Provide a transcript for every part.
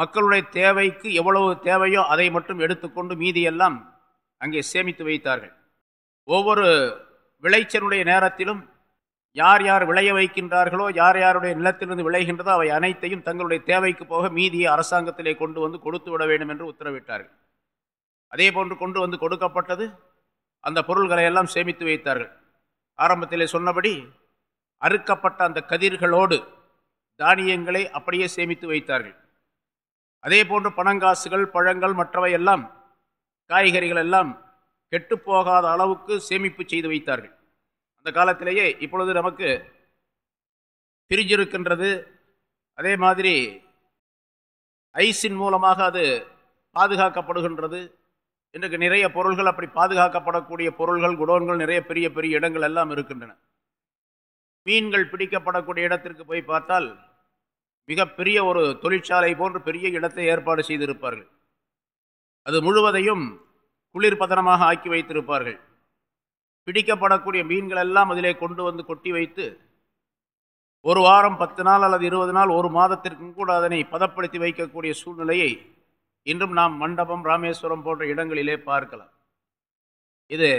மக்களுடைய தேவைக்கு எவ்வளவு தேவையோ அதை மட்டும் எடுத்துக்கொண்டு மீதியெல்லாம் அங்கே சேமித்து வைத்தார்கள். ஒவ்வொரு விளைச்சலுடைய நேரத்திலும் யார் யார் விளைய வைக்கின்றார்களோ யார் யாருடைய நிலத்திலிருந்து விளைகின்றதோ அவை அனைத்தையும் தங்களுடைய தேவைக்கு போக மீதியை அரசாங்கத்திலே கொண்டு வந்து கொடுத்து விட வேண்டும் என்று உத்தரவிட்டார்கள். அதே போன்று கொண்டு வந்து கொடுக்கப்பட்டது அந்த பொருள்களை எல்லாம் சேமித்து வைத்தார்கள். ஆரம்பத்திலே சொன்னபடி அறுக்கப்பட்ட அந்த கதிர்களோடு தானியங்களை அப்படியே சேமித்து வைத்தார்கள். அதே போன்று பணங்காசுகள் பழங்கள் மற்றவை எல்லாம் காய்கறிகள் எல்லாம் கெட்டுப்போகாத அளவுக்கு சேமிப்பு செய்து வைத்தார்கள். அந்த காலத்திலேயே இப்பொழுது நமக்கு பிரிஞ்சு இருக்கின்றது அதே மாதிரி ஐஸின் மூலமாக அது பாதுகாக்கப்படுகின்றது இன்றைக்கு நிறைய பொருள்கள் அப்படி பாதுகாக்கப்படக்கூடிய பொருள்கள் குடோன்கள் நிறைய பெரிய பெரிய இடங்கள் எல்லாம் இருக்கின்றன. மீன்கள் பிடிக்கப்படக்கூடிய இடத்திற்கு போய் பார்த்தால் மிகப்பெரிய ஒரு தொழிற்சாலை போன்று பெரிய இடத்தை ஏற்பாடு செய்திருப்பார்கள். அது முழுவதையும் குளிர்பதனமாக ஆக்கி வைத்திருப்பார்கள். பிடிக்கப்படக்கூடிய மீன்கள் எல்லாம் அதிலே கொண்டு வந்து கொட்டி வைத்து ஒரு வாரம் பத்து நாள் அல்லது இருபது நாள் ஒரு மாதத்திற்கும் கூட அதனை பதப்படுத்தி வைக்கக்கூடிய சூழ்நிலையை இன்றும் நாம் மண்டபம் ராமேஸ்வரம் போன்ற இடங்களிலே பார்க்கலாம். இது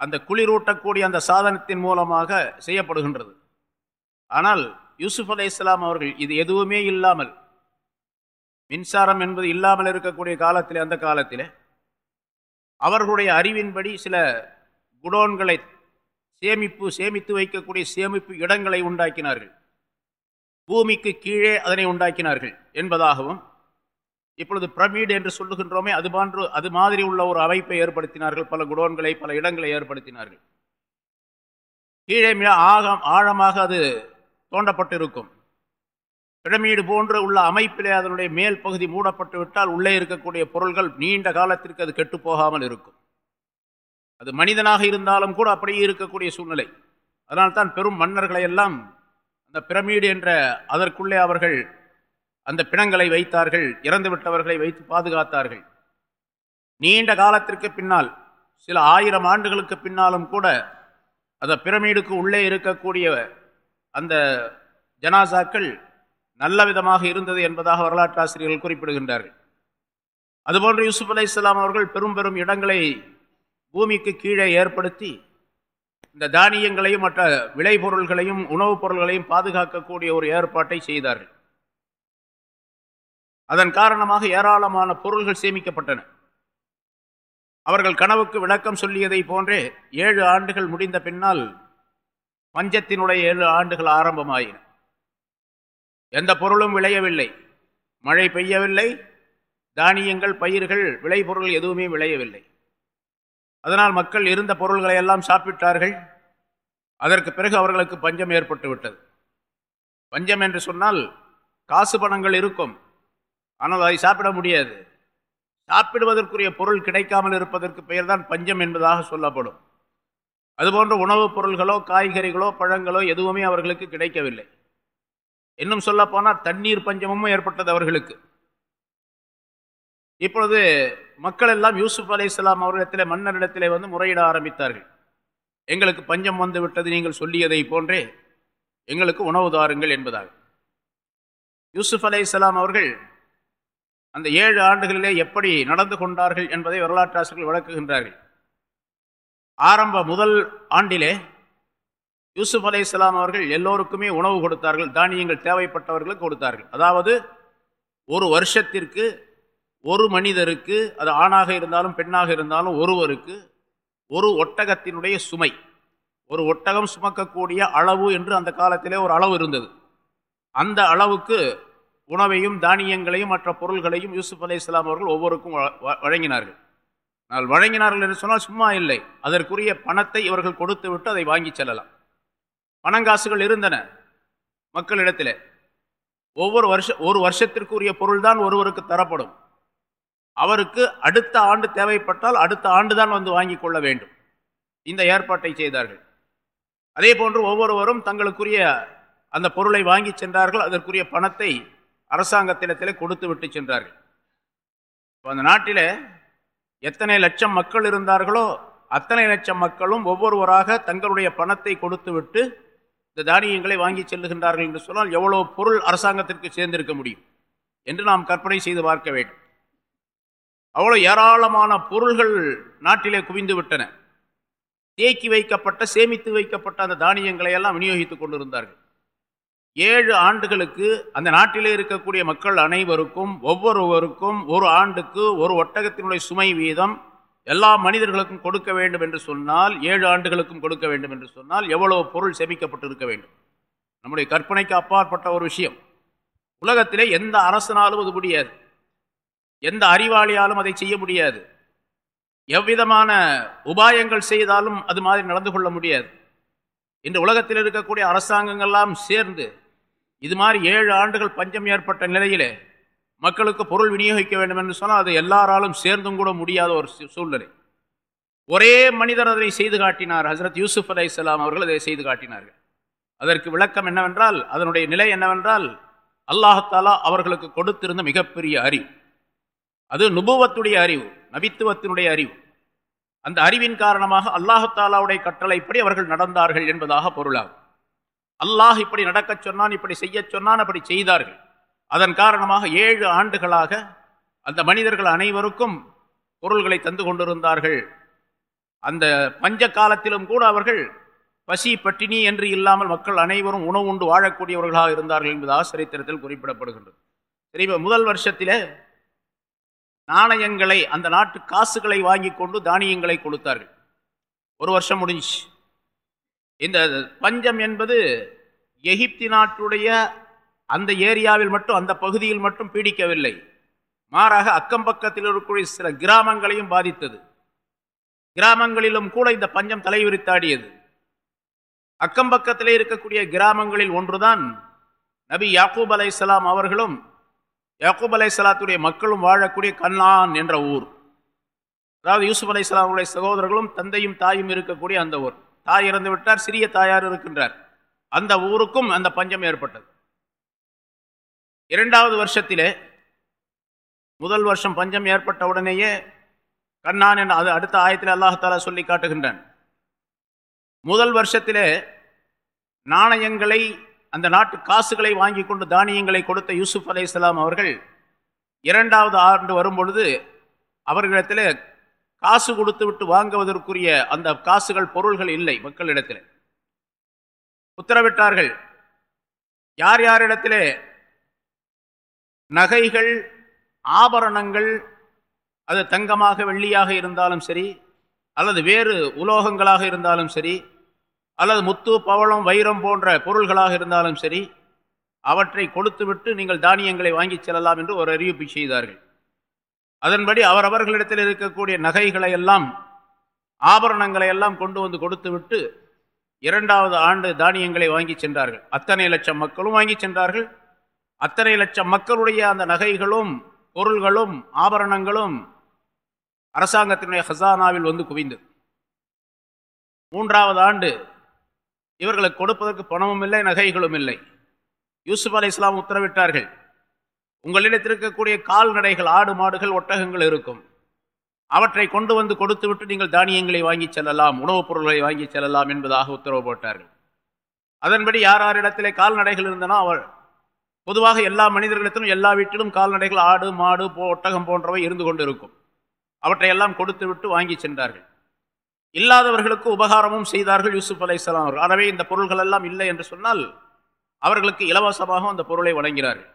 அந்த குளிரூட்டக்கூடிய அந்த சாதனத்தின் மூலமாக செய்யப்படுகின்றது. ஆனால் யூசுப் அலை இஸ்லாம் அவர்கள் இது எதுவுமே இல்லாமல் மின்சாரம் என்பது இல்லாமல் இருக்கக்கூடிய காலத்தில் அந்த காலத்தில் அவர்களுடைய அறிவின்படி சில குடோன்களை சேமிப்பு சேமித்து வைக்கக்கூடிய சேமிப்பு இடங்களை உண்டாக்கினார்கள். பூமிக்கு கீழே அதனை உண்டாக்கினார்கள் என்பதாகவும் இப்பொழுது பிரமீடு என்று சொல்லுகின்றோமே அது போன்று அது மாதிரி உள்ள ஒரு அமைப்பை ஏற்படுத்தினார்கள் பல குடோன்களை பல இடங்களை ஏற்படுத்தினார்கள். கீழே மிக ஆகம் ஆழமாக அது தோண்டப்பட்டிருக்கும். பிரமீடு போன்று உள்ள அமைப்பிலே அதனுடைய மேல் பகுதி மூடப்பட்டு விட்டால் உள்ளே இருக்கக்கூடிய பொருள்கள் நீண்ட காலத்திற்கு அது கெட்டு போகாமல் இருக்கும். அது மனிதனாக இருந்தாலும் கூட அப்படியே இருக்கக்கூடிய சூழ்நிலை. அதனால்தான் பெரும் மன்னர்களை எல்லாம் அந்த பிரமீடு என்ற அதற்குள்ளே அவர்கள் அந்த பிணங்களை வைத்தார்கள் இறந்து விட்டவர்களை வைத்து பாதுகாத்தார்கள். நீண்ட காலத்திற்கு பின்னால் சில ஆயிரம் ஆண்டுகளுக்கு பின்னாலும் கூட அந்த பிரமீடுக்கு உள்ளே இருக்கக்கூடிய அந்த ஜனாசாக்கள் நல்ல விதமாக இருந்தது என்பதாக வரலாற்று ஆசிரியர்கள் குறிப்பிடுகின்றார்கள். அதுபோன்று யூசுப் அலை இஸ்லாம் அவர்கள் பெரும் பெரும் இடங்களை பூமிக்கு கீழே ஏற்படுத்தி இந்த தானியங்களையும் மற்ற விளைபொருள்களையும் உணவுப் பொருள்களையும் பாதுகாக்கக்கூடிய ஒரு ஏற்பாட்டை செய்தார்கள். அதன் காரணமாக ஏராளமான பொருள்கள் சேமிக்கப்பட்டன. அவர்கள் கனவுக்கு விளக்கம் சொல்லியதை போன்றே ஏழு ஆண்டுகள் முடிந்த பின்னால் பஞ்சத்தினுடைய ஏழு ஆண்டுகள் ஆரம்பமாயின. எந்த பொருளும் விளையவில்லை. மழை பெய்யவில்லை. தானியங்கள் பயிர்கள் விளைபொருள் எதுவுமே விளையவில்லை. அதனால் மக்கள் இருந்த பொருள்களை எல்லாம் சாப்பிட்டார்கள். அதற்கு பிறகு அவர்களுக்கு பஞ்சம் ஏற்பட்டு விட்டது. பஞ்சம் என்று சொன்னால் காசு பணங்கள் இருக்கும். ஆனால் அதை சாப்பிட முடியாது. சாப்பிடுவதற்குரிய பொருள் கிடைக்காமல் இருப்பதற்கு பெயர்தான் பஞ்சம் என்பதாக சொல்லப்படும். அதுபோன்ற உணவுப் பொருள்களோ காய்கறிகளோ பழங்களோ எதுவுமே அவர்களுக்கு கிடைக்கவில்லை. இன்னும் சொல்ல போனால் தண்ணீர் பஞ்சமும் ஏற்பட்டது அவர்களுக்கு. இப்பொழுது மக்கள் எல்லாம் யூசுப் அலி இஸ்லாம் அவர்களிடத்தில் மன்னரிடத்தில் வந்து முறையிட ஆரம்பித்தார்கள். எங்களுக்கு பஞ்சம் வந்து விட்டது நீங்கள் சொல்லியதை போன்றே எங்களுக்கு உணவு தாருங்கள் என்பதாக. யூசுப் அலை இஸ்லாம் அவர்கள் அந்த ஏழு ஆண்டுகளிலே எப்படி நடந்து கொண்டார்கள் என்பதை வரலாற்றாசிரியர்கள் விளக்குகின்றார்கள். ஆரம்ப முதல் ஆண்டிலே யூசுப் அலை இஸ்லாம் அவர்கள் எல்லோருக்குமே உணவு கொடுத்தார்கள் தானியங்கள் தேவைப்பட்டவர்களுக்கு கொடுத்தார்கள். அதாவது ஒரு வருஷத்திற்கு ஒரு மனிதருக்கு அது ஆணாக இருந்தாலும் பெண்ணாக இருந்தாலும் ஒருவருக்கு ஒரு ஒட்டகத்தினுடைய சுமை ஒரு ஒட்டகம் சுமக்கக்கூடிய அளவு என்று அந்த காலத்திலே ஒரு அளவு இருந்தது. அந்த அளவுக்கு உணவையும் தானியங்களையும் மற்ற பொருள்களையும் யூசுப் அலி இஸ்லாம் அவர்கள் ஒவ்வொருக்கும் வழங்கினார்கள். ஆனால் வழங்கினார்கள் என்று சொன்னால் சும்மா இல்லை. அதற்குரிய பணத்தை இவர்கள் கொடுத்து விட்டு அதை வாங்கி செல்லலாம். பணங்காசுகள் இருந்தன மக்களிடத்தில். ஒவ்வொரு வருஷ ஒரு வருஷத்திற்குரிய பொருள்தான் ஒருவருக்கு தரப்படும். அவருக்கு அடுத்த ஆண்டு தேவைப்பட்டால் அடுத்த ஆண்டு தான் வந்து வாங்கி கொள்ள வேண்டும். இந்த ஏற்பாட்டை செய்தார்கள். அதே போன்று ஒவ்வொருவரும் தங்களுக்குரிய அந்த பொருளை வாங்கி சென்றார்கள். அதற்குரிய பணத்தை அரசாங்கத்திடத்தில் கொடுத்து விட்டு சென்றார்கள். அந்த நாட்டில் எத்தனை லட்சம் மக்கள் இருந்தார்களோ அத்தனை லட்சம் மக்களும் ஒவ்வொருவராக தங்களுடைய பணத்தை கொடுத்துவிட்டு இந்த தானியங்களை வாங்கி செல்லுகின்றார்கள் என்று சொன்னால் எவ்வளோ பொருள் அரசாங்கத்திற்கு சேர்ந்திருக்க முடியும் என்று நாம் கற்பனை செய்து பார்க்க வேண்டும். அவ்வளோ ஏராளமான பொருள்கள் நாட்டிலே குவிந்து விட்டன. தேக்கி வைக்கப்பட்ட சேமித்து வைக்கப்பட்ட அந்த தானியங்களை எல்லாம் விநியோகித்துக் கொண்டிருந்தார்கள். ஏழு ஆண்டுகளுக்கு அந்த நாட்டிலே இருக்கக்கூடிய மக்கள் அனைவருக்கும் ஒவ்வொருவருக்கும் ஒரு ஆண்டுக்கு ஒரு ஒட்டகத்தினுடைய சுமை வீதம் எல்லா மனிதர்களுக்கும் கொடுக்க வேண்டும் என்று சொன்னால் ஏழு ஆண்டுகளுக்கும் கொடுக்க வேண்டும் என்று சொன்னால் எவ்வளவு பொருள் சேமிக்கப்பட்டு இருக்க வேண்டும்? நம்முடைய கற்பனைக்கு அப்பாற்பட்ட ஒரு விஷயம். உலகத்திலே எந்த அரசனாலும் அது முடியாது. எந்த அறிவாளியாலும் அதை செய்ய முடியாது. எவ்விதமான உபாயங்கள் செய்தாலும் அது மாதிரி நடந்து கொள்ள முடியாது. இந்த உலகத்தில் இருக்கக்கூடிய அரசாங்கங்கள்லாம் சேர்ந்து இது மாதிரி ஏழு ஆண்டுகள் பஞ்சம் ஏற்பட்ட நிலையிலே மக்களுக்கு பொருள் விநியோகிக்க வேண்டும் என்று சொன்னால் அது எல்லாராலும் சேர்ந்தும் கூட முடியாத ஒரு சூழ்நிலை. ஒரே மனிதர் அதனை செய்து காட்டினார். ஹசரத் யூசுப் அலை இஸ்லாம் அவர்கள் அதை செய்து காட்டினார்கள். அதற்கு விளக்கம் என்னவென்றால் அதனுடைய நிலை என்னவென்றால் அல்லாஹாலா அவர்களுக்கு கொடுத்திருந்த மிகப்பெரிய அறிவு. அது நுபுவத்துடைய அறிவு நபித்துவத்தினுடைய அறிவு. அந்த அறிவின் காரணமாக அல்லாஹாலாவுடைய கட்டளைப்படி அவர்கள் நடந்தார்கள் என்பதாக பொருளாகும். அல்லாஹ் இப்படி நடக்க சொன்னான் இப்படி செய்ய சொன்னான் அப்படி செய்தார்கள். அதன் காரணமாக ஏழு ஆண்டுகளாக அந்த மனிதர்கள் அனைவருக்கும் பொருள்களை தந்து கொண்டிருந்தார்கள். அந்த பஞ்ச காலத்திலும் கூட அவர்கள் பசி பட்டினி என்று இல்லாமல் மக்கள் அனைவரும் உணவு உண்டு வாழக்கூடியவர்களாக இருந்தார்கள் என்பது ஆசிரியத்திரத்தில் குறிப்பிடப்படுகின்றது. சரி முதல் வருஷத்தில் நாணயங்களை அந்த நாட்டு காசுகளை வாங்கி கொண்டு தானியங்களை கொடுத்தார்கள். ஒரு வருஷம் முடிஞ்சு இந்த பஞ்சம் என்பது எகிப்தி நாட்டுடைய அந்த ஏரியாவில் மட்டும் அந்த பகுதியில் மட்டும் பீடிக்கவில்லை. மாறாக அக்கம் பக்கத்தில் இருக்கக்கூடிய சில கிராமங்களையும் பாதித்தது. கிராமங்களிலும் கூட இந்த பஞ்சம் தலைவிரித்தாடியது அக்கம் பக்கத்திலே இருக்கக்கூடிய கிராமங்களில் ஒன்றுதான் நபி யாக்கூப் அலை அவர்களும் யாக்கூப் அலைசலாத்துடைய மக்களும் வாழக்கூடிய கண்ணான் என்ற ஊர். அதாவது யூசுப் அலை சகோதரர்களும் தந்தையும் தாயும் இருக்கக்கூடிய அந்த ஊர். தாய் இறந்து விட்டார் சிறிய தாயார் இருக்கின்றார். அந்த ஊருக்கும் அந்த பஞ்சம் ஏற்பட்டது. இரண்டாவது வருஷத்திலே முதல் வருஷம் பஞ்சம் ஏற்பட்ட உடனேயே கண்ணான் என்ற அது அடுத்த ஆயத்தில் அல்லாஹாலா சொல்லி காட்டுகின்றான். முதல் வருஷத்திலே நாணயங்களை அந்த நாட்டு காசுகளை வாங்கி கொண்டு தானியங்களை கொடுத்த யூசுப் அலை இஸ்லாம் அவர்கள் இரண்டாவது ஆண்டு வரும்பொழுது அவர்களிடத்தில் காசு கொடுத்து விட்டு வாங்குவதற்குரிய அந்த காசுகள் பொருள்கள் இல்லை மக்களிடத்தில். உத்தரவிட்டார்கள். யார் யாரிடத்திலே? நகைகள் ஆபரணங்கள் அது தங்கமாக வெள்ளியாக இருந்தாலும் சரி அல்லது வேறு உலோகங்களாக இருந்தாலும் சரி அல்லது முத்து பவளம் வைரம் போன்ற பொருள்களாக இருந்தாலும் சரி அவற்றை கொடுத்துவிட்டு நீங்கள் தானியங்களை வாங்கிச் செல்லலாம் என்று ஒரு அறிவிப்பு செய்தார்கள். அதன்படி அவரவர்களிடத்தில் இருக்கக்கூடிய நகைகளை எல்லாம் ஆபரணங்களை எல்லாம் கொண்டு வந்து கொடுத்து விட்டு இரண்டாவது ஆண்டு தானியங்களை வாங்கி சென்றார்கள். அத்தனை லட்சம் மக்களும் வாங்கி சென்றார்கள். அத்தனை லட்சம் மக்களுடைய அந்த நகைகளும் பொருள்களும் ஆபரணங்களும் அரசாங்கத்தினுடைய ஹசானாவில் வந்து குவிந்தது. மூன்றாவது ஆண்டு இவர்களுக்கு கொடுப்பதற்கு பணமும் இல்லை நகைகளும் இல்லை. யூசுப் அலி இஸ்லாம் உத்தரவிட்டார்கள். உங்களிடத்தில் இருக்கக்கூடிய கால்நடைகள் ஆடு மாடுகள் ஒட்டகங்கள் இருக்கும். அவற்றை கொண்டு வந்து கொடுத்து விட்டு நீங்கள் தானியங்களை வாங்கி செல்லலாம் உணவுப் பொருள்களை வாங்கி செல்லலாம் என்பதாக உத்தரவு போட்டார்கள். அதன்படி யார் யாரிடத்திலே கால்நடைகள் இருந்தனோ அவள் பொதுவாக எல்லா மனிதர்களிடத்திலும் எல்லா வீட்டிலும் கால்நடைகள் ஆடு மாடு போ ஒட்டகம் போன்றவை இருந்து கொண்டு இருக்கும் அவற்றை எல்லாம் கொடுத்து விட்டு வாங்கி சென்றார்கள். இல்லாதவர்களுக்கு உபகாரமும் செய்தார்கள் யூசுப் அலை அவர்கள். ஆகவே இந்த பொருள்கள் எல்லாம் இல்லை என்று சொன்னால் அவர்களுக்கு இலவசமாக அந்த பொருளை வழங்கினார்கள்.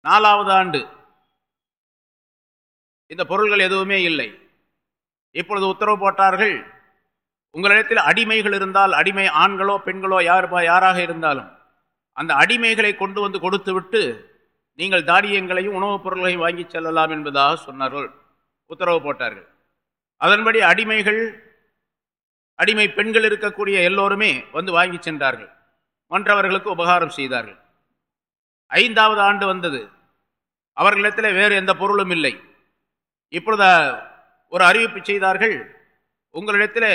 நாலாவது ஆண்டு. இந்த பொருள்கள் எதுவுமே இல்லை. இப்பொழுது உத்தரவு போட்டார்கள். உங்களிடத்தில் அடிமைகள் இருந்தால் அடிமை ஆண்களோ பெண்களோ யார் யாராக இருந்தாலும் அந்த அடிமைகளை கொண்டு வந்து கொடுத்துவிட்டு நீங்கள் தானியங்களையும் உணவுப் பொருள்களையும் வாங்கி செல்லலாம் என்பதாக சொன்னார்கள். உத்தரவு போட்டார்கள். அதன்படி அடிமைகள் அடிமை பெண்கள் இருக்கக்கூடிய எல்லோருமே வந்து வாங்கி சென்றார்கள். மற்றவர்களுக்கு உபகாரம் செய்தார்கள். ஐந்தாவது ஆண்டு வந்தது. அவர்களிடத்தில் வேறு எந்த பொருளும் இல்லை. இப்பொழுது ஒரு அறிவிப்பு செய்தார்கள் உங்களிடத்தில்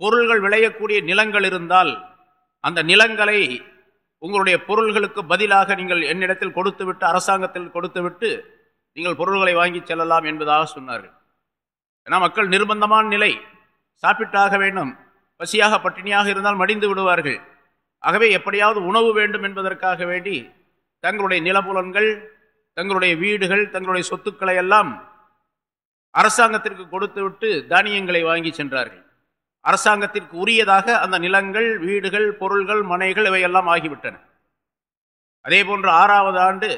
பொருள்கள் விளையக்கூடிய நிலங்கள் இருந்தால் அந்த நிலங்களை உங்களுடைய பொருள்களுக்கு பதிலாக நீங்கள் என்னிடத்தில் கொடுத்துவிட்டு அரசாங்கத்தில் கொடுத்துவிட்டு நீங்கள் பொருள்களை வாங்கி செல்லலாம் என்பதாக சொன்னார்கள். ஏன்னா மக்கள் நிர்பந்தமான நிலை. சாப்பிட்டாக வேண்டும் பசியாக பட்டினியாக இருந்தால் மடிந்து விடுவார்கள். ஆகவே எப்படியாவது உணவு வேண்டும் என்பதற்காக வேண்டி தங்களுடைய நிலப்புலன்கள் தங்களுடைய வீடுகள் தங்களுடைய சொத்துக்களை எல்லாம் அரசாங்கத்திற்கு கொடுத்து விட்டு தானியங்களை வாங்கி சென்றார்கள். அரசாங்கத்திற்கு உரியதாக அந்த நிலங்கள் வீடுகள் பொருள்கள் மனைகள் இவையெல்லாம் ஆகிவிட்டன. அதே போன்று ஆறாவது ஆண்டு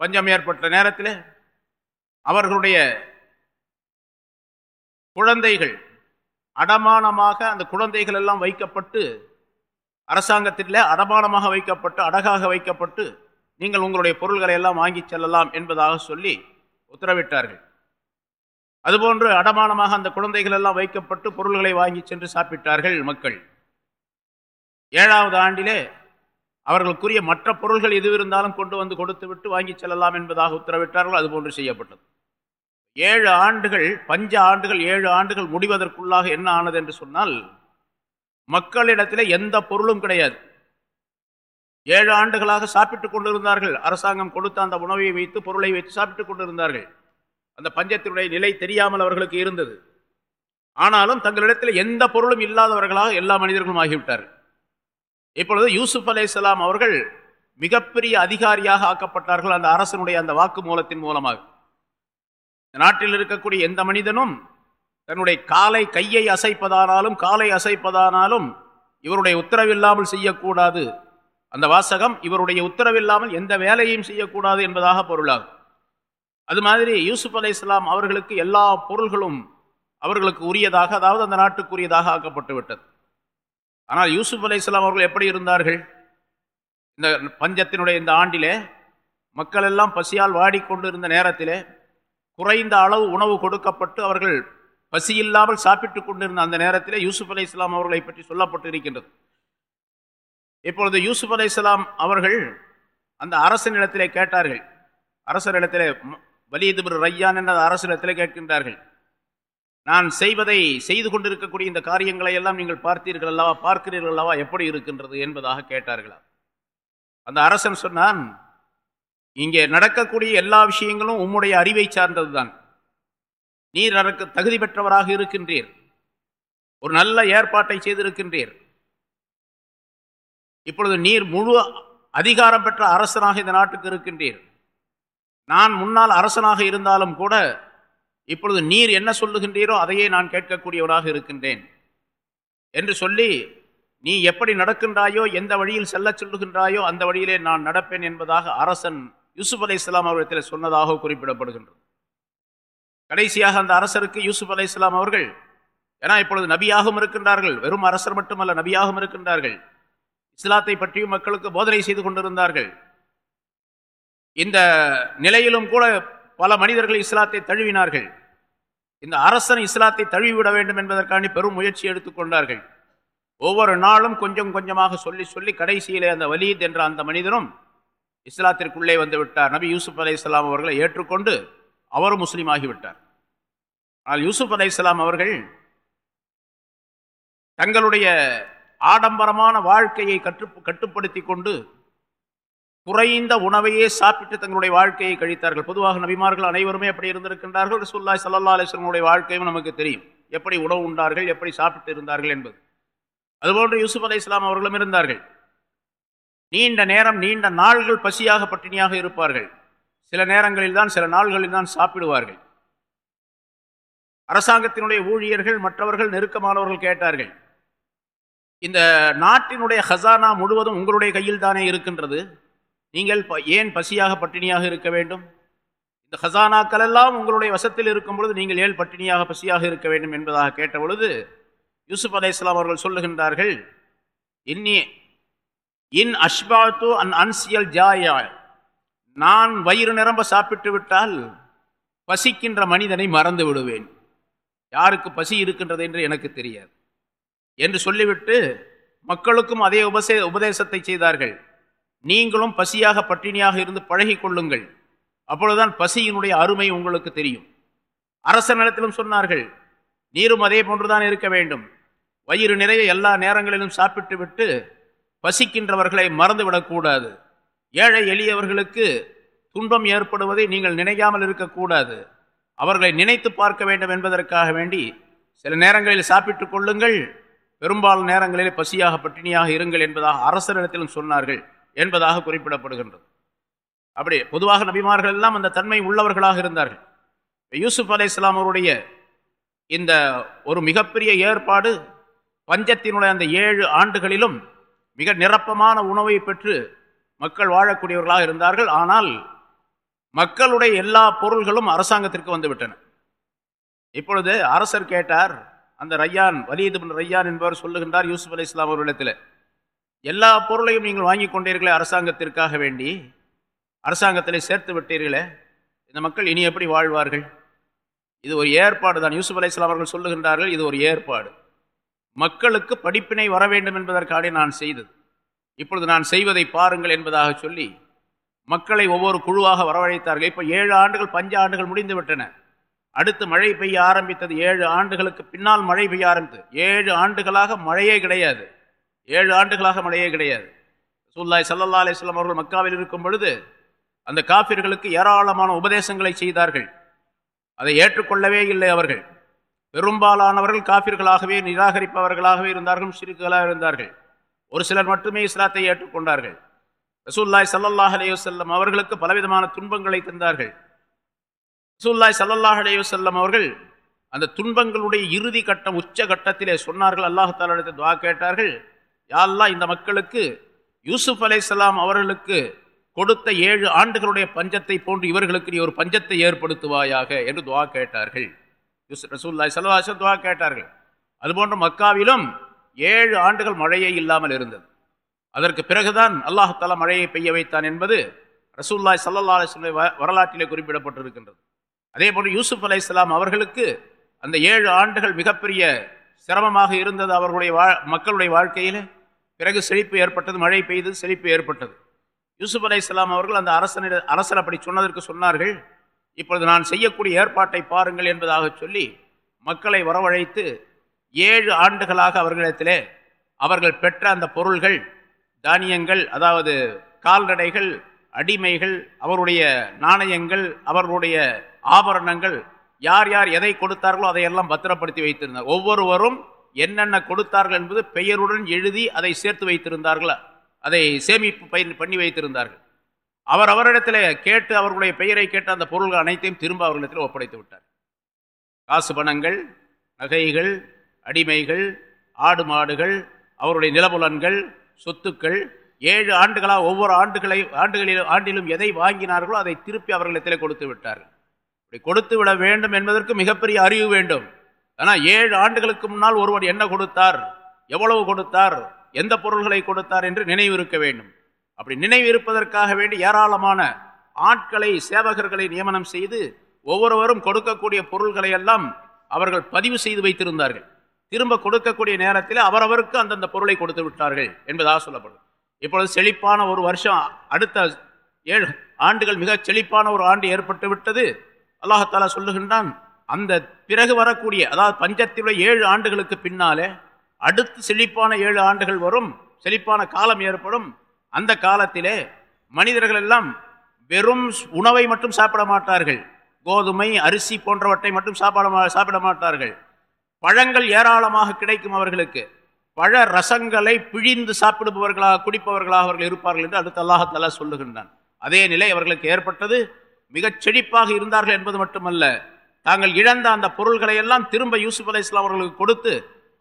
பஞ்சம் ஏற்பட்ட நேரத்தில் அவர்களுடைய குழந்தைகள் அடமானமாக அந்த குழந்தைகள் எல்லாம் வைக்கப்பட்டு அரசாங்கத்தில் அடமானமாக வைக்கப்பட்டு அடகாக வைக்கப்பட்டு நீங்கள் உங்களுடைய பொருள்களை எல்லாம் வாங்கி செல்லலாம் என்பதாக சொல்லி உத்தரவிட்டார்கள். அதுபோன்று அடமானமாக அந்த குழந்தைகள் எல்லாம் வைக்கப்பட்டு பொருள்களை வாங்கி சென்று சாப்பிட்டார்கள் மக்கள். ஏழாவது ஆண்டிலே அவர்களுக்குரிய மற்ற பொருள்கள் எது இருந்தாலும் கொண்டு வந்து கொடுத்து விட்டு வாங்கி செல்லலாம் என்பதாக உத்தரவிட்டார்கள். அதுபோன்று செய்யப்பட்டது. ஏழு ஆண்டுகள் பஞ்ச ஆண்டுகள் ஏழு ஆண்டுகள் முடிவதற்குள்ளாக என்ன ஆனது என்று சொன்னால் மக்களிடத்தில் எந்த பொருளும் கிடையாது. ஏழு ஆண்டுகளாக சாப்பிட்டுக் கொண்டிருந்தார்கள். அரசாங்கம் கொடுத்த அந்த உணவை வைத்து பொருளை வைத்து சாப்பிட்டுக் கொண்டிருந்தார்கள். அந்த பஞ்சத்தினுடைய நிலை தெரியாமல் அவர்களுக்கு இருந்தது. ஆனாலும் தங்களிடத்தில் எந்த பொருளும் இல்லாதவர்களாக எல்லா மனிதர்களும் ஆகிவிட்டார்கள். இப்பொழுது யூசுப் அலே அவர்கள் மிகப்பெரிய அதிகாரியாக ஆக்கப்பட்டார்கள் அந்த அரசனுடைய அந்த வாக்கு மூலத்தின் மூலமாக நாட்டில் இருக்கக்கூடிய எந்த மனிதனும் தன்னுடைய காலை கையை அசைப்பதானாலும் காலை அசைப்பதானாலும் இவருடைய உத்தரவில்லாமல் செய்யக்கூடாது. அந்த வாசகம் இவருடைய உத்தரவில்லாமல் எந்த வேலையும் செய்யக்கூடாது என்பதாக பொருளாகும். அது மாதிரி யூசுப் அலை இஸ்லாம் அவர்களுக்கு எல்லா பொருள்களும் அவர்களுக்கு உரியதாக அதாவது அந்த நாட்டுக்குரியதாக ஆக்கப்பட்டு விட்டது. ஆனால் யூசுப் அலை இஸ்லாம் அவர்கள் எப்படி இருந்தார்கள்? இந்த பஞ்சத்தினுடைய இந்த ஆண்டிலே மக்கள் எல்லாம் பசியால் வாடிக்கொண்டு இருந்த நேரத்திலே குறைந்த அளவு உணவு கொடுக்கப்பட்டு அவர்கள் பசி இல்லாமல் சாப்பிட்டுக் கொண்டிருந்த அந்த நேரத்தில் யூசுப் அலி இஸ்லாம் அவர்களை பற்றி சொல்லப்பட்டு இருக்கின்றது இப்பொழுது யூசுப் அலி இஸ்லாம் அவர்கள் அந்த அரசனிடத்திலே கேட்டார்கள். அரசனிடத்திலே வலியதுபுர் ரையான் என்ற அரசனிடத்தில் கேட்கின்றார்கள். நான் செய்வதை செய்து கொண்டிருக்கக்கூடிய இந்த காரியங்களை எல்லாம் நீங்கள் பார்த்தீர்கள் அல்லவா பார்க்கிறீர்கள் அல்லவா எப்படி இருக்கின்றது என்பதாக கேட்டார்களா அந்த அரசன் சொன்னான் இங்கே நடக்கக்கூடிய எல்லா விஷயங்களும் உம்முடைய அறிவை சார்ந்ததுதான். நீர் அதற்கு தகுதி பெற்றவராக இருக்கின்றீர். ஒரு நல்ல ஏற்பாட்டை செய்திருக்கின்றீர். இப்பொழுது நீர் முழு அதிகாரம் பெற்ற அரசனாக இந்த நாட்டுக்கு இருக்கின்றீர். நான் முன்னால் அரசனாக இருந்தாலும் கூட இப்பொழுது நீர் என்ன சொல்லுகின்றீரோ அதையே நான் கேட்கக்கூடியவராக இருக்கின்றேன். என்று சொல்லி நீ எப்படி நடக்கின்றாயோ எந்த வழியில் செல்ல சொல்லுகின்றாயோ அந்த வழியிலே நான் நடப்பேன் என்பதாக அரசன் யூசுப் அலி இஸ்லாம் அவரிடத்தில் சொன்னதாக குறிப்பிடப்படுகின்றது. கடைசியாக அந்த அரசருக்கு யூசுப் அலை இஸ்லாம் அவர்கள் ஏன்னா இப்பொழுது நபியாகவும் இருக்கின்றார்கள் வெறும் அரசர் மட்டுமல்ல நபியாகவும் இருக்கின்றார்கள். இஸ்லாத்தை பற்றியும் மக்களுக்கு போதனை செய்து கொண்டிருந்தார்கள். இந்த நிலையிலும் கூட பல மனிதர்கள் இஸ்லாத்தை தழுவினார்கள். இந்த அரசன் இஸ்லாத்தை தழுவிவிட வேண்டும் என்பதற்காண்டி பெரும் முயற்சி எடுத்துக்கொண்டார்கள் ஒவ்வொரு நாளும் கொஞ்சம் கொஞ்சமாக சொல்லி சொல்லி கடைசியிலே அந்த வலீத் என்ற அந்த மனிதனும் இஸ்லாத்திற்குள்ளே வந்து விட்டார். நபி யூசுப் அலி இஸ்லாம் அவர்களை ஏற்றுக்கொண்டு அவரும் முஸ்லீம் ஆகிவிட்டார் ஆனால் யூசுப் அலை இஸ்லாம் அவர்கள் தங்களுடைய ஆடம்பரமான வாழ்க்கையை கற்று கட்டுப்படுத்தி கொண்டு குறைந்த உணவையே சாப்பிட்டு தங்களுடைய வாழ்க்கையை கழித்தார்கள். பொதுவாக நபிமார்கள் அனைவருமே அப்படி இருந்திருக்கின்றார்கள். ரசூல்லாய் சல்லா அலிஸ்லமுடைய வாழ்க்கையும் நமக்கு தெரியும். எப்படி உணவு உண்டார்கள் எப்படி சாப்பிட்டு இருந்தார்கள் என்பது. அதுபோன்று யூசுப் அலை இஸ்லாம் அவர்களும் இருந்தார்கள். நீண்ட நேரம் நீண்ட நாள்கள் பசியாக பட்டினியாக இருப்பார்கள். சில நேரங்களில் தான் சில நாள்களில் தான் சாப்பிடுவார்கள். அரசாங்கத்தினுடைய ஊழியர்கள் மற்றவர்கள் நெருக்கமானவர்கள் கேட்டார்கள் இந்த நாட்டினுடைய ஹசானா முழுவதும் உங்களுடைய கையில் தானே இருக்கின்றது? நீங்கள் ஏன் பசியாக பட்டினியாக இருக்க வேண்டும்? இந்த ஹசானாக்கள் எல்லாம் உங்களுடைய வசத்தில் இருக்கும் பொழுது நீங்கள் ஏன் பட்டினியாக பசியாக இருக்க வேண்டும்? என்பதாக கேட்ட பொழுது யூசுப் அலை இஸ்லாம் அவர்கள் சொல்லுகின்றார்கள் இன்னி இன் அஷ்பாத்து அன் அன்சியல் ஜாயா நான் வயிறு நிரம்ப சாப்பிட்டு விட்டால் பசிக்கின்ற மனிதனை மறந்து விடுவேன். யாருக்கு பசி இருக்கின்றது என்று எனக்கு தெரியாது. என்று சொல்லிவிட்டு மக்களுக்கும் அதே உபசே உபதேசத்தை செய்தார்கள். நீங்களும் பசியாக பட்டினியாக இருந்து பழகி கொள்ளுங்கள். அப்பொழுதுதான் பசியினுடைய அருமை உங்களுக்கு தெரியும். அரச நிலத்திலும் சொன்னார்கள் நீரும் அதே போன்றுதான் இருக்க வேண்டும். வயிறு நிறைய எல்லா நேரங்களிலும் சாப்பிட்டு விட்டு பசிக்கின்றவர்களை மறந்துவிடக்கூடாது ஏழை எளியவர்களுக்கு துன்பம் ஏற்படுவதை நீங்கள் நினைக்காமல் இருக்கக்கூடாது. அவர்களை நினைத்து பார்க்க வேண்டும் என்பதற்காக வேண்டி சில நேரங்களில் சாப்பிட்டுக் கொள்ளுங்கள். பெரும்பாலும் நேரங்களில் பசியாக பட்டினியாக இருங்கள் என்பதாக அரசரிடத்திலும் சொன்னார்கள் என்பதாக குறிப்பிடப்படுகின்றது. அப்படி பொதுவாக நபிமார்கள் எல்லாம் அந்த தன்மை உள்ளவர்களாக இருந்தார்கள். யூசுப் அலை இஸ்லாம் அவருடைய இந்த ஒரு மிகப்பெரிய ஏற்பாடு பஞ்சத்தினுடைய அந்த ஏழு ஆண்டுகளிலும் மிக நிரப்பமான உணவை பெற்று மக்கள் வாழக்கூடியவர்களாக இருந்தார்கள். ஆனால் மக்களுடைய எல்லா பொருள்களும் அரசாங்கத்திற்கு வந்துவிட்டன. இப்பொழுது அரசர் கேட்டார் அந்த ரையான் வலிது ரையான் என்பவர் சொல்லுகின்றார் யூசுப் அலி இஸ்லாம் அவர்களிடத்தில் எல்லா பொருளையும் நீங்கள் வாங்கி கொண்டீர்களே அரசாங்கத்திற்காக வேண்டி அரசாங்கத்தில் சேர்த்து விட்டீர்களே இந்த மக்கள் இனி எப்படி வாழ்வார்கள்? இது ஒரு ஏற்பாடு தான். யூசுப் அலி இஸ்லாம் அவர்கள் சொல்லுகின்றார்கள் இது ஒரு ஏற்பாடு. மக்களுக்கு படிப்பினை வர வேண்டும் என்பதற்காக நான் செய்தது. இப்பொழுது நான் செய்வதை பாருங்கள் என்பதாக சொல்லி மக்களை ஒவ்வொரு குழுவாக வரவழைத்தார்கள். இப்போ ஏழு ஆண்டுகள் பஞ்சு ஆண்டுகள் முடிந்து விட்டன. அடுத்து மழை பெய்ய ஆரம்பித்தது. ஏழு ஆண்டுகளுக்கு பின்னால் மழை பெய்ய ஆரம்பித்தது. ஏழு ஆண்டுகளாக மழையே கிடையாது. ஏழு ஆண்டுகளாக மழையே கிடையாது. சூல்லாய் சல்லல்லா அலிஸ்லாம் அவர்கள் மக்காவில் இருக்கும் பொழுது அந்த காபிர்களுக்கு ஏராளமான உபதேசங்களை செய்தார்கள். அதை ஏற்றுக்கொள்ளவே இல்லை அவர்கள். பெரும்பாலானவர்கள் காபிர்களாகவே நிராகரிப்பவர்களாகவே இருந்தார்கள் சிறுக்களாக இருந்தார்கள். ஒரு சிலர் மட்டுமே இஸ்லாத்தை ஏற்றுக்கொண்டார்கள். ரசூல்லாய் சல்லல்லாஹ் அலையுசல்லம் அவர்களுக்கு பலவிதமான துன்பங்களை தந்தார்கள். ரசூல்லாய் சல்லல்லாஹ் அலையுசல்லம் அவர்கள் அந்த துன்பங்களுடைய இறுதி கட்டம் உச்ச கட்டத்திலே சொன்னார்கள். அல்லாஹாலிடத்தை துவா கேட்டார்கள். யாரெல்லாம் இந்த மக்களுக்கு யூசுப் அலைசல்லாம் அவர்களுக்கு கொடுத்த ஏழு ஆண்டுகளுடைய பஞ்சத்தை போன்று இவர்களுக்கு நீ ஒரு பஞ்சத்தை ஏற்படுத்துவாயாக என்று துவா கேட்டார்கள். ரசூல்லாய் சல்லாஹ் துவா கேட்டார்கள். அதுபோன்று மக்காவிலும் ஏழு ஆண்டுகள் மழையே இல்லாமல் இருந்தது. அதற்கு பிறகுதான் அல்லாஹாலா மழையை பெய்ய வைத்தான் என்பது ரசூல்லாய் சல்லா அலிஸ்லை வரலாற்றிலே குறிப்பிடப்பட்டிருக்கின்றது. அதே போன்று யூசுப் அலை இஸ்லாம் அவர்களுக்கு அந்த ஏழு ஆண்டுகள் மிகப்பெரிய சிரமமாக இருந்தது அவர்களுடைய வா மக்களுடைய வாழ்க்கையில். பிறகு செழிப்பு ஏற்பட்டது மழை பெய்தது செழிப்பு ஏற்பட்டது. யூசுப் அலை இஸ்லாம் அவர்கள் அந்த அரசனிட அரசர் அப்படி சொன்னதற்கு சொன்னார்கள் இப்பொழுது நான் செய்யக்கூடிய ஏற்பாட்டை பாருங்கள் என்பதாக சொல்லி மக்களை வரவழைத்து ஏழு ஆண்டுகளாக அவர்களிடத்திலே அவர்கள் பெற்ற அந்த பொருள்கள் தானியங்கள் அதாவது கால்நடைகள் அடிமைகள் அவருடைய நாணயங்கள் அவர்களுடைய ஆபரணங்கள் யார் யார் எதை கொடுத்தார்களோ அதையெல்லாம் பத்திரப்படுத்தி வைத்திருந்தார். ஒவ்வொருவரும் என்னென்ன கொடுத்தார்கள் என்பது பெயருடன் எழுதி அதை சேர்த்து வைத்திருந்தார்கள். அதை சேமிப்பு பண்ணி வைத்திருந்தார்கள். அவர் அவரிடத்தில் கேட்டு அவர்களுடைய பெயரை கேட்டு அந்த பொருள்கள் அனைத்தையும் திரும்ப அவர்களிடத்தில் ஒப்படைத்து விட்டார். காசு பணங்கள் நகைகள் அடிமைகள் ஆடு மாடுகள் அவருடைய நிலபுலன்கள் சொத்துக்கள் ஏழு ஆண்டுகளாக ஒவ்வொரு ஆண்டுகளை ஆண்டுகளில் ஆண்டிலும் எதை வாங்கினார்களோ அதை திருப்பி அவர்களிடத்தில் கொடுத்து விட்டார்கள். இப்படி கொடுத்து விட வேண்டும் என்பதற்கு மிகப்பெரிய அறிவு வேண்டும். ஆனால் ஏழு ஆண்டுகளுக்கு முன்னால் ஒருவர் என்ன கொடுத்தார்? எவ்வளவு கொடுத்தார்? எந்த பொருள்களை கொடுத்தார் என்று நினைவு இருக்க வேண்டும். அப்படி நினைவு இருப்பதற்காக வேண்டி ஏராளமான ஆட்களை சேவகர்களை நியமனம் செய்து ஒவ்வொருவரும் கொடுக்கக்கூடிய பொருள்களை எல்லாம் அவர்கள் பதிவு செய்து வைத்திருந்தார்கள். திரும்ப கொடுக்கக்கூடிய நேரத்தில் அவரவருக்கு அந்தந்த பொருளை கொடுத்து விட்டார்கள் என்பதாக சொல்லப்படும். இப்பொழுது செழிப்பான ஒரு வருஷம் அடுத்த ஏழு ஆண்டுகள் மிக செழிப்பான ஒரு ஆண்டு ஏற்பட்டு விட்டது. அல்லாஹாலா சொல்லுகின்றான் அந்த பிறகு வரக்கூடிய அதாவது பஞ்சத்தில் ஏழு ஆண்டுகளுக்கு பின்னாலே அடுத்து செழிப்பான ஏழு ஆண்டுகள் வரும் செழிப்பான காலம் ஏற்படும். அந்த காலத்திலே மனிதர்கள் எல்லாம் வெறும் உணவை மட்டும் சாப்பிட மாட்டார்கள். கோதுமை அரிசி போன்றவற்றை மட்டும் சாப்பிட சாப்பிட மாட்டார்கள். பழங்கள் ஏராளமாக கிடைக்கும் அவர்களுக்கு. பழ ரசங்களை பிழிந்து சாப்பிடுபவர்களாக குடிப்பவர்களாக அவர்கள் இருப்பார்கள் என்று அடுத்த அல்லாஹத்தல்லா சொல்லுகின்றான். அதே நிலை அவர்களுக்கு ஏற்பட்டது. மிகச் செழிப்பாக இருந்தார்கள் என்பது மட்டுமல்ல தாங்கள் இழந்த அந்த பொருள்களை எல்லாம் திரும்ப யூசுப் அலி இஸ்லாம் அவர்களுக்கு கொடுத்து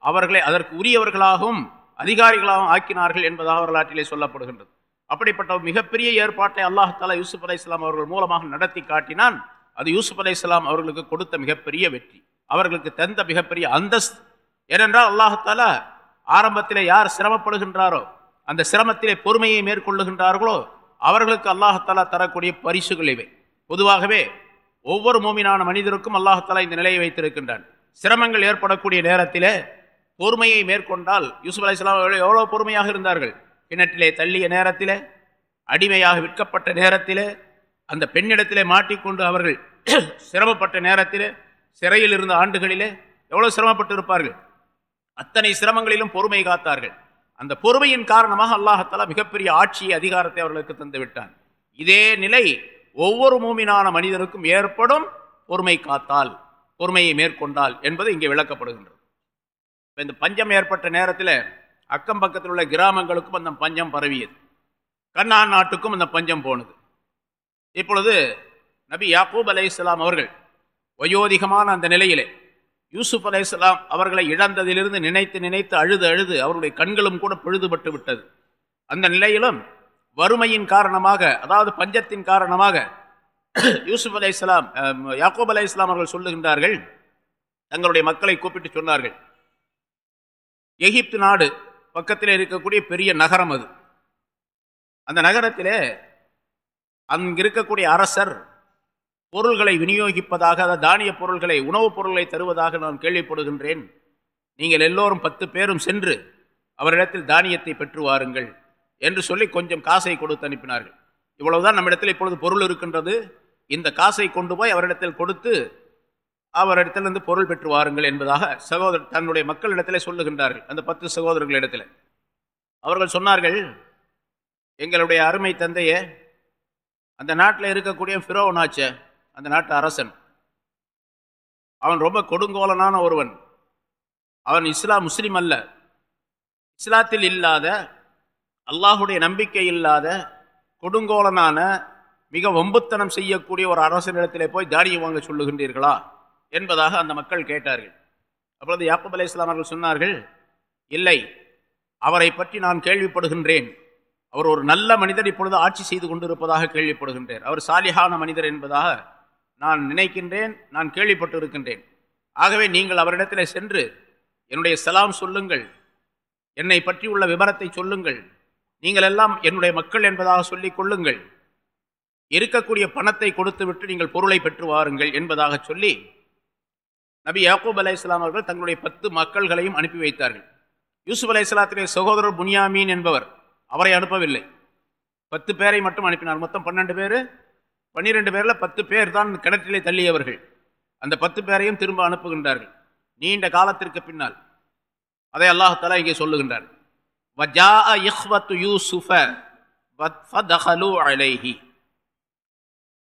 அவர்களை அதற்கு உரியவர்களாகவும் அதிகாரிகளாகவும் ஆக்கினார்கள் என்பதாக வரலாற்றிலே சொல்லப்படுகின்றது. அப்படிப்பட்ட மிகப்பெரிய ஏற்பாட்டை அல்லாஹாலா யூசுப் அலி இஸ்லாம் அவர்கள் மூலமாக நடத்தி காட்டினான். அது யூசுப் அலி இஸ்லாம் அவர்களுக்கு கொடுத்த மிகப்பெரிய வெற்றி. அவர்களுக்கு தந்த மிகப்பெரிய அந்தஸ்து. ஏனென்றால் அல்லாஹாலா ஆரம்பத்தில் யார் சிரமப்படுகின்றாரோ அந்த சிரமத்திலே பொறுமையை மேற்கொள்ளுகின்றார்களோ அவர்களுக்கு அல்லாஹாலா தரக்கூடிய பரிசுகள் இவை. பொதுவாகவே ஒவ்வொரு மூமினான மனிதருக்கும் அல்லாஹாலா இந்த நிலையை வைத்திருக்கின்றான். சிரமங்கள் ஏற்படக்கூடிய நேரத்திலே பொறுமையை மேற்கொண்டால் யூசுப் அலி இஸ்லாம் எவ்வளோ பொறுமையாக இருந்தார்கள். கிணற்றிலே தள்ளிய நேரத்திலே அடிமையாக விற்கப்பட்ட நேரத்திலே அந்த பெண்ணிடத்திலே மாட்டிக்கொண்டு அவர்கள் சிரமப்பட்ட நேரத்திலே சிறையில் இருந்த ஆண்டுகளிலே எவ்வளவு சிரமப்பட்டு இருப்பார்கள் அத்தனை சிரமங்களிலும் பொறுமை காத்தார்கள். அந்த பொறுமையின் காரணமாக அல்லாஹத்தாலா மிகப்பெரிய ஆட்சி அதிகாரத்தை அவர்களுக்கு தந்து விட்டான். இதே நிலை ஒவ்வொரு மூமினான மனிதனுக்கும் ஏற்படும் பொறுமை காத்தால் பொறுமையை மேற்கொண்டால் என்பது இங்கே விளக்கப்படுகின்றது. இந்த பஞ்சம் ஏற்பட்ட நேரத்தில் அக்கம் பக்கத்தில் உள்ள கிராமங்களுக்கும் அந்த பஞ்சம் பரவியது. கண்ணான் நாட்டுக்கும் அந்த பஞ்சம் போனது. இப்பொழுது நபி யாக்கூப் அலை இஸ்லாம் அவர்கள் வயோதிகமான அந்த நிலையிலே யூசுப் அலை இஸ்லாம் அவர்களை இழந்ததிலிருந்து நினைத்து நினைத்து அழுது அழுது அவருடைய கண்களும் கூட பொழுதுபட்டு விட்டது. அந்த நிலையிலும் வறுமையின் காரணமாக அதாவது பஞ்சத்தின் காரணமாக யூசுப் அலே இஸ்லாம் யாக்கூப் அலே இஸ்லாம் அவர்கள் சொல்லுகின்றார்கள். தங்களுடைய மக்களை கூப்பிட்டு சொன்னார்கள். எகிப்து நாடு பக்கத்தில் இருக்கக்கூடிய பெரிய நகரம் அது. அந்த நகரத்திலே அங்கு இருக்கக்கூடிய அரசர் பொருள்களை விநியோகிப்பதாக அதாவது தானிய பொருள்களை உணவுப் பொருள்களை தருவதாக நான் கேள்விப்படுகின்றேன். நீங்கள் எல்லோரும் பத்து பேரும் சென்று அவரிடத்தில் தானியத்தை பெற்று வாருங்கள் என்று சொல்லி கொஞ்சம் காசை கொடுத்து அனுப்பினார்கள். இவ்வளவுதான் நம்மிடத்தில் இப்பொழுது பொருள் இருக்கின்றது. இந்த காசை கொண்டு போய் அவரிடத்தில் கொடுத்து அவரிடத்திலிருந்து பொருள் பெற்று வாருங்கள் என்பதாக சகோதரர் தன்னுடைய மக்களிடத்திலே சொல்லுகின்றார்கள். அந்த பத்து சகோதரர்களிடத்தில். அவர்கள் சொன்னார்கள் எங்களுடைய அருமை தந்தையே அந்த நாட்டில் இருக்கக்கூடிய ஃபிரோனாச்ச அந்த நாட்டு அரசன். அவன் ரொம்ப கொடுங்கோலனான ஒருவன். அவன் இஸ்லாம் முஸ்லீம் அல்ல. இஸ்லாத்தில் இல்லாத அல்லாஹுடைய நம்பிக்கை இல்லாத கொடுங்கோலனான மிக வம்புத்தனம் செய்யக்கூடிய ஒரு அரசனிடத்திலே போய் தானியம் வாங்க சொல்லுகின்றீர்களா? என்பதாக அந்த மக்கள் கேட்டார்கள். அப்பொழுது யாப்பப் அலி இஸ்லாம் அவர்கள் சொன்னார்கள் இல்லை அவரை பற்றி நான் கேள்விப்படுகின்றேன். அவர் ஒரு நல்ல மனிதர் இப்பொழுது ஆட்சி செய்து கொண்டிருப்பதாக கேள்விப்படுகின்றேன். அவர் சாலிஹான மனிதர் என்பதாக நான் நினைக்கின்றேன் நான் கேள்விப்பட்டு இருக்கின்றேன் ஆகவே நீங்கள் அவரிடத்தில் சென்று என்னுடைய சலாம் சொல்லுங்கள் என்னை பற்றி உள்ள விவரத்தை சொல்லுங்கள் நீங்கள் எல்லாம் என்னுடைய மக்கள் என்பதாக சொல்லிக் கொள்ளுங்கள். இருக்கக்கூடிய பணத்தை கொடுத்துவிட்டு நீங்கள் பொருளை பெற்று வாருங்கள் என்பதாக சொல்லி நபி யாக்கூப் அலை இஸ்லாம் அவர்கள் தங்களுடைய பத்து மக்கள்களையும் அனுப்பி வைத்தார்கள். யூசுப் அலை இஸ்லாத்துடைய சகோதரர் புனியாமீன் என்பவர் அவரை அனுப்பவில்லை. பத்து பேரை மட்டும் அனுப்பினார். மொத்தம் பன்னெண்டு பேர். பன்னிரெண்டு பேரில் பத்து பேர் தான் கிணற்றிலே தள்ளியவர்கள். அந்த பத்து பேரையும் திரும்ப அனுப்புகின்றார்கள். நீண்ட காலத்திற்கு பின்னால். அதை அல்லாஹாலா இங்கே சொல்லுகின்றார்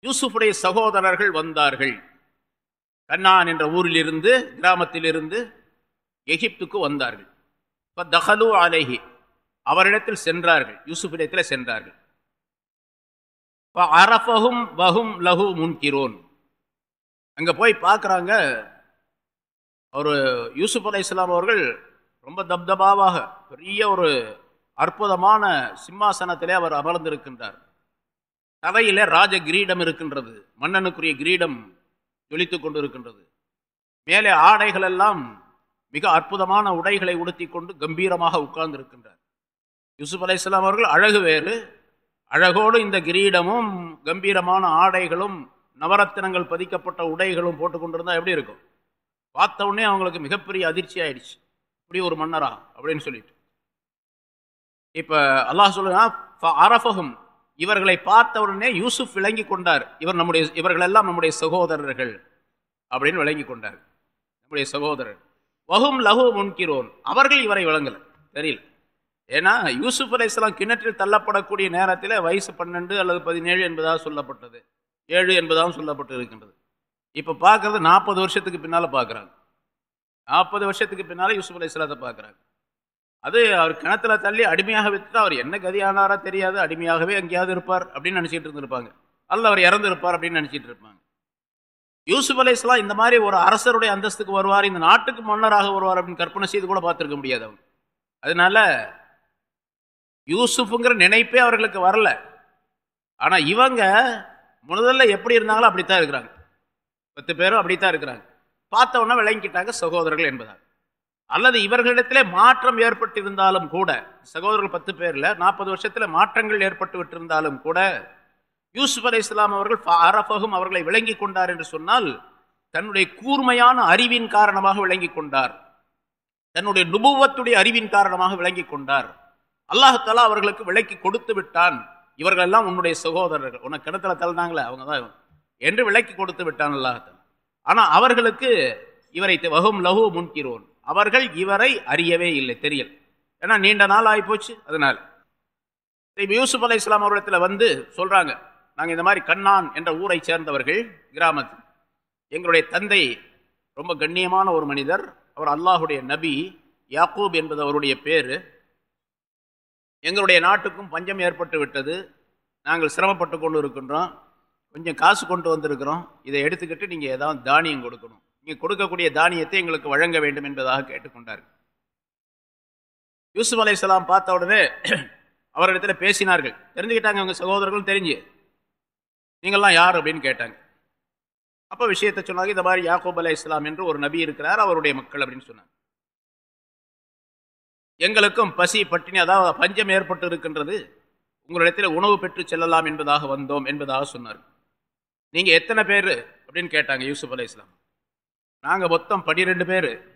யூசுஃபுடைய சகோதரர்கள் வந்தார்கள். கண்ணான் என்ற ஊரிலிருந்து கிராமத்திலிருந்து எகிப்துக்கு வந்தார்கள். தஹலு அலைஹி. அவரிடத்தில் சென்றார்கள். யூசுஃபிடத்தில் சென்றார்கள். அரஃபஹும் வஹும் லஹு முன்கிரோன். அங்கே போய் பார்க்குறாங்க அவர் யூசுப் அலை இஸ்லாம் அவர்கள் ரொம்ப தப்தபாவாக பெரிய ஒரு அற்புதமான சிம்மாசனத்திலே அவர் அமர்ந்திருக்கின்றார். தலையிலே ராஜ கிரீடம் இருக்கின்றது மன்னனுக்குரிய கிரீடம் ஜொலித்து கொண்டு இருக்கின்றது மேலே ஆடைகள் எல்லாம் மிக அற்புதமான உடைகளை உடுத்தி கொண்டு கம்பீரமாக உட்கார்ந்து இருக்கின்றார் யூசுப் அலை இஸ்லாம் அவர்கள் அழகு வேறு அழகோடு இந்த கிரீடமும் கம்பீரமான ஆடைகளும் நவரத்தினங்கள் பதிக்கப்பட்ட உடைகளும் போட்டுக்கொண்டிருந்தால் எப்படி இருக்கும்? பார்த்த உடனே அவங்களுக்கு மிகப்பெரிய அதிர்ச்சி ஆயிடுச்சு. இப்படி ஒரு மன்னரா? அப்படின்னு சொல்லிட்டு. இப்போ அல்லாஹ் சொல்லுங்க இவர்களை பார்த்த உடனே யூசுப் விளங்கி கொண்டார். இவர் நம்முடைய இவர்களெல்லாம் நம்முடைய சகோதரர்கள் அப்படின்னு விளங்கி கொண்டார். நம்முடைய சகோதரர். வகும் லகு முன்கிறோன் அவர்கள் இவரை விளங்கலை. தெரியல. ஏன்னா யூசுப் அலை இஸ்லாம் கிணற்றில் தள்ளப்படக்கூடிய நேரத்தில் வயசு பன்னெண்டு அல்லது பதினேழு என்பதாக சொல்லப்பட்டது. ஏழு என்பதாகவும் சொல்லப்பட்டு இருக்கின்றது இப்போ பார்க்கறது நாற்பது வருஷத்துக்கு பின்னால் பார்க்குறாங்க. நாற்பது வருஷத்துக்கு பின்னால் யூசுப் அலை இஸ்லாத்தை பார்க்குறாங்க. அது அவர் கிணத்துல தள்ளி அடிமையாக விட்டு அவர் என்ன கதியானாரா தெரியாது அடிமையாகவே எங்கேயாவது இருப்பார் அப்படின்னு நினச்சிட்டு இருந்திருப்பாங்க. அல்ல அவர் இறந்து இருப்பார் அப்படின்னு நினச்சிட்டு இருப்பாங்க. யூசுப் அலை இஸ்லாம் இந்த மாதிரி ஒரு அரசருடைய அந்தஸ்துக்கு வருவார் இந்த நாட்டுக்கு மன்னராக வருவார் அப்படின்னு கற்பனை செய்து கூட பார்த்துருக்க முடியாது அவங்க. அதனால யூசுஃபுங்கிற நினைப்பே அவர்களுக்கு வரல. ஆனால் இவங்க முதல்ல எப்படி இருந்தாங்களோ அப்படித்தான் இருக்கிறாங்க. பத்து பேரும் அப்படித்தான் இருக்கிறாங்க. பார்த்தவொன்னா விளங்கிக்கிட்டாங்க விளங்கிட்டாங்க சகோதரர்கள் என்பதால். அல்லது இவர்களிடத்திலே மாற்றம் ஏற்பட்டிருந்தாலும் கூட சகோதரர்கள் பத்து பேரில் நாற்பது வருஷத்தில் மாற்றங்கள் ஏற்பட்டு விட்டிருந்தாலும் கூட யூசுப் அலி இஸ்லாம் அவர்கள் அரபகும் அவர்களை விளங்கி கொண்டார் என்று சொன்னால் தன்னுடைய கூர்மையான அறிவின் காரணமாக விளங்கி கொண்டார். தன்னுடைய நுபுவத்துடைய அறிவின் காரணமாக விளங்கி கொண்டார். அல்லாஹாலா அவர்களுக்கு விலைக்கு கொடுத்து விட்டான். இவர்கள் எல்லாம் உன்னுடைய சகோதரர்கள். உனக்கு கிணத்துல தள்ளினாங்களே அவங்க தான் என்று விலைக்கு கொடுத்து விட்டான் அல்லாஹாலா ஆனால் அவர்களுக்கு இவரை வகும் லகு முன்கிறோன் அவர்கள் இவரை அறியவே இல்லை தெரியல. ஏன்னா நீண்ட நாள் ஆகிப்போச்சு அதனால். யூசுப் அலை இஸ்லாம் அவரிடத்தில் வந்து சொல்கிறாங்க நாங்கள் இந்த மாதிரி கண்ணான் என்ற ஊரை சேர்ந்தவர்கள் கிராமத்தில் எங்களுடைய தந்தை ரொம்ப கண்ணியமான ஒரு மனிதர். அவர் அல்லாஹுடைய நபி யாக்கூப் என்பது அவருடைய பேர். எங்களுடைய நாட்டுக்கும் பஞ்சம் ஏற்பட்டு விட்டது. நாங்கள் சிரமப்பட்டு கொண்டு இருக்கின்றோம் கொஞ்சம் காசு கொண்டு வந்திருக்கிறோம். இதை எடுத்துக்கிட்டு நீங்கள் ஏதாவது தானியம் கொடுக்கணும். நீங்கள் கொடுக்கக்கூடிய தானியத்தை எங்களுக்கு வழங்க வேண்டும் என்பதாக கேட்டுக்கொண்டார். யூசுப் அலையாம் பார்த்த உடனே அவரிடத்தில் பேசினார்கள். தெரிஞ்சுக்கிட்டாங்க அவங்க சகோதரர்களும் தெரிஞ்சு. நீங்கள்லாம் யார் அப்படின்னு கேட்டாங்க. அப்போ விஷயத்தை சொன்னாங்க இந்த மாதிரி யாக்கூப் அலை இஸ்லாம் என்று ஒரு நபி இருக்கிறார் அவருடைய மக்கள் அப்படின்னு சொன்னாங்க. எங்களுக்கும் பசி பட்டினி அதாவது பஞ்சம் ஏற்பட்டு இருக்கின்றது உங்களிடத்தில் உணவு பெற்று செல்லலாம் என்பதாக வந்தோம் என்பதாக சொன்னார். நீங்கள் எத்தனை பேர் அப்படின்னு கேட்டாங்க யூசுப் அலி இஸ்லாம். நாங்கள் மொத்தம் பன்னிரெண்டு பேர்.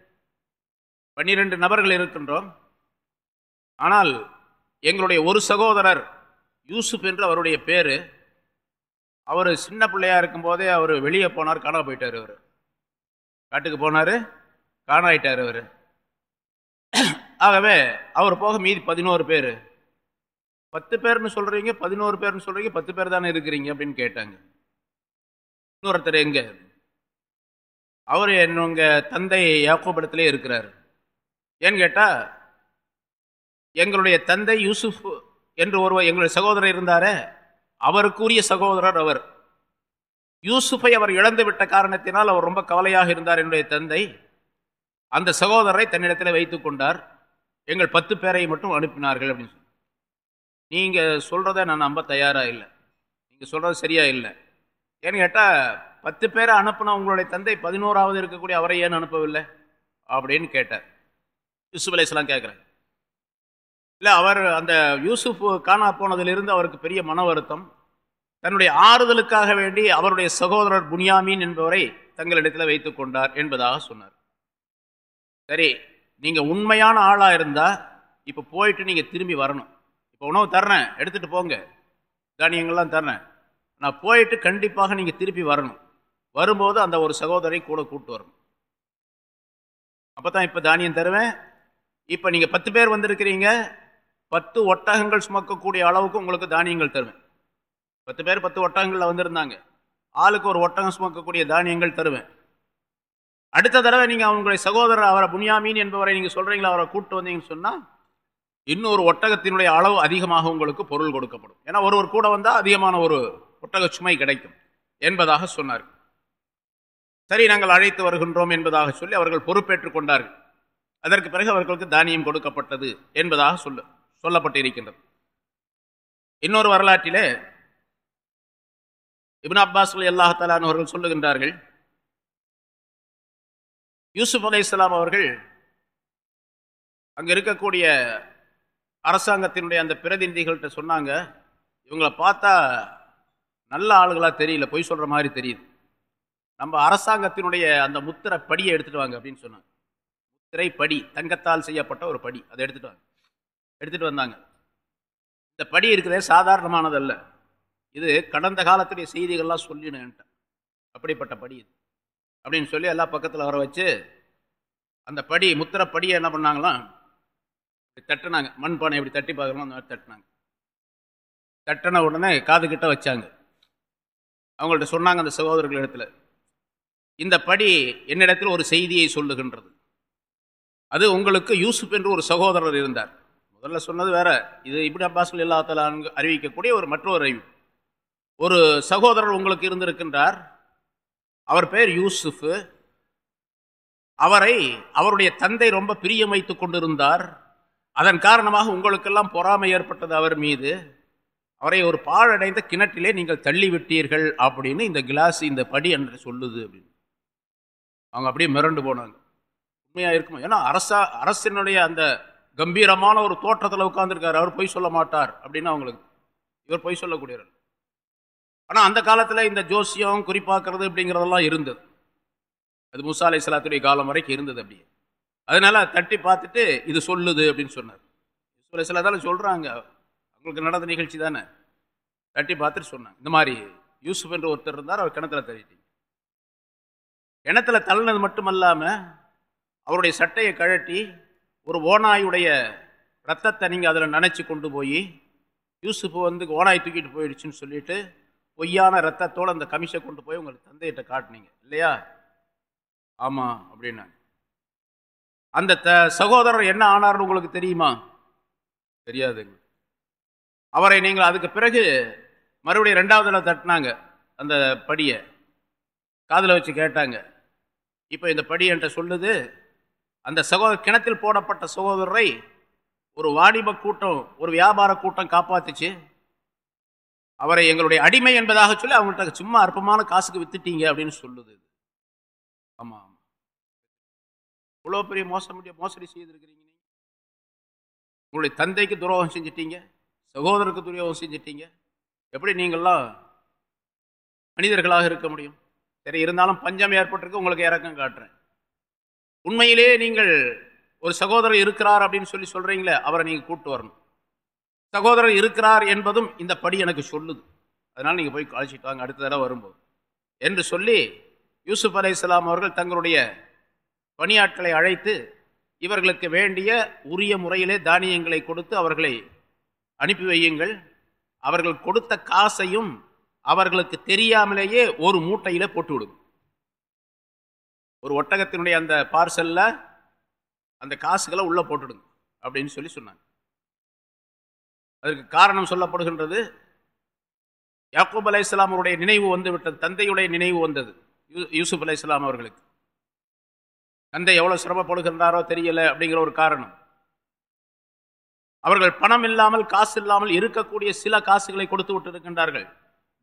பன்னிரெண்டு நபர்கள் இருக்கின்றோம். ஆனால் எங்களுடைய ஒரு சகோதரர் யூசுப் என்று அவருடைய பேர். அவர் சின்ன பிள்ளையாக இருக்கும்போதே அவர் வெளியே போனார் காண போயிட்டார் அவர். காட்டுக்கு போனார் காணாயிட்டார் அவர். ஆகவே அவர் போக மீதி பதினோரு பேர். பத்து பேர்னு சொல்கிறீங்க பதினோரு பேர்னு சொல்கிறீங்க பத்து பேர் தானே இருக்கிறீங்க அப்படின்னு கேட்டாங்க. இன்னொருத்தர் எங்கே? அவர் என்னங்க தந்தை யாக்கோபடத்திலே இருக்கிறார். ஏன்னு கேட்டால் எங்களுடைய தந்தை யூசுப் என்று ஒருவர் எங்களுடைய சகோதரர் இருந்தாரே அவருக்குரிய சகோதரர் அவர். யூசுஃபை அவர் இழந்து விட்ட காரணத்தினால் அவர் ரொம்ப கவலையாக இருந்தார் என்னுடைய தந்தை. அந்த சகோதரரை தன்னிடத்தில் வைத்து கொண்டார். எங்கள் பத்து பேரை மட்டும் அனுப்பினார்கள் அப்படின்னு சொல்லி நீங்கள் சொல்கிறத நான் நம்ப தயாராக இல்லை. நீங்கள் சொல்கிறது சரியாக இல்லை. ஏன்னு கேட்டால் பத்து பேரை அனுப்பின உங்களுடைய தந்தை பதினோராவது இருக்கக்கூடிய அவரை ஏன் அனுப்பவில்லை? அப்படின்னு கேட்டார். யூசுப் அலையாம் கேட்குறேன் இல்லை அவர் அந்த யூசுப் காணா போனதிலிருந்து அவருக்கு பெரிய மன வருத்தம். தன்னுடைய ஆறுதலுக்காக வேண்டி அவருடைய சகோதரர் புனியாமீன் என்பவரை தங்களிடத்தில் வைத்து கொண்டார் என்பதாக சொன்னார். சரி நீங்கள் உண்மையான ஆளாக இருந்தால் இப்போ போயிட்டு நீங்கள் திரும்பி வரணும். இப்போ உணவு தர்றேன் எடுத்துகிட்டு போங்க. தானியங்கள்லாம் தர்றேன். நான் போயிட்டு கண்டிப்பாக நீங்கள் திருப்பி வரணும். வரும்போது அந்த ஒரு சகோதரையும் கூட கூப்பிட்டு வரணும். அப்போ தான் இப்போ தானியம் தருவேன். இப்போ நீங்கள் பத்து பேர் வந்திருக்கிறீங்க. பத்து ஒட்டகங்கள் சுமக்கக்கூடிய அளவுக்கு உங்களுக்கு தானியங்கள் தருவேன். பத்து பேர் பத்து ஒட்டகங்களில் வந்திருந்தாங்க. ஆளுக்கு ஒரு ஒட்டகம் சுமக்கக்கூடிய தானியங்கள் தருவேன். அடுத்த தடவை நீங்கள் அவங்களுடைய சகோதரர் அவரை புனியாமீன் என்பவரை நீங்கள் சொல்கிறீங்களா அவரை கூப்பிட்டு வந்தீங்கன்னு சொன்னால் இன்னொரு ஒட்டகத்தினுடைய அளவு அதிகமாக உங்களுக்கு பொருள் கொடுக்கப்படும். ஏன்னா ஒருவர் கூட வந்தால் அதிகமான ஒரு ஒட்டக சுமை கிடைக்கும் என்பதாக சொன்னார். சரி நாங்கள் அழைத்து வருகின்றோம் என்பதாக சொல்லி அவர்கள் பொறுப்பேற்றுக் கொண்டார்கள். அதற்கு பிறகு அவர்களுக்கு தானியம் கொடுக்கப்பட்டது என்பதாக சொல்ல சொல்லப்பட்டு இருக்கின்றது இன்னொரு வரலாற்றிலே இபின் அப்பாஸ் அல்லாஹாலான் அவர்கள் சொல்லுகின்றார்கள் யூசுப் அலை இஸ்லாம் அவர்கள் அங்கே இருக்கக்கூடிய அரசாங்கத்தினுடைய அந்த பிரதிநிதிகள்கிட்ட சொன்னாங்க இவங்களை பார்த்தா நல்ல ஆளுகளாக தெரியல பொய் சொல்கிற மாதிரி தெரியுது. நம்ம அரசாங்கத்தினுடைய அந்த முத்திரை படியை எடுத்துகிட்டு வாங்க அப்படின்னு சொன்னாங்க. முத்திரை படி தங்கத்தால் செய்யப்பட்ட ஒரு படி அதை எடுத்துகிட்டு வாங்க. எடுத்துகிட்டு வந்தாங்க. இந்த படி இருக்கிறதே சாதாரணமானதல்ல. இது கடந்த காலத்துடைய செய்திகள்லாம் சொல்லினேன் அப்படிப்பட்ட படி இது. அப்படின்னு சொல்லி எல்லா பக்கத்தில் வர வச்சு அந்த படி முத்திர படியை என்ன பண்ணாங்களாம்? தட்டுனாங்க. மண்பானை இப்படி தட்டி பார்க்குறோம் அந்த மாதிரி தட்டினாங்க. தட்டின உடனே காது கிட்ட வச்சாங்க. அவங்கள்ட்ட சொன்னாங்க அந்த சகோதரர்கள் இடத்துல இந்த படி என்னிடத்தில் ஒரு செய்தியை சொல்லுகின்றது. அது உங்களுக்கு யூசுப் என்று ஒரு சகோதரர் இருந்தார். முதல்ல சொன்னது வேற. இது இப்படி அப்பாஸ்கள் எல்லாத்தால அறிவிக்கக்கூடிய ஒரு மற்றொரு அறிவு. ஒரு சகோதரர் உங்களுக்கு இருந்திருக்கின்றார். அவர் பெயர் யூசுஃபு. அவரை அவருடைய தந்தை ரொம்ப பிரியம் வைத்து கொண்டிருந்தார். அதன் காரணமாக உங்களுக்கெல்லாம் பொறாமை ஏற்பட்டது அவர் மீது. அவரை ஒரு பாழடைந்த கிணற்றிலே நீங்கள் தள்ளிவிட்டீர்கள் அப்படின்னு இந்த கிளாஸ் இந்த படி என்று சொல்லுது அப்படின்னு. அவங்க அப்படியே மிரண்டு போனாங்க. உண்மையாக இருக்குமா? ஏன்னா அரசா அரசினுடைய அந்த கம்பீரமான ஒரு தோற்றத்தில் உட்காந்துருக்காரு அவர் பொய் சொல்ல மாட்டார் அப்படின்னு அவங்களுக்கு இவர் பொய் சொல்லக்கூடியவர். ஆனால் அந்த காலத்தில் இந்த ஜோசியம் குறிப்பாக்குறது அப்படிங்கிறதெல்லாம் இருந்தது. அது முசா அலை சலாத்துடைய காலம் வரைக்கும் இருந்தது அப்படியே. அதனால தட்டி பார்த்துட்டு இது சொல்லுது அப்படின்னு சொன்னார். சில சில சொல்கிறாங்க அவங்களுக்கு நடந்த நிகழ்ச்சி தானே. தட்டி பார்த்துட்டு சொன்னாங்க. இந்த மாதிரி யூசுப் என்று ஒருத்தர் இருந்தார் அவர் கிணத்துல தள்ளிட்டீங்க. கிணத்துல தள்ளினது மட்டுமல்லாமல் அவருடைய சட்டையை கழட்டி ஒரு ஓனாயுடைய ரத்தத்தை நீங்கள் அதில் நினச்சி கொண்டு போய் யூசுப்பு வந்து ஓனாய் தூக்கிட்டு போயிடுச்சுன்னு சொல்லிட்டு பொய்யான ரத்தத்தோடு அந்த கமிஷை கொண்டு போய் உங்களுக்கு தந்தையிட்ட காட்டினீங்க இல்லையா? ஆமாம் அப்படின்னாங்க. அந்த த சகோதரர் என்ன ஆனார்னு உங்களுக்கு தெரியுமா? தெரியாதுங்க. அவரை நீங்கள் அதுக்கு பிறகு மறுபடியும் ரெண்டாவது தட்டினாங்க அந்த படியை. காதில் வச்சு கேட்டாங்க. இப்போ இந்த படி என்கிட்ட சொல்லுது அந்த சகோதர கிணத்தில் போடப்பட்ட சகோதரரை ஒரு வாணிப கூட்டம் ஒரு வியாபார கூட்டம் காப்பாத்துச்சு. அவரை எங்களுடைய அடிமை என்பதாக சொல்லி அவங்கள்ட்ட சும்மா அற்பமான காசுக்கு வித்துட்டீங்க அப்படின்னு சொல்லுது ஆமாம் ஆமாம் இவ்வளோ பெரிய மோசம் மோசடி செய்திருக்கிறீங்க உங்களுடைய தந்தைக்கு துரோகம் செஞ்சிட்டீங்க சகோதரருக்கு துரோகம் செஞ்சிட்டீங்க. எப்படி நீங்கள்லாம் மனிதர்களாக இருக்க முடியும்? சரி இருந்தாலும் பஞ்சம் ஏற்பட்டிருக்கு உங்களுக்கு இறக்கம் காட்டுறேன். உண்மையிலே நீங்கள் ஒரு சகோதரர் இருக்கிறார் அப்படின்னு சொல்லி சொல்கிறீங்களே அவரை நீங்கள் கூப்பிட்டு வரணும். சகோதரர் இருக்கிறார் என்பதும் இந்த படி எனக்கு சொல்லுது. அதனால் நீங்கள் போய் அழைச்சிட்டு வாங்க அடுத்த தடவை வரும்போது. என்று சொல்லி யூசுப் அலை இஸ்லாம் அவர்கள் தங்களுடைய பணியாட்களை அழைத்து இவர்களுக்கு வேண்டிய உரிய முறையிலே தானியங்களை கொடுத்து அவர்களை அனுப்பி வையுங்கள். அவர்கள் கொடுத்த காசையும் அவர்களுக்கு தெரியாமலேயே ஒரு மூட்டையில் போட்டு விடுங்க. ஒரு ஒட்டகத்தினுடைய அந்த பார்சலில் அந்த காசுகளை உள்ளே போட்டுடுங்க அப்படின்னு சொல்லி சொன்னாங்க. அதற்கு காரணம் சொல்லப்படுகின்றது. யாக்கூப் அலை இஸ்லாமருடைய நினைவு வந்து விட்டது. தந்தையுடைய நினைவு வந்தது. யூசுப் அலை இஸ்லாம் அவர்களுக்கு. தந்தை எவ்வளோ சிரமப்படுகின்றாரோ தெரியல அப்படிங்கிற ஒரு காரணம். அவர்கள் பணம் இல்லாமல் காசு இல்லாமல் இருக்கக்கூடிய சில காசுகளை கொடுத்து விட்டு இருக்கின்றார்கள்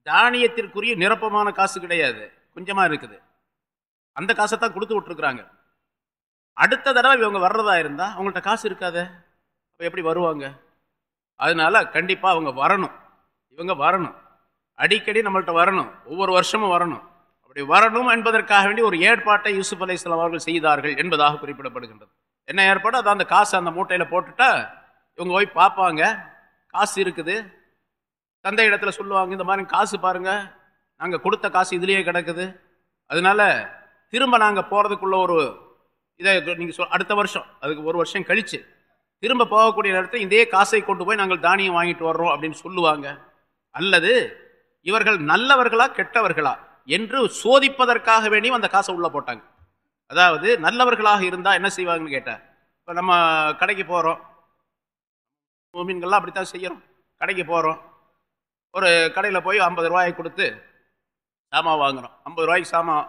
தானியத்திற்குரிய நிரப்பமான காசு கிடையாது. கொஞ்சமாக இருக்குது. அந்த காசை தான் கொடுத்து விட்டுருக்குறாங்க. அடுத்த தடவை இவங்க வர்றதா இருந்தால் அவங்கள்ட்ட காசு இருக்காத? அப்போ எப்படி வருவாங்க? அதனால கண்டிப்பாக அவங்க வரணும். இவங்க வரணும். அடிக்கடி நம்மள்கிட்ட வரணும். ஒவ்வொரு வருஷமும் வரணும். அப்படி வரணும் என்பதற்காக வேண்டி ஒரு ஏற்பாட்டை யூசுப் அலி இஸ்லாம் அவர்கள் செய்தார்கள் என்பதாக குறிப்பிடப்படுகின்றது. என்ன ஏற்பாடு? அதான் அந்த காசு அந்த மூட்டையில் போட்டுட்டா இவங்க போய் பார்ப்பாங்க. காசு இருக்குது. தந்தை இடத்துல சொல்லுவாங்க இந்த மாதிரி காசு பாருங்கள் நாங்கள் கொடுத்த காசு இதுலேயே கிடக்குது. அதனால திரும்ப நாங்கள் போகிறதுக்குள்ள ஒரு இதை நீங்கள் சொல் அடுத்த வருஷம் அதுக்கு ஒரு வருஷம் கழிச்சு திரும்ப போகக்கூடிய நேரத்தில் இதே காசை கொண்டு போய் நாங்கள் தானியம் வாங்கிட்டு வர்றோம் அப்படின்னு சொல்லுவாங்க. அல்லது இவர்கள் நல்லவர்களா கெட்டவர்களா என்று சோதிப்பதற்காக வேண்டியும் அந்த காசை உள்ளே போட்டாங்க. அதாவது நல்லவர்களாக இருந்தால் என்ன செய்வாங்கன்னு கேட்டேன் இப்போ நம்ம கடைக்கு போகிறோம் மீன்கள்லாம் அப்படித்தான் செய்கிறோம் கடைக்கு போகிறோம் ஒரு கடையில் போய் ஐம்பது ரூபாயை கொடுத்து சாமான் வாங்குகிறோம் ஐம்பது ரூபாய்க்கு சாமான்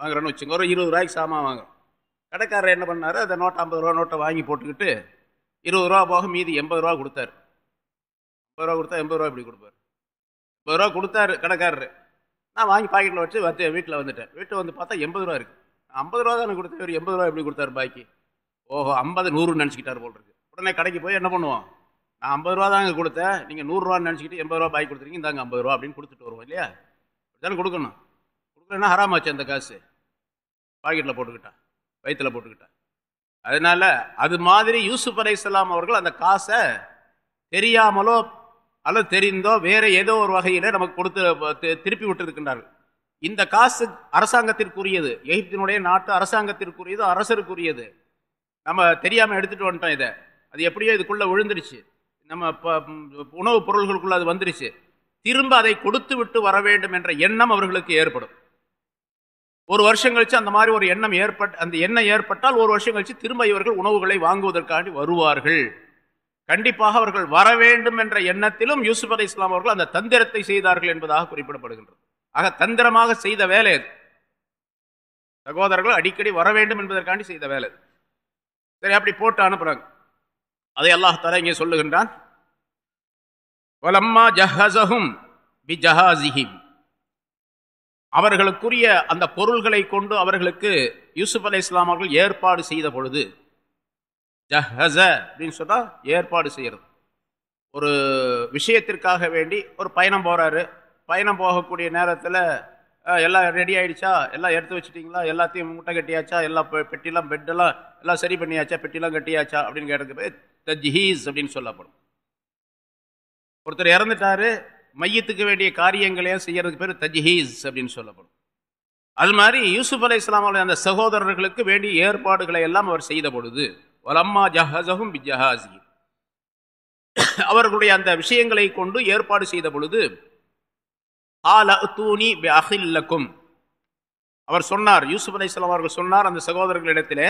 வாங்குறோன்னு வச்சுங்க ஒரு இருபது ரூபாய்க்கு சாமான் வாங்குறோம். கடைக்காரர் என்ன பண்ணார்? அந்த நோட்டை ஐம்பது ரூபா நோட்டை வாங்கி போட்டுக்கிட்டு இருபது ரூபா போக மீதி எண்பது ரூபா கொடுத்தாரு. ஐம்பது ரூபா கொடுத்தா எண்பது ரூபா இப்படி கொடுப்பாரு. ஐம்பது ரூபா கொடுத்தாரு கடைக்காரரு. நான் வாங்கி பாக்கெட்டில் வச்சு வச்சு வீட்டில் வந்துட்டேன். வீட்டில் வந்து பார்த்தா எண்பது ரூபா இருக்குது ஐம்பது ரூபா தானே கொடுத்தேன் ஒரு எண்பது ரூபா எப்படி கொடுத்தாரு பாக்கி ஓஹோ ஐம்பது நூறுன்னு நினச்சிக்கிட்டார் போல் இருக்கு உடனே கடைக்கு போய் என்ன பண்ணுவோம்? நான் ஐம்பது ரூபா தாங்க கொடுத்தேன் நீங்கள் நூறுரூவான்னு நினச்சிக்கிட்டு எண்பது ரூபா பாக்கி கொடுத்துருக்கீங்க இந்தாங்க ஐம்பது ரூபா அப்படின்னு கொடுத்துட்டு வருவோம் இல்லையா? தானே கொடுக்கணும். கொடுக்கலன்னா ஹராமாச்சு அந்த காசு. பாக்கெட்டில் போட்டுக்கிட்டா வயிற்றில் போட்டுக்கிட்டா. அதனால அது மாதிரி யூசுப் அலை இஸ்லாம் அவர்கள் அந்த காசை தெரியாமலோ அல்லது தெரிந்தோ வேற ஏதோ ஒரு வகையில் நமக்கு கொடுத்து திருப்பி விட்டுருக்கின்றார்கள். இந்த காசு அரசாங்கத்திற்குரியது. எகிப்தினுடைய நாட்டு அரசாங்கத்திற்குரியது அரசருக்குரியது. நம்ம தெரியாமல் எடுத்துகிட்டு வந்துட்டோம் இதை. அது எப்படியோ இதுக்குள்ளே விழுந்துருச்சு. நம்ம உணவுப் பொருள்களுக்குள்ளே அது வந்துருச்சு. திரும்ப அதை கொடுத்து விட்டு வர வேண்டும் என்ற எண்ணம் அவர்களுக்கு ஏற்படும். ஒரு வருஷம் கழிச்சு அந்த மாதிரி ஒரு எண்ணம் ஏற்பட்ட அந்த எண்ணம் ஏற்பட்டால் ஒரு வருஷம் கழிச்சு திரும்ப இவர்கள் உணவுகளை வாங்குவதற்காண்டி வருவார்கள். கண்டிப்பாக அவர்கள் வர வேண்டும் என்ற எண்ணத்திலும் யூசுப் அலி இஸ்லாம் அவர்கள் அந்த தந்திரத்தை செய்தார்கள் என்பதாக குறிப்பிடப்படுகின்றது. ஆக தந்திரமாக செய்த வேலை அது. சகோதரர்கள் அடிக்கடி வர வேண்டும் என்பதற்காண்டி செய்த வேலை சரி அப்படி போட்டு அனுப்புறாங்க. அதை அல்லாஹ் தர இங்கே சொல்லுகின்றான். அவர்களுக்குரிய அந்த பொருள்களை கொண்டு அவர்களுக்கு யூசுப் அலி இஸ்லாம் அவர்கள் ஏற்பாடு செய்த பொழுது ஜஹஸ அப்படின்னு சொன்னால் ஏற்பாடு செய்கிறது ஒரு விஷயத்திற்காக வேண்டி ஒரு பயணம் போகிறாரு பயணம் போகக்கூடிய நேரத்தில் எல்லாம் ரெடி ஆகிடுச்சா எல்லாம் எடுத்து வச்சுட்டிங்களா? எல்லாத்தையும் முட்டை கட்டியாச்சா? எல்லா பெட்டிலாம் பெட்டெல்லாம் எல்லாம் சரி பண்ணியாச்சா? பெட்டிலாம் கட்டியாச்சா? அப்படின்னு கேட்டதுக்கு தஜ்ஹீஸ் அப்படின்னு சொல்லப்படும். ஒருத்தர் இறந்துட்டாரு. மையத்துக்கு வேண்டிய காரியங்களையும் செய்கிறதுக்கு பேர் தஜ்ஹீஸ் அப்படின்னு சொல்லப்படும். அது மாதிரி யூசுப் அலி இஸ்லாமுடைய அந்த சகோதரர்களுக்கு வேண்டிய ஏற்பாடுகளை எல்லாம் அவர் செய்த பொழுது வலம்மா ஜஹசகும் பிஜஹாசி அவர்களுடைய அந்த விஷயங்களை கொண்டு ஏற்பாடு செய்த பொழுது ஆல தூணி அஹில்லக்கும் அவர் சொன்னார் யூசுப் அலி இஸ்லாம் அவர்கள் சொன்னார் அந்த சகோதரர்களிடத்திலே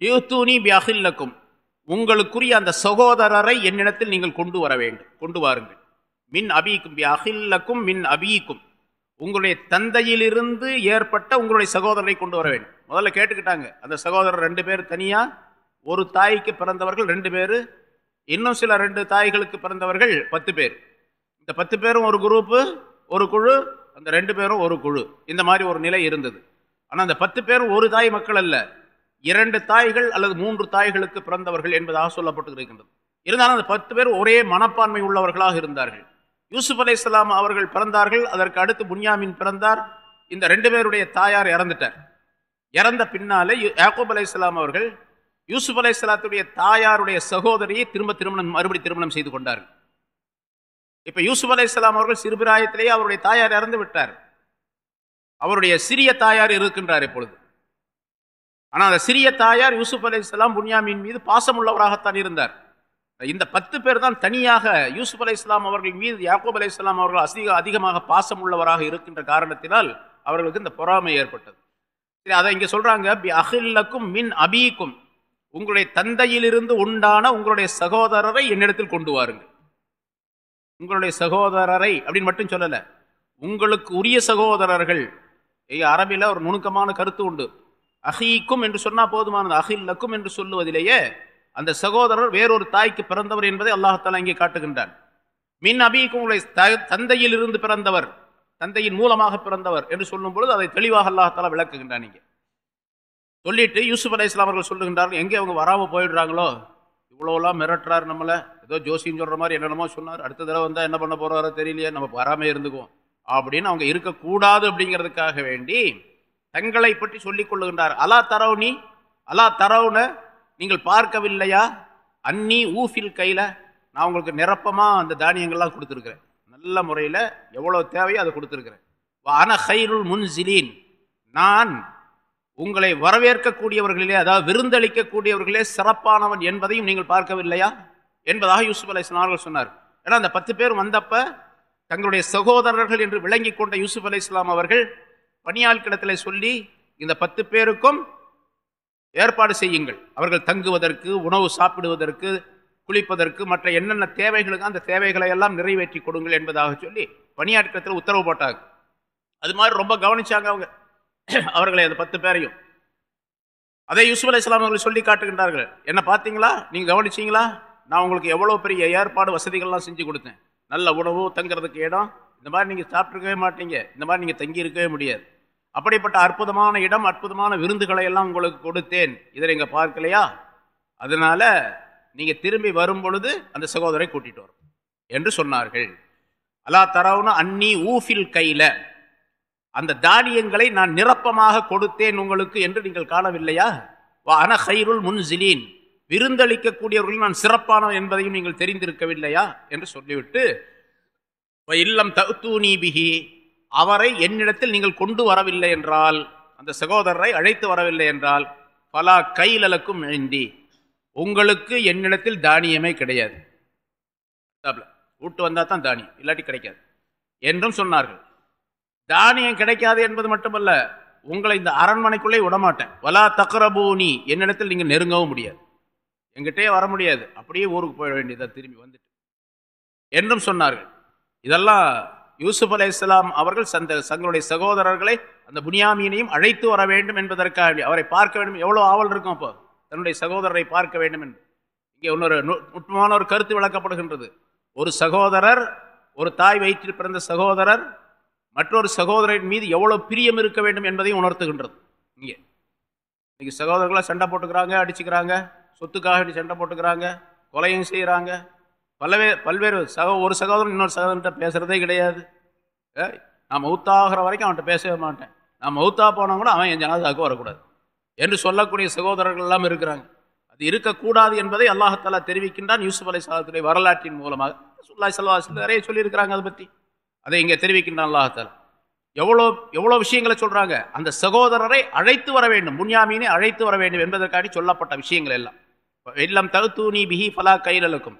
யூத்தூனி பி அஹில்லக்கும் உங்களுக்குரிய அந்த சகோதரரை என்னிடத்தில் நீங்கள் கொண்டு வர வேண்டும். கொண்டு வாருங்கள். மின் அபீக்கும் அகில்லக்கும் மின் அபீக்கும். உங்களுடைய தந்தையிலிருந்து ஏற்பட்ட உங்களுடைய சகோதரரை கொண்டு வர வேண்டும். முதல்ல கேட்டுக்கிட்டாங்க. அந்த சகோதரர் ரெண்டு பேர் தனியாக ஒரு தாய்க்கு பிறந்தவர்கள் ரெண்டு பேர். இன்னும் சில ரெண்டு தாய்களுக்கு பிறந்தவர்கள் பத்து பேர். இந்த பத்து பேரும் ஒரு குரூப்பு ஒரு குழு அந்த ரெண்டு பேரும் ஒரு குழு. இந்த மாதிரி ஒரு நிலை இருந்தது. ஆனால் அந்த பத்து பேரும் ஒரு தாய் மக்கள் அல்ல. இரண்டு தாய்கள் அல்லது மூன்று தாய்களுக்கு பிறந்தவர்கள் என்பதாக சொல்லப்பட்டு இருக்கின்றது இருந்தாலும் அந்த பத்து பேர் ஒரே மனப்பான்மை உள்ளவர்களாக இருந்தார்கள். யூசுப் அலை இஸ்லாம் அவர்கள் பிறந்தார்கள் அதற்கு அடுத்து புன்யாமின் பிறந்தார் இந்த ரெண்டு பேருடைய தாயார் இறந்துட்டார். இறந்த பின்னாலே யாக்கூப் அலை இஸ்லாம் அவர்கள் யூசுப் அலை இஸ்லாத்துடைய தாயாருடைய சகோதரியை திரும்ப திருமணம் மறுபடி திருமணம் செய்து கொண்டார்கள். இப்ப யூசுப் அலை இஸ்லாம் அவர்கள் சிறுபிராயத்திலேயே அவருடைய தாயார் இறந்து விட்டார். அவருடைய சிறிய தாயார் இருக்கின்றார் இப்பொழுது. ஆனால் அந்த சிறிய தாயார் யூசுப் அலி இஸ்லாம் புன்யாமின் மீது பாசமுள்ளவராகத்தான் இருந்தார். இந்த பத்து பேர் தான் தனியாக யூசுப் அலி இஸ்லாம் அவர்கள் மீது யாக்கூப் அலி இஸ்லாம் அவர்கள் அதிக அதிகமாக பாசம் உள்ளவராக இருக்கின்ற காரணத்தினால் அவர்களுக்கு இந்த பொறாமை ஏற்பட்டது. சரி அதை இங்கே சொல்கிறாங்க பி அகில்லக்கும் மின் அபீக்கும். உங்களுடைய தந்தையிலிருந்து உண்டான உங்களுடைய சகோதரரை என்னிடத்தில் கொண்டு வாருங்கள். உங்களுடைய சகோதரரை அப்படின்னு மட்டும் சொல்லலை உங்களுக்கு உரிய சகோதரர்கள். அரபியில் ஒரு நுணுக்கமான கருத்து உண்டு. அஹீக்கும் என்று சொன்னால் போதுமானது. அஹில்லக்கும் என்று சொல்லுவதிலேயே அந்த சகோதரர் வேறொரு தாய்க்கு பிறந்தவர் என்பதை அல்லாஹாலா இங்கே காட்டுகின்றான். மின் அபீக்கும் உங்களை தந்தையில் இருந்து பிறந்தவர் தந்தையின் மூலமாக பிறந்தவர் என்று சொல்லும் பொழுது அதை தெளிவாக அல்லாஹாலா விளக்குகின்றான் இங்கே. சொல்லிட்டு யூசுப் அலி இஸ்லாம் அவர்கள் சொல்லுகின்றார்கள் எங்கே அவங்க வராமல் போயிடுறாங்களோ? இவ்வளோலாம் மிரட்டுறாரு நம்மளை. ஏதோ ஜோசியம் சொல்கிற மாதிரி என்னென்னமோ சொன்னார். அடுத்த தடவை வந்தால் என்ன பண்ண போகிறாரோ தெரியலையே. நம்ம வராமல் இருந்துக்குவோம். அப்படின்னு அவங்க இருக்கக்கூடாது அப்படிங்கிறதுக்காக வேண்டி தங்களை பற்றி சொல்லிக் கொள்ளுகின்றார். அலா தரவுனி அலா தரவுன நீங்கள் பார்க்கவில்லையா? அன்னி ஊஃபில் கையில் நான் உங்களுக்கு நிரப்பமாக அந்த தானியங்கள்லாம் கொடுத்துருக்குறேன். நல்ல முறையில் எவ்வளோ தேவையோ அதை கொடுத்துருக்குறேன். அன ஹைருல் முன்சிலீன். நான் உங்களை வரவேற்கக்கூடியவர்களிலே அதாவது விருந்தளிக்கக்கூடியவர்களே சிறப்பானவன் என்பதையும் நீங்கள் பார்க்கவில்லையா? என்பதாக யூசுப் அலை அவர்கள் சொன்னார். ஏன்னா அந்த பத்து பேர் வந்தப்ப தங்களுடைய சகோதரர்கள் என்று விளங்கி கொண்ட யூசுப் அலை இஸ்லாம் அவர்கள் பணியாட்களிடத்தில் சொல்லி இந்த பத்து பேருக்கும் ஏற்பாடு செய்யுங்கள். அவர்கள் தங்குவதற்கு உணவு சாப்பிடுவதற்கு குளிப்பதற்கு மற்ற என்னென்ன தேவைகளுக்கு அந்த தேவைகளை எல்லாம் நிறைவேற்றி கொடுங்கள் என்பதாக சொல்லி பணியாட்களத்தில் உத்தரவு போட்டாங்க. அது மாதிரி ரொம்ப கவனிச்சாங்க அவங்க. அவர்களை அந்த பத்து பேரையும். அதை யூசுப் அலி இஸ்லாம் அவர்கள் சொல்லி காட்டுகின்றார்கள். என்ன பார்த்தீங்களா? நீங்கள் கவனிச்சிங்களா? நான் உங்களுக்கு எவ்வளோ பெரிய ஏற்பாடு வசதிகள்லாம் செஞ்சு கொடுத்தேன். நல்ல உணவு தங்குறதுக்கு இடம். இந்த மாதிரி நீங்கள் சாப்பிட்ருக்கவே மாட்டீங்க. இந்த மாதிரி நீங்கள் தங்கி இருக்கவே முடியாது. அப்படிப்பட்ட அற்புதமான இடம் அற்புதமான விருந்துகளை எல்லாம் உங்களுக்கு கொடுத்தேன். இதை நீங்கள் பார்க்கலையா? அதனால நீங்கள் திரும்பி வரும் பொழுது அந்த சகோதரை கூட்டிகிட்டு வரும் என்று சொன்னார்கள். அல்லா தரவுன அன்னி ஊஃபில் கையில் அந்த தானியங்களை நான் நிரப்பமாக கொடுத்தேன் உங்களுக்கு என்று நீங்கள் காணவில்லையா? அன ஹைருல் முன்சிலீன். விருந்தளிக்கக்கூடியவர்கள் நான் சிறப்பானவன் என்பதையும் நீங்கள் தெரிந்திருக்கவில்லையா? என்று சொல்லிவிட்டு இல்லம் தூணீபிகி அவரை என்னிடத்தில் நீங்கள் கொண்டு வரவில்லை என்றால் அந்த சகோதரரை அழைத்து வரவில்லை என்றால் பலா கைலலுக்கும் எழுந்தி உங்களுக்கு என்னிடத்தில் தானியமே கிடையாது. விட்டு வந்தால் தான் தானியம் இல்லாட்டி கிடைக்காது. என்றும் சொன்னார்கள். தானியம் கிடைக்காது என்பது மட்டுமல்ல உங்களை இந்த அரண்மனைக்குள்ளே விடமாட்டேன். வலா தக்கரபூனி என்னிடத்தில் நீங்கள் நெருங்கவும் முடியாது. எங்கிட்டே வர முடியாது. அப்படியே ஊருக்கு போயிட வேண்டியதாக திரும்பி வந்துட்டு. என்றும் சொன்னார்கள். இதெல்லாம் யூசுப் அலை இஸ்லாம் அவர்கள் சந்த தங்களுடைய சகோதரர்களை அந்த புனியாமீனையும் அழைத்து வர வேண்டும் என்பதற்காக அவரை பார்க்க வேண்டும். எவ்வளோ ஆவல் இருக்கும் அப்போ? தன்னுடைய சகோதரரை பார்க்க வேண்டும் என்று. இங்கே இன்னொரு நுட்பமான ஒரு கருத்து விளக்கப்படுகின்றது. ஒரு சகோதரர் ஒரு தாய் வயிற்றில் பிறந்த சகோதரர் மற்றொரு சகோதரின் மீது எவ்வளோ பிரியம் இருக்க வேண்டும் என்பதையும் உணர்த்துகின்றது. இங்கே. இன்றைக்கி சகோதரர்களாக சண்டை போட்டுக்கிறாங்க அடிச்சுக்கிறாங்க சொத்துக்காக சண்டை போட்டுக்கிறாங்க கொலையும் செய்கிறாங்க பல்வே பல்வேறு சகோ ஒரு சகோதரன் இன்னொரு சகோதரன்கிட்ட பேசுகிறதே கிடையாது. நான் மௌத்தாகிற வரைக்கும் அவன்கிட்ட பேசவே மாட்டேன். நான் மௌத்தா போனால் கூட அவன் என் ஜனாதாவுக்கு வரக்கூடாது. என்று சொல்லக்கூடிய சகோதரர்கள் எல்லாம் இருக்கிறாங்க. அது இருக்கக்கூடாது என்பதை அல்லாஹாலா தெரிவிக்கின்றான் யூசுப் அலை சாலத்துடைய வரலாற்றின் மூலமாக. சுல்லாய் சல்லாஹ் நிறைய சொல்லியிருக்கிறாங்க அதை பற்றி அதை இங்கே தெரிவிக்கின்றான் அல்லாஹாலா எவ்வளோ எவ்வளோ விஷயங்களை சொல்கிறாங்க அந்த சகோதரரை அழைத்து வர வேண்டும். முன்யாமீனை அழைத்து வர வேண்டும் என்பதற்காக சொல்லப்பட்ட விஷயங்கள் எல்லாம். எல்லாம் தகுத்தூனி பிஹி ஃபலா கையில் கைலலுக்கும்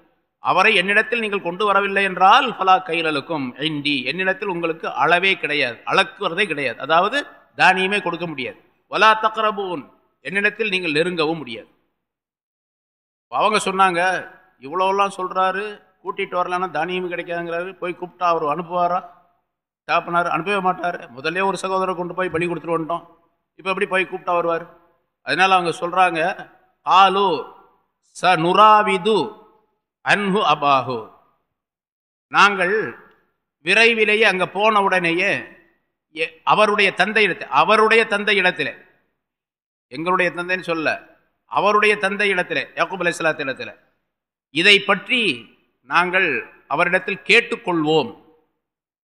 அவரை என்னிடத்தில் நீங்கள் கொண்டு வரவில்லை என்றால் பலா கைலலுக்கும். இண்டி என்னிடத்தில் உங்களுக்கு அளவே கிடையாது அளக்குறதே கிடையாது. அதாவது தானியமே கொடுக்க முடியாது. வலா தக்கரபூன் என்னிடத்தில் நீங்கள் நெருங்கவும் முடியாது. அவங்க சொன்னாங்க இவ்வளோலாம் சொல்கிறாரு கூட்டிகிட்டு வரலன்னா தானியமும் கிடைக்காதுங்கிறாரு. போய் கூப்பிட்டா அவர் அனுப்புவாரா? தாப்பினார் அனுப்பவே மாட்டார். முதல்ல ஒரு சகோதரரை கொண்டு போய் பலி கொடுத்துட்டு வந்துட்டோம். இப்போ எப்படி போய் கூப்பிட்டா வருவார்? அதனால் அவங்க சொல்கிறாங்க ஆலு ச நுராவிது அன்ஹு அபாஹு நாங்கள் விரைவிலேயே அங்கே போன உடனேயே அவருடைய தந்தை இடத்தில் அவருடைய தந்தை இடத்துல எங்களுடைய தந்தைன்னு சொல்ல அவருடைய தந்தை இடத்துல யாக்கூப் அலி சலாத் இடத்துல இதை பற்றி நாங்கள் அவரிடத்தில் கேட்டுக்கொள்வோம்.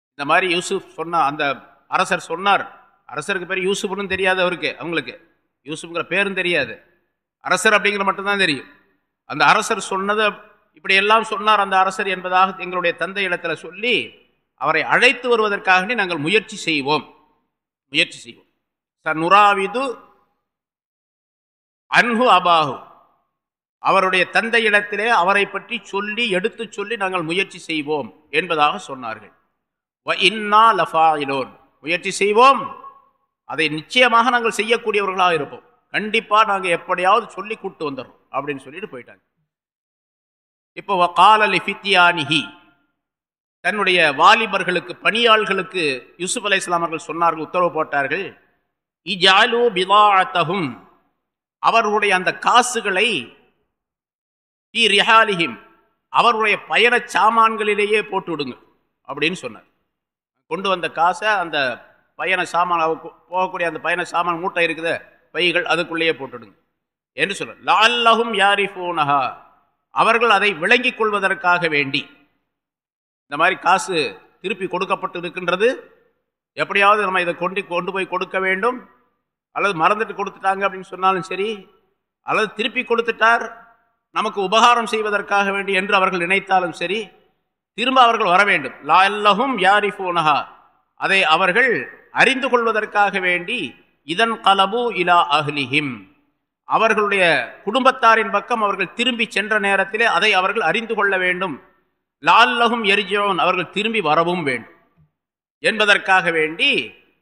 இந்த மாதிரி யூசுப் சொன்ன அந்த அரசர் சொன்னார். அரசருக்கு பேர் யூசுப்னு தெரியாது அவருக்கு அவங்களுக்கு. யூசுப்ங்கிற பேரும் தெரியாது. அரசர் அப்படிங்கிற மட்டும்தான் தெரியும். அந்த அரசர் சொன்னதை இப்படியெல்லாம் சொன்னார் அந்த அரசர் என்பதாக எங்களுடைய தந்தை இடத்துல சொல்லி அவரை அழைத்து வருவதற்காக நாங்கள் முயற்சி செய்வோம். முயற்சி செய்வோம். சார் நுராவிது அன்ஹு அபாஹு. அவருடைய தந்தை இடத்திலே அவரை பற்றி சொல்லி எடுத்து சொல்லி நாங்கள் முயற்சி செய்வோம் என்பதாக சொன்னார்கள். இன்னா லஃபாயிலோன். முயற்சி செய்வோம். அதை நிச்சயமாக நாங்கள் செய்யக்கூடியவர்களாக இருப்போம். கண்டிப்பாக நாங்கள் எப்படியாவது சொல்லி கூப்பிட்டு வந்துடுறோம் அப்படின்னு சொல்லிட்டு போயிட்டாங்க. இப்போ காலலி ஃபித்தியானிஹி. தன்னுடைய வாலிபர்களுக்கு பணியாள்களுக்கு யூசுப் அலை இஸ்லாமர்கள் சொன்னார்கள் உத்தரவு போட்டார்கள் இஜாலு பிதாத்தகும் அவர்களுடைய அந்த காசுகளை ரிஹாலிஹிம் அவருடைய பயண சாமான்களிலேயே போட்டு விடுங்க அப்படின்னு சொன்னார். கொண்டு வந்த காசை அந்த பயண சாமான் போகக்கூடிய அந்த பயண சாமான் மூட்டை இருக்குத பைகள் அதுக்குள்ளேயே போட்டுடுங்க என்று சொல்ல யாரி ஃபோனஹா அவர்கள் அதை விளங்கிக் கொள்வதற்காக வேண்டி. இந்த மாதிரி காசு திருப்பி கொடுக்கப்பட்டு இருக்கின்றது எப்படியாவது நம்ம இதை கொண்டு கொண்டு போய் கொடுக்க வேண்டும். அல்லது மறந்துட்டு கொடுத்துட்டாங்க அப்படின்னு சொன்னாலும் சரி அல்லது திருப்பி கொடுத்துட்டார் நமக்கு உபகாரம் செய்வதற்காக வேண்டி என்று அவர்கள் நினைத்தாலும் சரி திரும்ப அவர்கள் வர வேண்டும். லா அல்லஹும் யாரிஃபூனஹா. அதை அவர்கள் அறிந்து கொள்வதற்காக வேண்டி இதன் கலபு இலா அஹ்லிஹிம். அவர்களுடைய குடும்பத்தாரின் பக்கம் அவர்கள் திரும்பி சென்ற நேரத்திலே அதை அவர்கள் அறிந்து கொள்ள வேண்டும். லால்லகும் எரிஜோன் அவர்கள் திரும்பி வரவும் வேண்டும். என்பதற்காக வேண்டி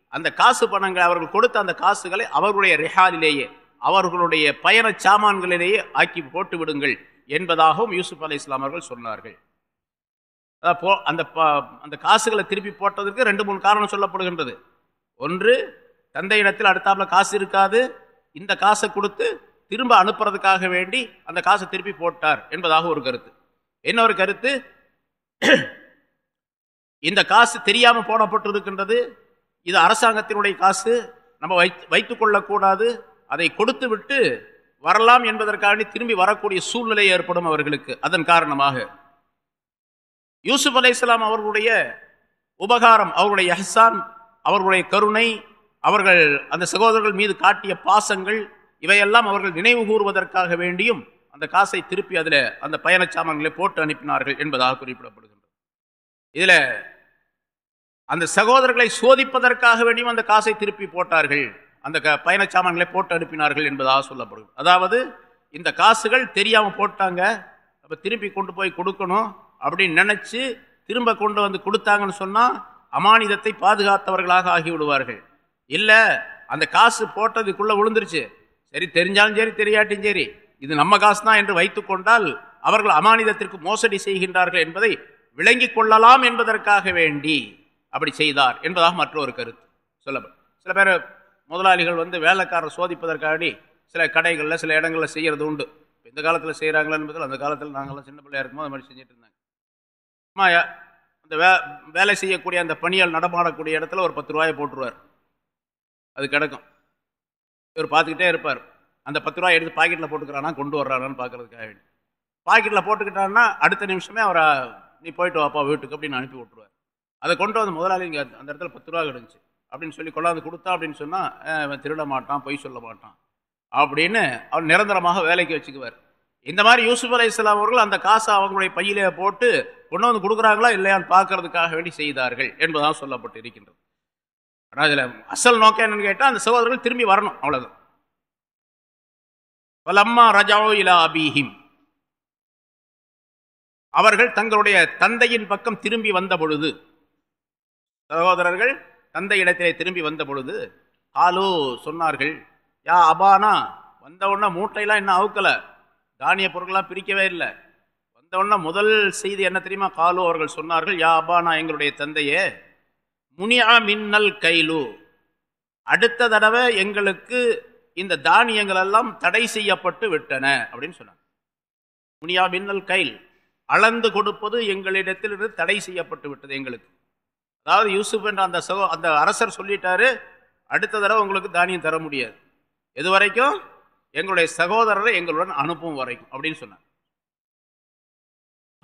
அந்த காசு பணங்கள் அவர்கள் கொடுத்த அந்த காசுகளை அவர்களுடைய ரிஹாலிலேயே அவர்களுடைய பயண சாமான்களிலேயே ஆக்கி போட்டு விடுங்கள் என்பதாகவும் யூசுப் அலி இஸ்லாம் அவர்கள் சொன்னார்கள். அந்த அந்த காசுகளை திருப்பி போட்டதற்கு ரெண்டு மூணு காரணம் சொல்லப்படுகின்றது. ஒன்று தந்தையிடத்தில் அடுத்தாப்புல காசு இருக்காது. இந்த காசை கொடுத்து திரும்ப அனுப்புறதுக்காக வேண்டி அந்த காசை திருப்பி போட்டார் என்பதாக ஒரு கருத்து. இன்னொரு கருத்து இந்த காசு தெரியாமல் போடப்பட்டு இருக்கின்றது இது அரசாங்கத்தினுடைய காசு. நம்ம வைத்து வைத்து கொள்ளக்கூடாது. அதை கொடுத்து விட்டு வரலாம் என்பதற்காக திரும்பி வரக்கூடிய சூழ்நிலை ஏற்படும் அவர்களுக்கு. அதன் காரணமாக யூசுப் அலை இஸ்லாம் அவர்களுடைய உபகாரம் அவருடைய ஹசான் அவர்களுடைய கருணை அவர்கள் அந்த சகோதரர்கள் மீது காட்டிய பாசங்கள் இவையெல்லாம் அவர்கள் நினைவு கூறுவதற்காக வேண்டியும் அந்த காசை திருப்பி அதில் அந்த பயணச்சாமங்களை போட்டு அனுப்பினார்கள் என்பதாக குறிப்பிடப்படுகின்றது. இதில் அந்த சகோதரர்களை சோதிப்பதற்காக வேண்டியும் அந்த காசை திருப்பி போட்டார்கள். அந்த க பயணச்சாமான்களை போட்டு அனுப்பினார்கள் என்பதாக சொல்லப்படும் அதாவது இந்த காசுகள் தெரியாமல் போட்டாங்க அப்போ திருப்பி கொண்டு போய் கொடுக்கணும் அப்படின்னு நினச்சி திரும்ப கொண்டு வந்து கொடுத்தாங்கன்னு சொன்னால் அமானிதத்தை பாதுகாத்தவர்களாக ஆகிவிடுவார்கள். இல்லை அந்த காசு போட்டதுக்குள்ளே விழுந்துருச்சு. சரி தெரிஞ்சாலும் சரி தெரியாட்டியும் சரி இது நம்ம காசு தான் என்று வைத்துக்கொண்டால் அவர்கள் அமானிதத்திற்கு மோசடி செய்கின்றார்கள் என்பதை விளங்கி கொள்ளலாம் என்பதற்காக வேண்டி அப்படி செய்தார் என்பதாக மற்றொரு கருத்து சொல்லப்படும் சில பேர் முதலாளிகள் வந்து வேலைக்காரர் சோதிப்பதற்காண்டி சில கடைகளில் சில இடங்களில் செய்கிறது உண்டு. இந்த காலத்தில் செய்கிறாங்களா என்பதில் அந்த காலத்தில் நாங்களாம் சின்ன பிள்ளையா இருக்கும்போது அது மாதிரி செஞ்சுட்டு இருந்தாங்க. அம்மா அந்த வே வேலை செய்யக்கூடிய அந்த பணியால் நடமாடக்கூடிய இடத்துல ஒரு பத்து ரூபாயை போட்டுருவார். அது கிடக்கும். இவர் பார்த்துக்கிட்டே இருப்பார். அந்த பத்து ரூபா எடுத்து பாக்கெட்டில் போட்டுக்கிறானா கொண்டு வர்றாரான்னு பார்க்கறதுக்காக வேண்டி. பாக்கெட்டில் போட்டுக்கிட்டான்னா அடுத்த நிமிஷமே அவரை நீ போயிட்டு வாப்பா வீட்டுக்கு அப்படின்னு அனுப்பி விட்டுருவார். அதை கொண்டு வந்து முதலாளி இங்கே அந்த இடத்துல பத்து ரூபா கிடந்துச்சு அப்படின்னு சொல்லி கொண்டாந்து கொடுத்தா அப்படின்னு சொன்னால் அவன் திருட மாட்டான் பொய் சொல்ல மாட்டான் அப்படின்னு அவர் நிரந்தரமாக வேலைக்கு வச்சுக்குவார். இந்த மாதிரி யூசுப் அலி இஸ்லாம் அவர்கள் அந்த காசை அவங்களுடைய பையிலே போட்டு கொண்டு வந்து கொடுக்குறாங்களா இல்லையான்னு பார்க்கறதுக்காக வேண்டி செய்தார்கள் என்பதான் சொல்லப்பட்டு இருக்கின்றது ஆனால் அதில் அசல் நோக்கம் என்னன்னு கேட்டால் அந்த சகோதரர்கள் திரும்பி வரணும் அவ்வளோதான் வலம்மா ரஜாவோ இலா அபீஹிம். அவர்கள் தங்களுடைய தந்தையின் பக்கம் திரும்பி வந்த பொழுது சகோதரர்கள் தந்தை இடத்திலே திரும்பி வந்த பொழுது ஆலோ சொன்னார்கள் யா அபானா வந்த உடனே மூட்டையெல்லாம் இன்னும் அவுக்கலை? தானிய பொருட்கள்லாம் பிரிக்கவே இல்லை. வந்த வந்தவொடனே முதல் செய்தி என்ன தெரியுமா? காலு அவர்கள் சொன்னார்கள் யா அபானா எங்களுடைய தந்தையே முனியா மின்னல் கைலு. அடுத்த தடவை எங்களுக்கு இந்த தானியங்கள் எல்லாம் தடை செய்யப்பட்டு விட்டன அப்படின்னு சொன்னாங்க. முனியா மின்னல் கைல் அளந்து கொடுப்பது எங்களிடத்திலிருந்து தடை செய்யப்பட்டு விட்டது எங்களுக்கு. அதாவது யூசுப் என்ற அந்த சகோ அந்த அரசர் சொல்லிட்டாரு அடுத்த தடவை உங்களுக்கு தானியம் தர முடியாது. எது வரைக்கும் எங்களுடைய சகோதரரை எங்களுடன் அனுப்பும் வரைக்கும் அப்படின்னு சொன்னார்.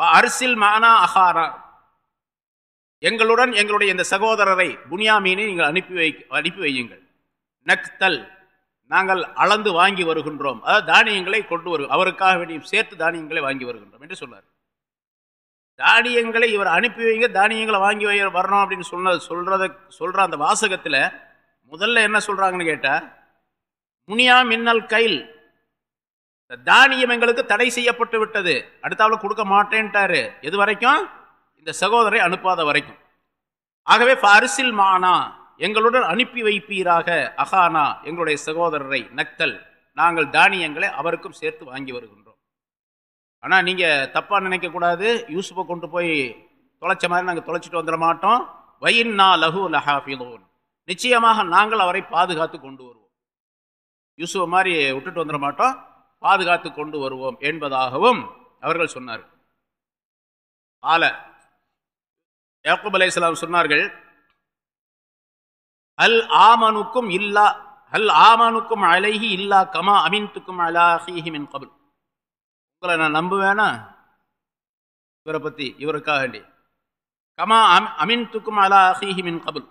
அரிசில் மானா அஹாரா எங்களுடன் எங்களுடைய இந்த சகோதரரை புனியாமீனை நீங்கள் அனுப்பி வை அனுப்பி வையுங்கள். நக்தல் நாங்கள் அளந்து வாங்கி வருகின்றோம். அதாவது தானியங்களை கொண்டு வரும் அவருக்காக வேண்டிய சேர்த்து தானியங்களை வாங்கி வருகின்றோம் என்று சொன்னார். தானியங்களை இவர் அனுப்பி வைங்க தானியங்களை வாங்கி வை வரணும் அப்படின்னு சொன்ன சொல்கிறத சொல்கிற அந்த வாசகத்தில் முதல்ல என்ன சொல்கிறாங்கன்னு கேட்டால் முனியா மின்னல் கைல் தானியம் எங்களுக்கு தடை செய்யப்பட்டு விட்டது. அடுத்தாவில் கொடுக்க மாட்டேன்ட்டாரு. எது வரைக்கும்? இந்த சகோதரை அனுப்பாத வரைக்கும். ஆகவே அரிசில் மானா எங்களுடன் அனுப்பி வைப்பீராக அகானா எங்களுடைய சகோதரரை நக்தல் நாங்கள் தானியங்களை அவருக்கும் சேர்த்து வாங்கி வருகின்றோம். ஆனால் நீங்கள் தப்பாக நினைக்கக்கூடாது யூசுஃபை கொண்டு போய் தொலைச்ச மாதிரி நாங்கள் தொலைச்சிட்டு வந்துட மாட்டோம். வயின்னா லஹு லஹாஃபிலோன். நிச்சயமாக நாங்கள் அவரை பாதுகாத்து கொண்டு வருவோம். யூசுஃபை மாதிரி விட்டுட்டு வந்துட மாட்டோம். பாதுகாத்து கொண்டு வருவோம் என்பதாகவும் அவர்கள் சொன்னார் ஆல யாக்குப் அலை சொன்னார்கள் அல் ஆமனுக்கும் இல்லா அல் ஆமனுக்கும் அலைஹி இல்லா கமா அமின்துக்கும் அலாஹிஹி மின் கபுல். உங்களை நான் நம்புவேனா? இவரை பத்தி இவருக்காக கமா அம் துக்கும் அலாஹிஹி மின் கபுல்.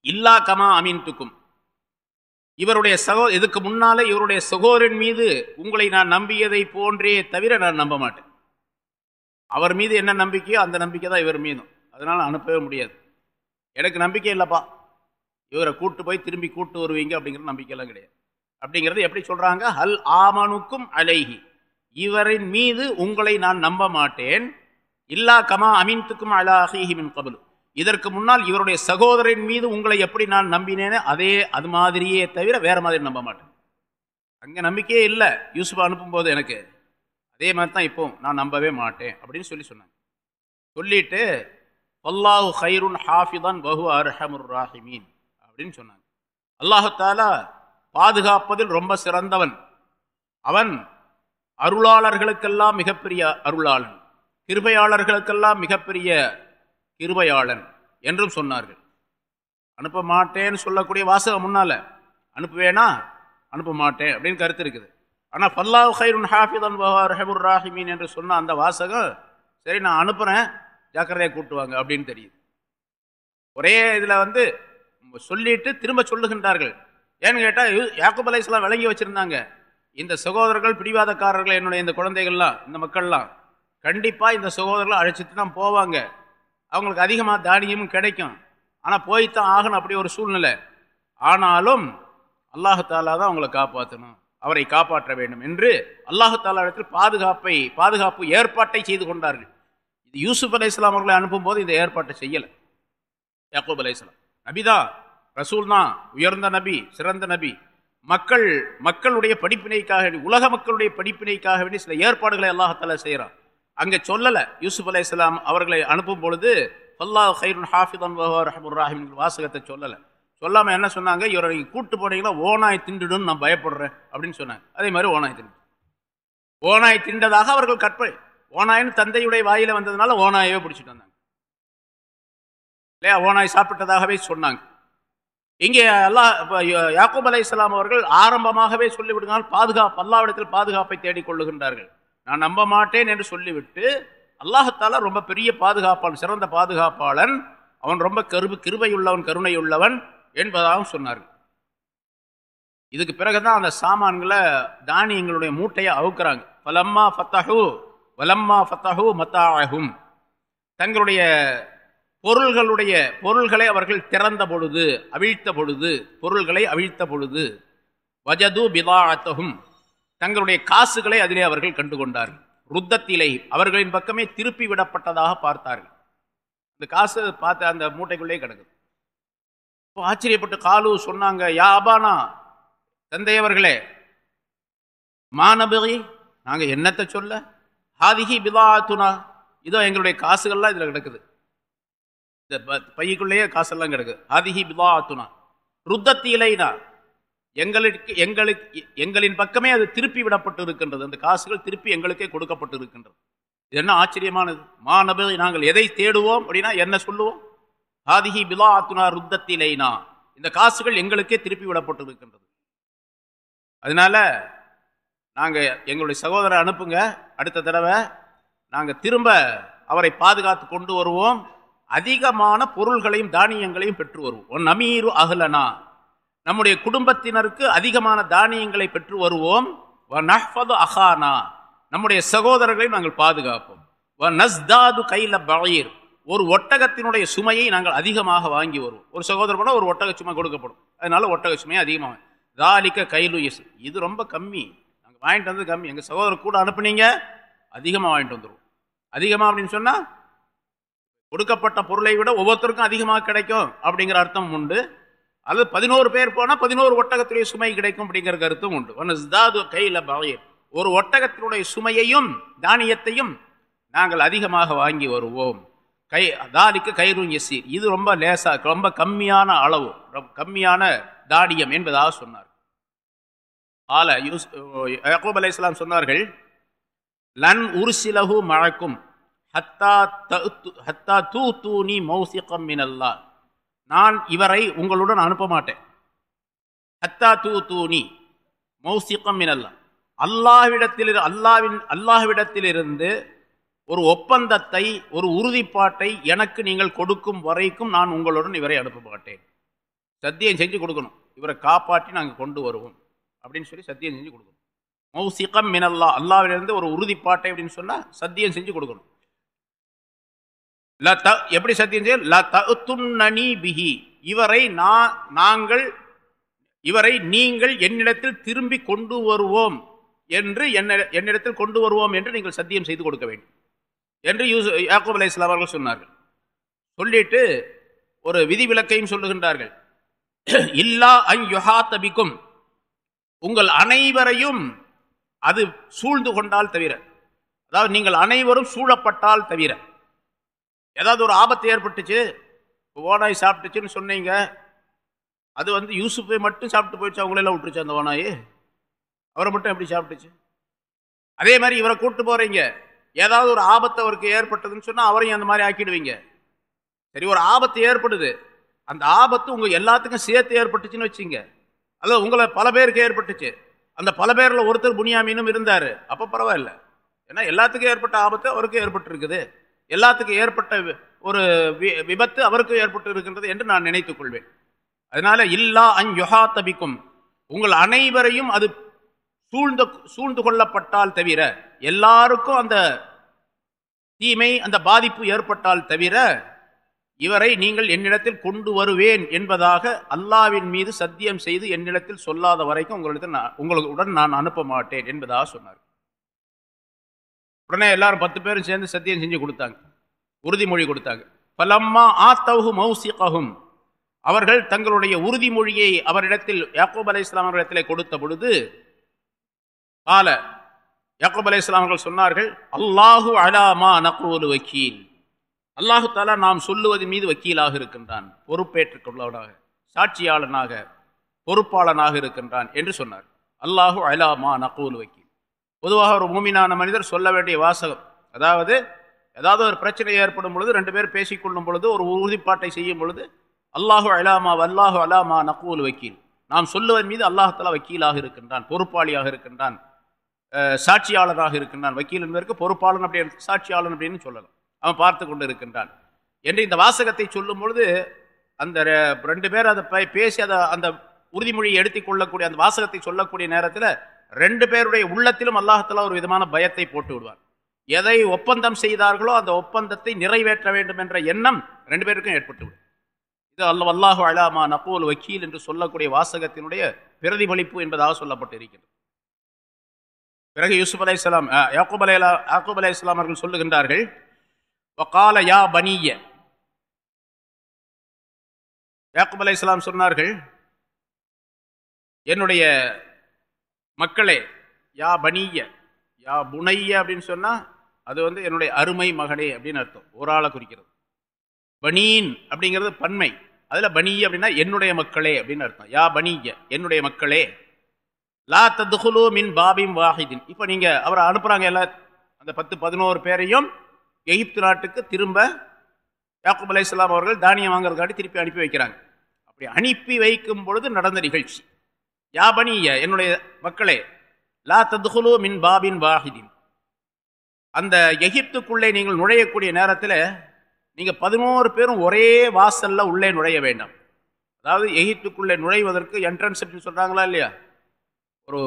இல்லா கமா அமின் துக்கும் இவருடைய சகோ இதுக்கு முன்னாலே இவருடைய சகோதரன் மீது உங்களை நான் நம்பியதை போன்றே தவிர நான் நம்ப மாட்டேன். அவர் மீது என்ன நம்பிக்கையோ அந்த நம்பிக்கை தான் இவர் மீதும். அதனால் அனுப்பவே முடியாது. எனக்கு நம்பிக்கை இல்லைப்பா. இவரை கூட்டு போய் திரும்பி கூட்டு வருவீங்க அப்படிங்கிற நம்பிக்கையெல்லாம் கிடையாது. அப்படிங்கிறது எப்படி சொல்கிறாங்க ஹல் ஆமனுக்கும் அலைஹி. இவரின் மீது உங்களை நான் நம்ப மாட்டேன். இல்லா கமா அமீன்த்துக்கும் அலாஹிஹி மின் கபலு. இதற்கு முன்னால் இவருடைய சகோதரின் மீது உங்களை எப்படி நான் நம்பினேனே அதே அது மாதிரியே தவிர வேறு மாதிரி நம்ப மாட்டேன். அங்கே நம்பிக்கையே இல்லை. யூசுஃப் அனுப்பும்போது எனக்கு அதே மாதிரி தான் இப்போ நான் நம்பவே மாட்டேன் அப்படின்னு சொல்லி சொன்னாங்க. சொல்லிட்டு அல்லாஹு ஹைருன் ஹாஃபிதான் பஹு அர்ஹமுர் ராஹிமீன் அப்படின்னு சொன்னாங்க. அல்லாஹாலா பாதுகாப்பதில் ரொம்ப சிறந்தவன். அவன் அருளாளர்களுக்கெல்லாம் மிகப்பெரிய அருளாளன். கிருபையாளர்களுக்கெல்லாம் மிகப்பெரிய கிருபையாளன் என்றும் சொன்னார்கள். அனுப்ப மாட்டேன்னு சொல்லக்கூடிய வாசகம் முன்னால் அனுப்புவேனா? அனுப்ப மாட்டேன் அப்படின்னு கருத்து இருக்குது. ஆனால் ஃபல்லாஹ் ஹைருன் ஹாஃபிதன் ரஹமுர் ராஹிமீன் என்று சொன்ன அந்த வாசகம் சரி நான் அனுப்புகிறேன் ஜாக்கிரதையாக கூட்டுவாங்க அப்படின்னு தெரியுது. ஒரே இதில் வந்து சொல்லிட்டு திரும்ப சொல்லுகின்றார்கள். ஏன்னு கேட்டால் யாக்குப் அலைஸ்லாம் விளங்கி வச்சுருந்தாங்க. இந்த சகோதரர்கள் பிடிவாதக்காரர்கள் என்னுடைய இந்த குழந்தைகள்லாம் இந்த மக்கள்லாம் கண்டிப்பாக இந்த சகோதரர்களை அழைச்சிட்டு தான் போவாங்க. அவங்களுக்கு அதிகமாக தானியமும் கிடைக்கும். ஆனால் போய்த்தான் ஆகணும் அப்படி ஒரு சூழ்நிலை. ஆனாலும் அல்லாஹாலா தான் அவங்களை காப்பாற்றணும் அவரை காப்பாற்ற வேண்டும் என்று அல்லாஹாலா இடத்தில் பாதுகாப்பை பாதுகாப்பு ஏற்பாட்டை செய்து கொண்டார்கள். யூசுப் அலை இஸ்லாம் அவர்களை அனுப்பும்போது இந்த ஏற்பாட்டை செய்யலை. யாக்கூப் அலை இஸ்லாம் நபிதா ரசூல் தான் உயர்ந்த நபி சிறந்த நபி. மக்கள் மக்களுடைய படிப்பினைக்காக உலக மக்களுடைய படிப்பினைக்காக வேண்டி சில ஏற்பாடுகளை அல்லாஹால செய்கிறான் அங்கே சொல்லலை யூசுப் அலை இஸ்லாம் அவர்களை அனுப்பும் பொழுது அல்லாஹ் ஹைருன் ஹாஃபிதன் ரஹமுர் ராஹிம் வாசகத்தை சொல்லலை. சொல்லாமல் என்ன சொன்னாங்க? இவரை நீங்கள் கூட்டு போனீங்கன்னா ஓனாய் திண்டுடும் நான் பயப்படுறேன் அப்படின்னு சொன்னாங்க. அதே மாதிரி ஓனாய் திண்டு ஓனாய் திண்டதாக அவர்கள் கற்பனை. ஓனாயின்னு தந்தையுடைய வாயில் வந்ததுனால ஓனாயவே பிடிச்சிட்டு வந்தாங்க. இல்லையா? ஓனாய் சாப்பிட்டதாகவே சொன்னாங்க. இங்கே அல்லாஹ் யாக்கூப் அலை இஸ்லாம் அவர்கள் ஆரம்பமாகவே சொல்லிவிடுங்கள். பாதுகாப்பு அல்லாவிடத்தில் பாதுகாப்பை தேடிக்கொள்ளுகின்றார்கள் நான் நம்ப மாட்டேன் என்று சொல்லிவிட்டு அல்லாஹத்தால ரொம்ப பெரிய பாதுகாப்பாளன் சிறந்த பாதுகாப்பாளன் அவன் ரொம்ப கருபு கிருபையுள்ளவன் கருணையுள்ளவன் என்பதாகவும் சொன்னார்கள். இதுக்கு பிறகுதான் அந்த சாமான்களை தானியங்களுடைய மூட்டையை அவுக்குறாங்க. பலம்மா ஃபத்தஹூ வலம்மா ஃபத்தஹு மத்தாகும் தங்களுடைய பொருள்களுடைய பொருள்களை அவர்கள் திறந்த பொழுது அவிழ்த்த பொழுது பொருள்களை அவிழ்த்த பொழுது வஜது பிதாத்தகும் தங்களுடைய காசுகளை அதிலே அவர்கள் கண்டுகொண்டார்கள். ருத்தத்திலே அவர்களின் பக்கமே திருப்பி விடப்பட்டதாக பார்த்தார்கள். இந்த காசு பார்த்த அந்த மூட்டைக்குள்ளே கிடக்குது. ஆச்சரியப்பட்டு காலு சொன்னாங்க யா அபானா தந்தையவர்களே மாணபகி நாங்கள் என்னத்தை சொல்ல? ஹாதிஹி பிதாத்துனா இதோ எங்களுடைய காசுகள்லாம் இதில் கிடக்குது. இந்த பையக்குள்ளேயே காசெல்லாம் கிடக்குது ஹாதிஹி பிதாத்துனா ருத்தத்தி இலைனா எங்களுக்கு எங்களுக்கு எங்களின் பக்கமே அது திருப்பி விடப்பட்டு இருக்கின்றது அந்த காசுகள் திருப்பி எங்களுக்கே கொடுக்கப்பட்டு இருக்கின்றது இது என்ன ஆச்சரியமானது? மாணவர் நாங்கள் எதை தேடுவோம் அப்படின்னா என்ன சொல்லுவோம்? ஹாதிஹி பிலா ஆத்துனா ருத்தத்திலைனா இந்த காசுகள் எங்களுக்கே திருப்பி விடப்பட்டு இருக்கின்றது அதனால நாங்கள் எங்களுடைய சகோதரரை அனுப்புங்க. அடுத்த தடவை நாங்கள் திரும்ப அவரை பாதுகாத்து கொண்டு வருவோம். அதிகமான பொருள்களையும் தானியங்களையும் பெற்று வருவோம். ஒன் நமீரு அகலனா நம்முடைய குடும்பத்தினருக்கு அதிகமான தானியங்களை பெற்று வருவோம். அஹானா. நம்முடைய சகோதரர்களை நாங்கள் பாதுகாப்போம். நஸ்தாது கைல பயிர் ஒரு ஒட்டகத்தினுடைய சுமையை நாங்கள் அதிகமாக வாங்கி வருவோம். ஒரு சகோதரர் போனால் ஒரு ஒட்டக சுமை கொடுக்கப்படும். அதனால ஒட்டக சுமையை அதிகமாக தாலிக்க கைலு இது ரொம்ப கம்மி. வாங்கிட்டு வந்து கம்மி. எங்கள் சகோதரர் கூட அனுப்புனீங்க அதிகமாக வாங்கிட்டு வந்துடுவோம் அதிகமாக அப்படின்னு சொன்னால் கொடுக்கப்பட்ட பொருளை விட ஒவ்வொருத்தருக்கும் அதிகமாக கிடைக்கும் அப்படிங்கிற அர்த்தம் உண்டு. அது பதினோரு பேர் போனால் பதினோரு ஒட்டகத்துடைய சுமை கிடைக்கும் அப்படிங்கிற கருத்தும் உண்டு. கையில் பயிர். ஒரு ஒட்டகத்தினுடைய சுமையையும் தானியத்தையும் நாங்கள் அதிகமாக வாங்கி வருவோம். கை தாலிக்கு கயிறு எசீர் இது ரொம்ப லேசாக ரொம்ப கம்மியான அளவு கம்மியான தானியம் என்பதாக சொன்னார். ஆல யூஸ் யாக்கூப் அலை இஸ்லாம் சொன்னார்கள் லன் உருசிலகு மழக்கும் ஹத்தா ஹத்தா தூ தூணி மௌசிகம் மினல்லா நான் இவரை உங்களுடன் அனுப்ப மாட்டேன் ஹத்தா தூ தூணி மௌசிகம் மினல்லா அல்லாஹ்விடத்தில் அல்லாவின் அல்லாஹ்விடத்திலிருந்து ஒரு ஒப்பந்தத்தை ஒரு உறுதிப்பாட்டை எனக்கு நீங்கள் கொடுக்கும் வரைக்கும் நான் உங்களுடன் இவரை அனுப்ப மாட்டேன் சத்தியம் செஞ்சு கொடுக்கணும். இவரை காப்பாற்றி நாங்கள் கொண்டு வருவோம். அப்படின்னு சொல்லி சத்தியம் செஞ்சு கொடுக்கணும். மௌசிகம் மினல்லா அல்லாவிலிருந்து ஒரு உறுதிப்பாட்டை அப்படின்னு சொன்னால் சத்தியம் செஞ்சு கொடுக்கணும். எப்படி சத்தியம் செய்ய? பிஹி. இவரை நான் நாங்கள் இவரை நீங்கள் என்னிடத்தில் திரும்பி கொண்டு வருவோம் என்று என்ன என்னிடத்தில் கொண்டு வருவோம் என்று நீங்கள் சத்தியம் செய்து கொடுக்க வேண்டும். என்று யூஸ் யாக்கூப் அலை இஸ்லாம் அவர்கள் சொன்னார்கள். சொல்லிட்டு ஒரு விதிவிலக்கையும் சொல்லுகின்றார்கள். இல்லா அன் யுஹா தபிக்கும் உங்கள் அனைவரையும் அது சூழ்ந்து கொண்டால் தவிர அதாவது நீங்கள் அனைவரும் சூழப்பட்டால் தவிர ஏதாவது ஒரு ஆபத்து ஏற்பட்டுச்சு ஓனாய் சாப்பிட்டுச்சுன்னு சொன்னீங்க அது வந்து யூசுஃபை மட்டும் சாப்பிட்டு போயிடுச்சு அவங்களெல்லாம் விட்டுருச்சு அந்த ஓனாய் அவரை மட்டும் எப்படி சாப்பிட்டுச்சு? அதே மாதிரி இவரை கூப்பிட்டு போகிறீங்க ஏதாவது ஒரு ஆபத்து அவருக்கு ஏற்பட்டதுன்னு சொன்னால் அவரையும் அந்த மாதிரி ஆக்கிடுவீங்க. சரி ஒரு ஆபத்து ஏற்படுது அந்த ஆபத்து உங்கள் எல்லாத்துக்கும் சேர்த்து ஏற்பட்டுச்சுன்னு வச்சுங்க. அல்லது உங்களை பல பேருக்கு ஏற்பட்டுச்சு. அந்த பல பேரில் ஒருத்தர் புனியாமீனும் இருந்தார். அப்போ பரவாயில்ல. ஏன்னா எல்லாத்துக்கும் ஏற்பட்ட ஆபத்து அவருக்கும் ஏற்பட்டிருக்குது. எல்லாத்துக்கும் ஏற்பட்ட ஒரு விபத்து அவருக்கும் ஏற்பட்டு இருக்கின்றது என்று நான் நினைத்துக் கொள்வேன். அதனால இல்லா அஞ்சுஹா தபிக்கும் உங்கள் அனைவரையும் அது சூழ்ந்த சூழ்ந்து கொள்ளப்பட்டால் தவிர எல்லாருக்கும் அந்த தீமை அந்த பாதிப்பு ஏற்பட்டால் தவிர இவரை நீங்கள் என்னிடத்தில் கொண்டு வருவேன் என்பதாக அல்லாவின் மீது சத்தியம் செய்து என்னிடத்தில் சொல்லாத வரைக்கும் உங்களிடத்தில் நான் உங்களுடன் நான் அனுப்ப மாட்டேன் என்பதாக சொன்னார். உடனே எல்லாரும் பத்து பேரும் சேர்ந்து சத்தியம் செஞ்சு கொடுத்தாங்க. உறுதிமொழி கொடுத்தாங்க. பலம்மா ஆத்தவு மௌசிககும் அவர்கள் தங்களுடைய உறுதிமொழியை அவரிடத்தில் யாக்கூப் அலை இஸ்லாம் அவரிடத்தில் கொடுத்த பொழுது கால. யாக்கூப் அலை இஸ்லாம் அவர்கள் சொன்னார்கள் அல்லாஹு அலாமா நக்ரூல் வக்கீல் அல்லாஹு தாலா நாம் சொல்லுவது மீது வக்கீலாக இருக்கின்றான் பொறுப்பேற்றுக் கொள்ளவனாக சாட்சியாளனாக பொறுப்பாளனாக இருக்கின்றான் என்று சொன்னார். அல்லாஹு அலாமா நகூல் வக்கீல். பொதுவாக ஒரு மூமினான மனிதர் சொல்ல வேண்டிய வாசகம் அதாவது ஏதாவது ஒரு பிரச்சனை ஏற்படும் பொழுது ரெண்டு பேர் பேசிக்கொள்ளும் பொழுது ஒரு உறுதிப்பாட்டை செய்யும் பொழுது அல்லாஹு அலாமா அல்லாஹு அலாமா நக்கூல் வக்கீல். நாம் சொல்லுவதன் மீது அல்லாஹாலா வக்கீலாக இருக்கின்றான் பொறுப்பாளியாக இருக்கின்றான் சாட்சியாளராக இருக்கின்றான். வக்கீல் என்பதற்கு பொறுப்பாளன் அப்படின்னு சாட்சியாளன் அப்படின்னு சொல்லலாம். அவன் பார்த்து கொண்டு இருக்கின்றான் என்று இந்த வாசகத்தை சொல்லும் பொழுது அந்த ரெண்டு பேர் அதை பேசி அதை அந்த உறுதிமொழியை எடுத்துக்கொள்ளக்கூடிய அந்த வாசகத்தை சொல்லக்கூடிய நேரத்தில் ரெண்டு பேருடைய உள்ளத்திலும் அல்லாஹத்தில் ஒரு விதமான பயத்தை போட்டு விடுவார் எதை ஒப்பந்தம் செய்தார்களோ அந்த ஒப்பந்தத்தை நிறைவேற்ற வேண்டும் என்ற எண்ணம் ரெண்டு பேருக்கும் ஏற்பட்டுவிடும் இது அல்ல அல்லாஹு அலாமா நப்போல் வக்கீல் என்று சொல்லக்கூடிய வாசகத்தினுடைய பிரதிபலிப்பு என்பதாக சொல்லப்பட்டு இருக்கிறது பிறகு யூசுப் அலை இஸ்லாம் யாக்கூப் அலை யாக்கூப் அலை இஸ்லாம் அவர்கள் சொல்லுகின்றார்கள் வக்கால யா பனிய யாக்கூப் அலை இஸ்லாம் சொன்னார்கள் என்னுடைய மக்களே யா பனிய யா புனைய அப்படின்னு சொன்னால் அது வந்து என்னுடைய அருமை மகனே அப்படின்னு அர்த்தம். ஒரு ஆளை குறிக்கிறது. பனீன் அப்படிங்கிறது பன்மை. அதில் பனிய அப்படின்னா என்னுடைய மக்களே அப்படின்னு அர்த்தம். யா பனிய என்னுடைய மக்களே. லா ததுகுலு மின் பாபிம் வாஹிதின். இப்போ நீங்கள் அவரை அனுப்புகிறாங்க எல்லா அந்த பத்து பதினோரு பேரையும் எகிப்து நாட்டுக்கு திரும்ப யாக்குப் அலை இஸ்லாம் அவர்கள் தானியம் வாங்குறதுக்காட்டி திருப்பி அனுப்பி வைக்கிறாங்க. அப்படி அனுப்பி வைக்கும் பொழுது நடந்த நிகழ்ச்சி. யாபனிய என்னுடைய மக்களே லா ததுகுலு மின் பாபின் வாஹிதின். அந்த எகிப்துக்குள்ளே நீங்கள் நுழையக்கூடிய நேரத்தில் நீங்கள் பதினோரு பேரும் ஒரே வாசலில் உள்ளே நுழைய வேண்டாம். அதாவது எகிப்துக்குள்ளே நுழைவதற்கு என்ட்ரன்ஸ் அப்படின்னு சொல்கிறாங்களா இல்லையா? ஒரு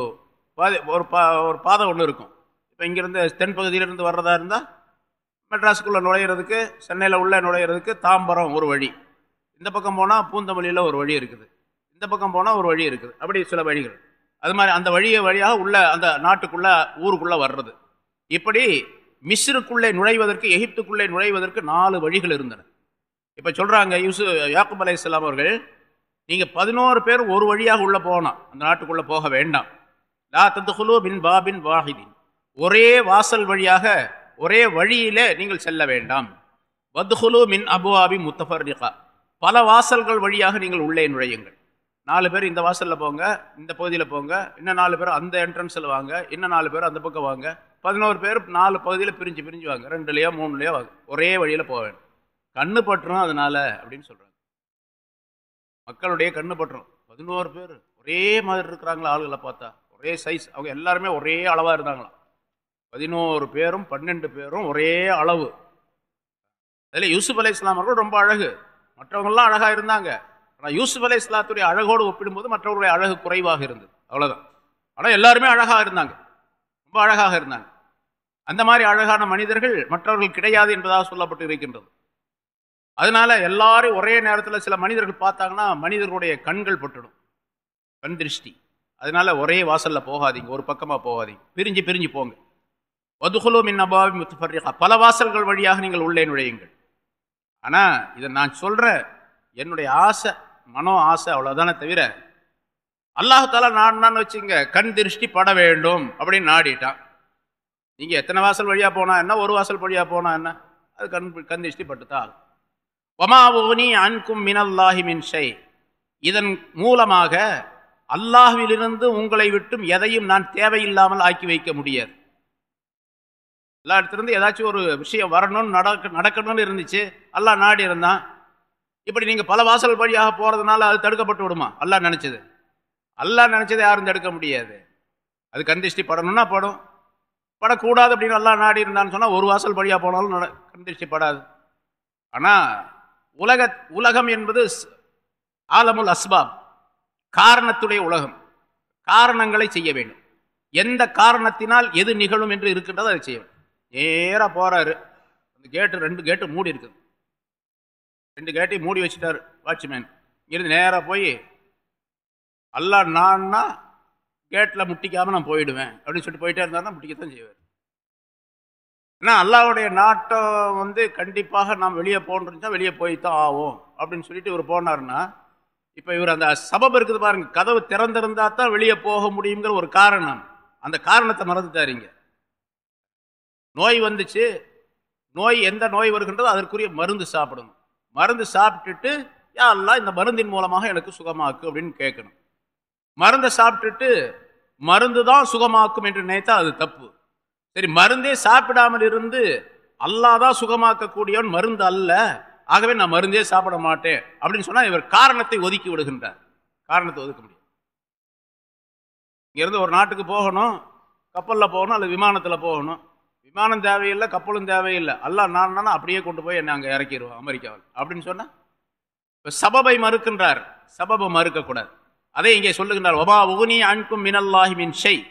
பாதை ஒரு பா ஒரு பாதை ஒன்று இருக்கும். இப்போ இங்கேருந்து தென்பகுதியிலிருந்து வர்றதா இருந்தால் மெட்ராஸுக்குள்ளே நுழையிறதுக்கு சென்னையில் உள்ளே நுழையிறதுக்கு தாம்பரம் ஒரு வழி. இந்த பக்கம் போனால் பூந்தமல்லியில் ஒரு வழி இருக்குது. இந்த பக்கம் போனால் ஒரு வழி இருக்குது. அப்படி சில வழிகள். அது மாதிரி அந்த வழியை வழியாக உள்ள அந்த நாட்டுக்குள்ளே ஊருக்குள்ளே வர்றது. இப்படி மிஸ்ருக்குள்ளே நுழைவதற்கு எகிப்துக்குள்ளே நுழைவதற்கு நாலு வழிகள் இருந்தன. இப்போ சொல்கிறாங்க யூசு யாக்குப் அலை இஸ்லாம் அவர்கள் நீங்கள் பதினோரு பேர் ஒரு வழியாக உள்ளே போகணும். அந்த நாட்டுக்குள்ளே போக வேண்டாம். லா தத்துகுலு பின் பாபின் வாஹிதின். ஒரே வாசல் வழியாக ஒரே வழியிலே நீங்கள் செல்ல வேண்டாம். வத்ஹுலு மின் அபுவாபி முத்தஃபர்ரிகா. பல வாசல்கள் வழியாக நீங்கள் உள்ளே நுழையுங்கள். நாலு பேர் இந்த வாசலில் போங்க இந்த பகுதியில் போங்க இன்னும் நாலு பேர் அந்த என்ட்ரன்ஸில் வாங்க இன்னும் நாலு பேர் அந்த பக்கம் வாங்க பதினோரு பேர் நாலு பகுதியில் பிரிஞ்சு பிரிஞ்சு வாங்க ரெண்டுலையோ மூணுலையோ வாங்க ஒரே வழியில் போக வேண்டும் கண்ணு பட்டுரும் அதனால அப்படின்னு சொல்கிறாங்க மக்களுடைய கண்ணு பட்டுரும். பதினோரு பேர் ஒரே மாதிரி இருக்கிறாங்களா ஆளுகளை பார்த்தா? ஒரே சைஸ் அவங்க எல்லாருமே ஒரே அளவாக இருந்தாங்களாம். பதினோரு பேரும் பன்னெண்டு பேரும் ஒரே அளவு. அதில் யூசுப் அலை இஸ்லாம் அவர்கள் ரொம்ப அழகு. மற்றவங்களாம் அழகாக இருந்தாங்க. ஆனால் யூசுப் அலை இஸ்லாத்துடைய அழகோடு ஒப்பிடும்போது மற்றவர்களுடைய அழகு குறைவாக இருந்தது. அவ்வளோதான் ஆனால் எல்லாருமே அழகாக இருந்தாங்க. ரொம்ப அழகாக இருந்தாங்க. அந்த மாதிரி அழகான மனிதர்கள் மற்றவர்கள் கிடையாது என்பதாக சொல்லப்பட்டு இருக்கின்றது அதனால எல்லாரும் ஒரே நேரத்தில் சில மனிதர்கள் பார்த்தாங்கன்னா மனிதர்களுடைய கண்கள் பட்டுடும். கண் திருஷ்டி. அதனால ஒரே வாசலில் போகாதீங்க. ஒரு பக்கமாக போகாதீங்க. பிரிஞ்சு பிரிஞ்சு போங்க. வதுகுலோ மின் அபாவி முத்துஃபர்ரிகா. பல வாசல்கள் வழியாக நீங்கள் உள்ளே நுழையுங்கள். ஆனால் இதை நான் சொல்கிறேன் என்னுடைய ஆசை மனோ ஆசை அவ்வளோதானே தவிர அல்லாஹால நாடினான்னு வச்சுங்க கண் திருஷ்டி பட வேண்டும் அப்படின்னு நாடிட்டான். நீங்கள் எத்தனை வாசல் வழியாக போனால் என்ன ஒரு வாசல் வழியாக போனால் என்ன அது கண் கண் திருஷ்டி பட்டுத்தான் ஆகும். அன்கும் மினல்லாஹி மின்ஷை இதன் மூலமாக அல்லாஹுவிலிருந்து உங்களை விட்டும் எதையும் நான் தேவையில்லாமல் ஆக்கி வைக்க முடியாது. எல்லா இடத்துலேருந்து ஏதாச்சும் ஒரு விஷயம் வரணும்னு நடக்க நடக்கணும்னு இருந்துச்சு எல்லாம் நாடி இருந்தான். இப்படி நீங்கள் பல வாசல் வழியாக போகிறதுனால அது தடுக்கப்பட்டு விடுமா? எல்லாம் நினச்சது. எல்லாம் நினச்சதை யாரும் தடுக்க முடியாது. அது கந்திஷ்டி படணும்னா படும். படக்கூடாது அப்படின்னு எல்லாம் நாடி இருந்தான்னு சொன்னால் ஒரு வாசல் வழியாக போனாலும் நட கந்திஷ்டி படாது. ஆனால் உலக உலகம் என்பது ஆலமுல் அஸ்பாப் காரணத்துடைய உலகம். காரணங்களை செய்ய வேண்டும். எந்த காரணத்தினால் எது நிகழும் என்று இருக்கின்றதோ அதை செய்ய வேண்டும். நேராக போகிறாரு அந்த கேட்டு ரெண்டு கேட்டு மூடி இருக்குது. ரெண்டு கேட்டையும் மூடி வச்சுட்டார் வாட்ச்மேன் இங்கிருந்து நேராக போய் அல்லா நான்னா கேட்டில் முட்டிக்காமல் நான் போயிடுவேன். அப்படின்னு சொல்லிட்டு போயிட்டே இருந்தாருன்னா முட்டிக்கத்தான் செய்வார். ஏன்னா அல்லாவுடைய நாட்டம் வந்து கண்டிப்பாக நாம் வெளியே போகணுன்னு வெளியே போய் தான் ஆகும் அப்படின்னு சொல்லிட்டு இவர் போனார்னா இப்போ இவர் அந்த சபம் இருக்குது பாருங்க கதவு திறந்திருந்தா தான் வெளியே போக முடியுங்கிற ஒரு காரணம். அந்த காரணத்தை மறந்துட்டாருங்க நோய் வந்துச்சு. நோய் எந்த நோய் வருகின்றதோ அதற்குரிய மருந்து சாப்பிடணும். மருந்து சாப்பிட்டுட்டு யா எல்லாம் இந்த மருந்தின் மூலமாக எனக்கு சுகமாக்கு அப்படின்னு கேட்கணும். மருந்தை சாப்பிட்டுட்டு மருந்து தான் சுகமாக்கும் என்று நினைத்தா அது தப்பு. சரி மருந்தே சாப்பிடாமல் இருந்து அல்லாதான் சுகமாக்கக்கூடியவன் மருந்து அல்ல. ஆகவே நான் மருந்தே சாப்பிட மாட்டேன் அப்படின்னு சொன்னால் இவர் காரணத்தை ஒதுக்கி விடுகின்றார். காரணத்தை ஒதுக்க முடியும் இங்கேருந்து ஒரு நாட்டுக்கு போகணும் கப்பலில் போகணும் அல்லது விமானத்தில் போகணும். விமானம் தேவையில்லை கப்பலும் தேவையில்லை. அல்ல நான் அப்படியே கொண்டு போய் என்னை அங்கே இறக்கிடுவோம் அமெரிக்காவில். அப்படின்னு சொன்னால் இப்போ சபபை மறுக்கின்றார். சபபை மறுக்கக்கூடாது. அதை இங்கே சொல்லுகின்றார் ஒபா உகுனி அன்கும் மினல்லாஹி மின் ஷெய்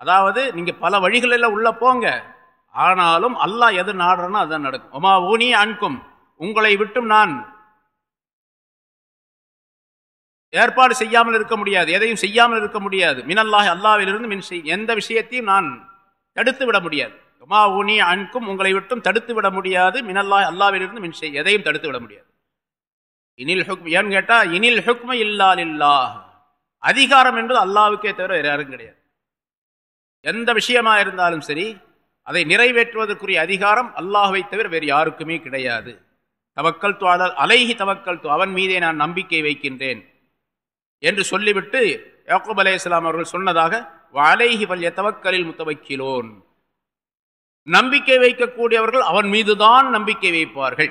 அதாவது நீங்கள் பல வழிகளில் உள்ளே போங்க. ஆனாலும் அல்லாஹ் எது நாடுறனோ அதுதான் நடக்கும். ஒமா ஊனி அன்கும். உங்களை விட்டும் நான் ஏற்பாடு செய்யாமல் இருக்க முடியாது எதையும் செய்யாமல் இருக்க முடியாது. மினல்லாஹ் அல்லாவிலிருந்து மின் செய் எந்த விஷயத்தையும் நான் தடுத்து விட முடியாது. மா ஊனி அன்கும் உங்களை விட்டும் தடுத்து விட முடியாது. மினல்லாஹ் அல்லாவிலிருந்து மின் செய் எதையும் தடுத்து விட முடியாது. இனில் ஹுக் ஏன்னு கேட்டால் இனில் ஹுக்ம இல்லால் இல்லாஹ் அதிகாரம் என்பது அல்லாவுக்கே தவிர வேறு யாரும் கிடையாது. எந்த விஷயமா இருந்தாலும் சரி அதை நிறைவேற்றுவதற்குரிய அதிகாரம் அல்லாஹுவை தவிர வேறு யாருக்குமே கிடையாது. தவக்கல் துவாதல் அலைஹி தவக்கல் து அவன் மீதே நான் நம்பிக்கை வைக்கின்றேன் என்று சொல்லிவிட்டு யாக்கூப் அலே இஸ்லாம் அவர்கள் சொன்னதாக அலைஹி வல்ய தவக்கலில் முத்தவைக்கிலோன். நம்பிக்கை வைக்கக்கூடியவர்கள் அவன் மீதுதான் நம்பிக்கை வைப்பார்கள்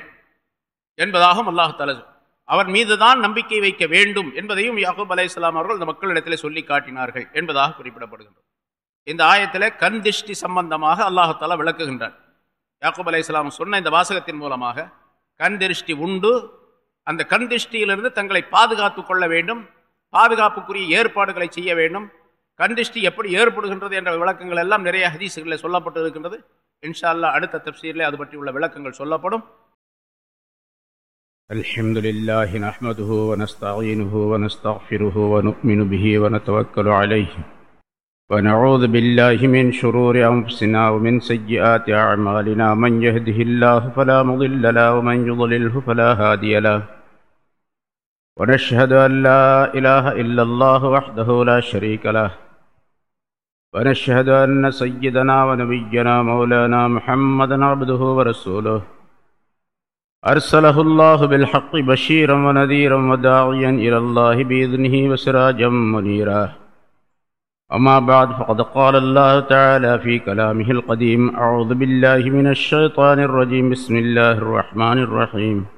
என்பதாகவும் அல்லாஹால அவன் மீதுதான் நம்பிக்கை வைக்க வேண்டும் என்பதையும் யாகூப் அலை இஸ்லாம் அவர்கள் இந்த மக்களிடத்தில் சொல்லி காட்டினார்கள் என்பதாக குறிப்பிடப்படுகின்றது. இந்த ஆயத்தில் கண் திருஷ்டி சம்பந்தமாக அல்லாஹால விளக்குகின்றார் யாக்கூப் அலை இஸ்லாம் சொன்ன இந்த வாசகத்தின் மூலமாக கண் திருஷ்டி உண்டு அந்த கண் திருஷ்டியிலிருந்து தங்களை பாதுகாத்து கொள்ள வேண்டும் பாதுகாப்புக்குரிய ஏற்பாடுகளை செய்ய வேண்டும் கண் திருஷ்டி எப்படி ஏற்படுகின்றது என்ற விளக்கங்கள் எல்லாம் நிறைய ஹதீசுகளில் சொல்லப்பட்டு இருக்கின்றது இன்ஷால்லா அடுத்த தப்சீரில் அது பற்றி உள்ள விளக்கங்கள் சொல்லப்படும் الحمد لله نحمده ونستعينه ونستغفره ونؤمن به ونتوكل عليه ونعوذ بالله من شرور أنفسنا ومن سيئات أعمالنا من يهده الله فلا مضل له ومن يضلله فلا هادي له ونشهد أن لا إله إلا الله وحده لا شريك له ونشهد أن سيدنا ونبينا مولانا محمدا عبده ورسوله. أرسله الله بالحق بشيرا ونذيرا وداعيا إلى الله بإذنه وسراجا منيرا. أما بعد فقد قال الله تعالى في كلامه القديم أعوذ بالله من الشيطان الرجيم. بسم الله الرحمن الرحيم.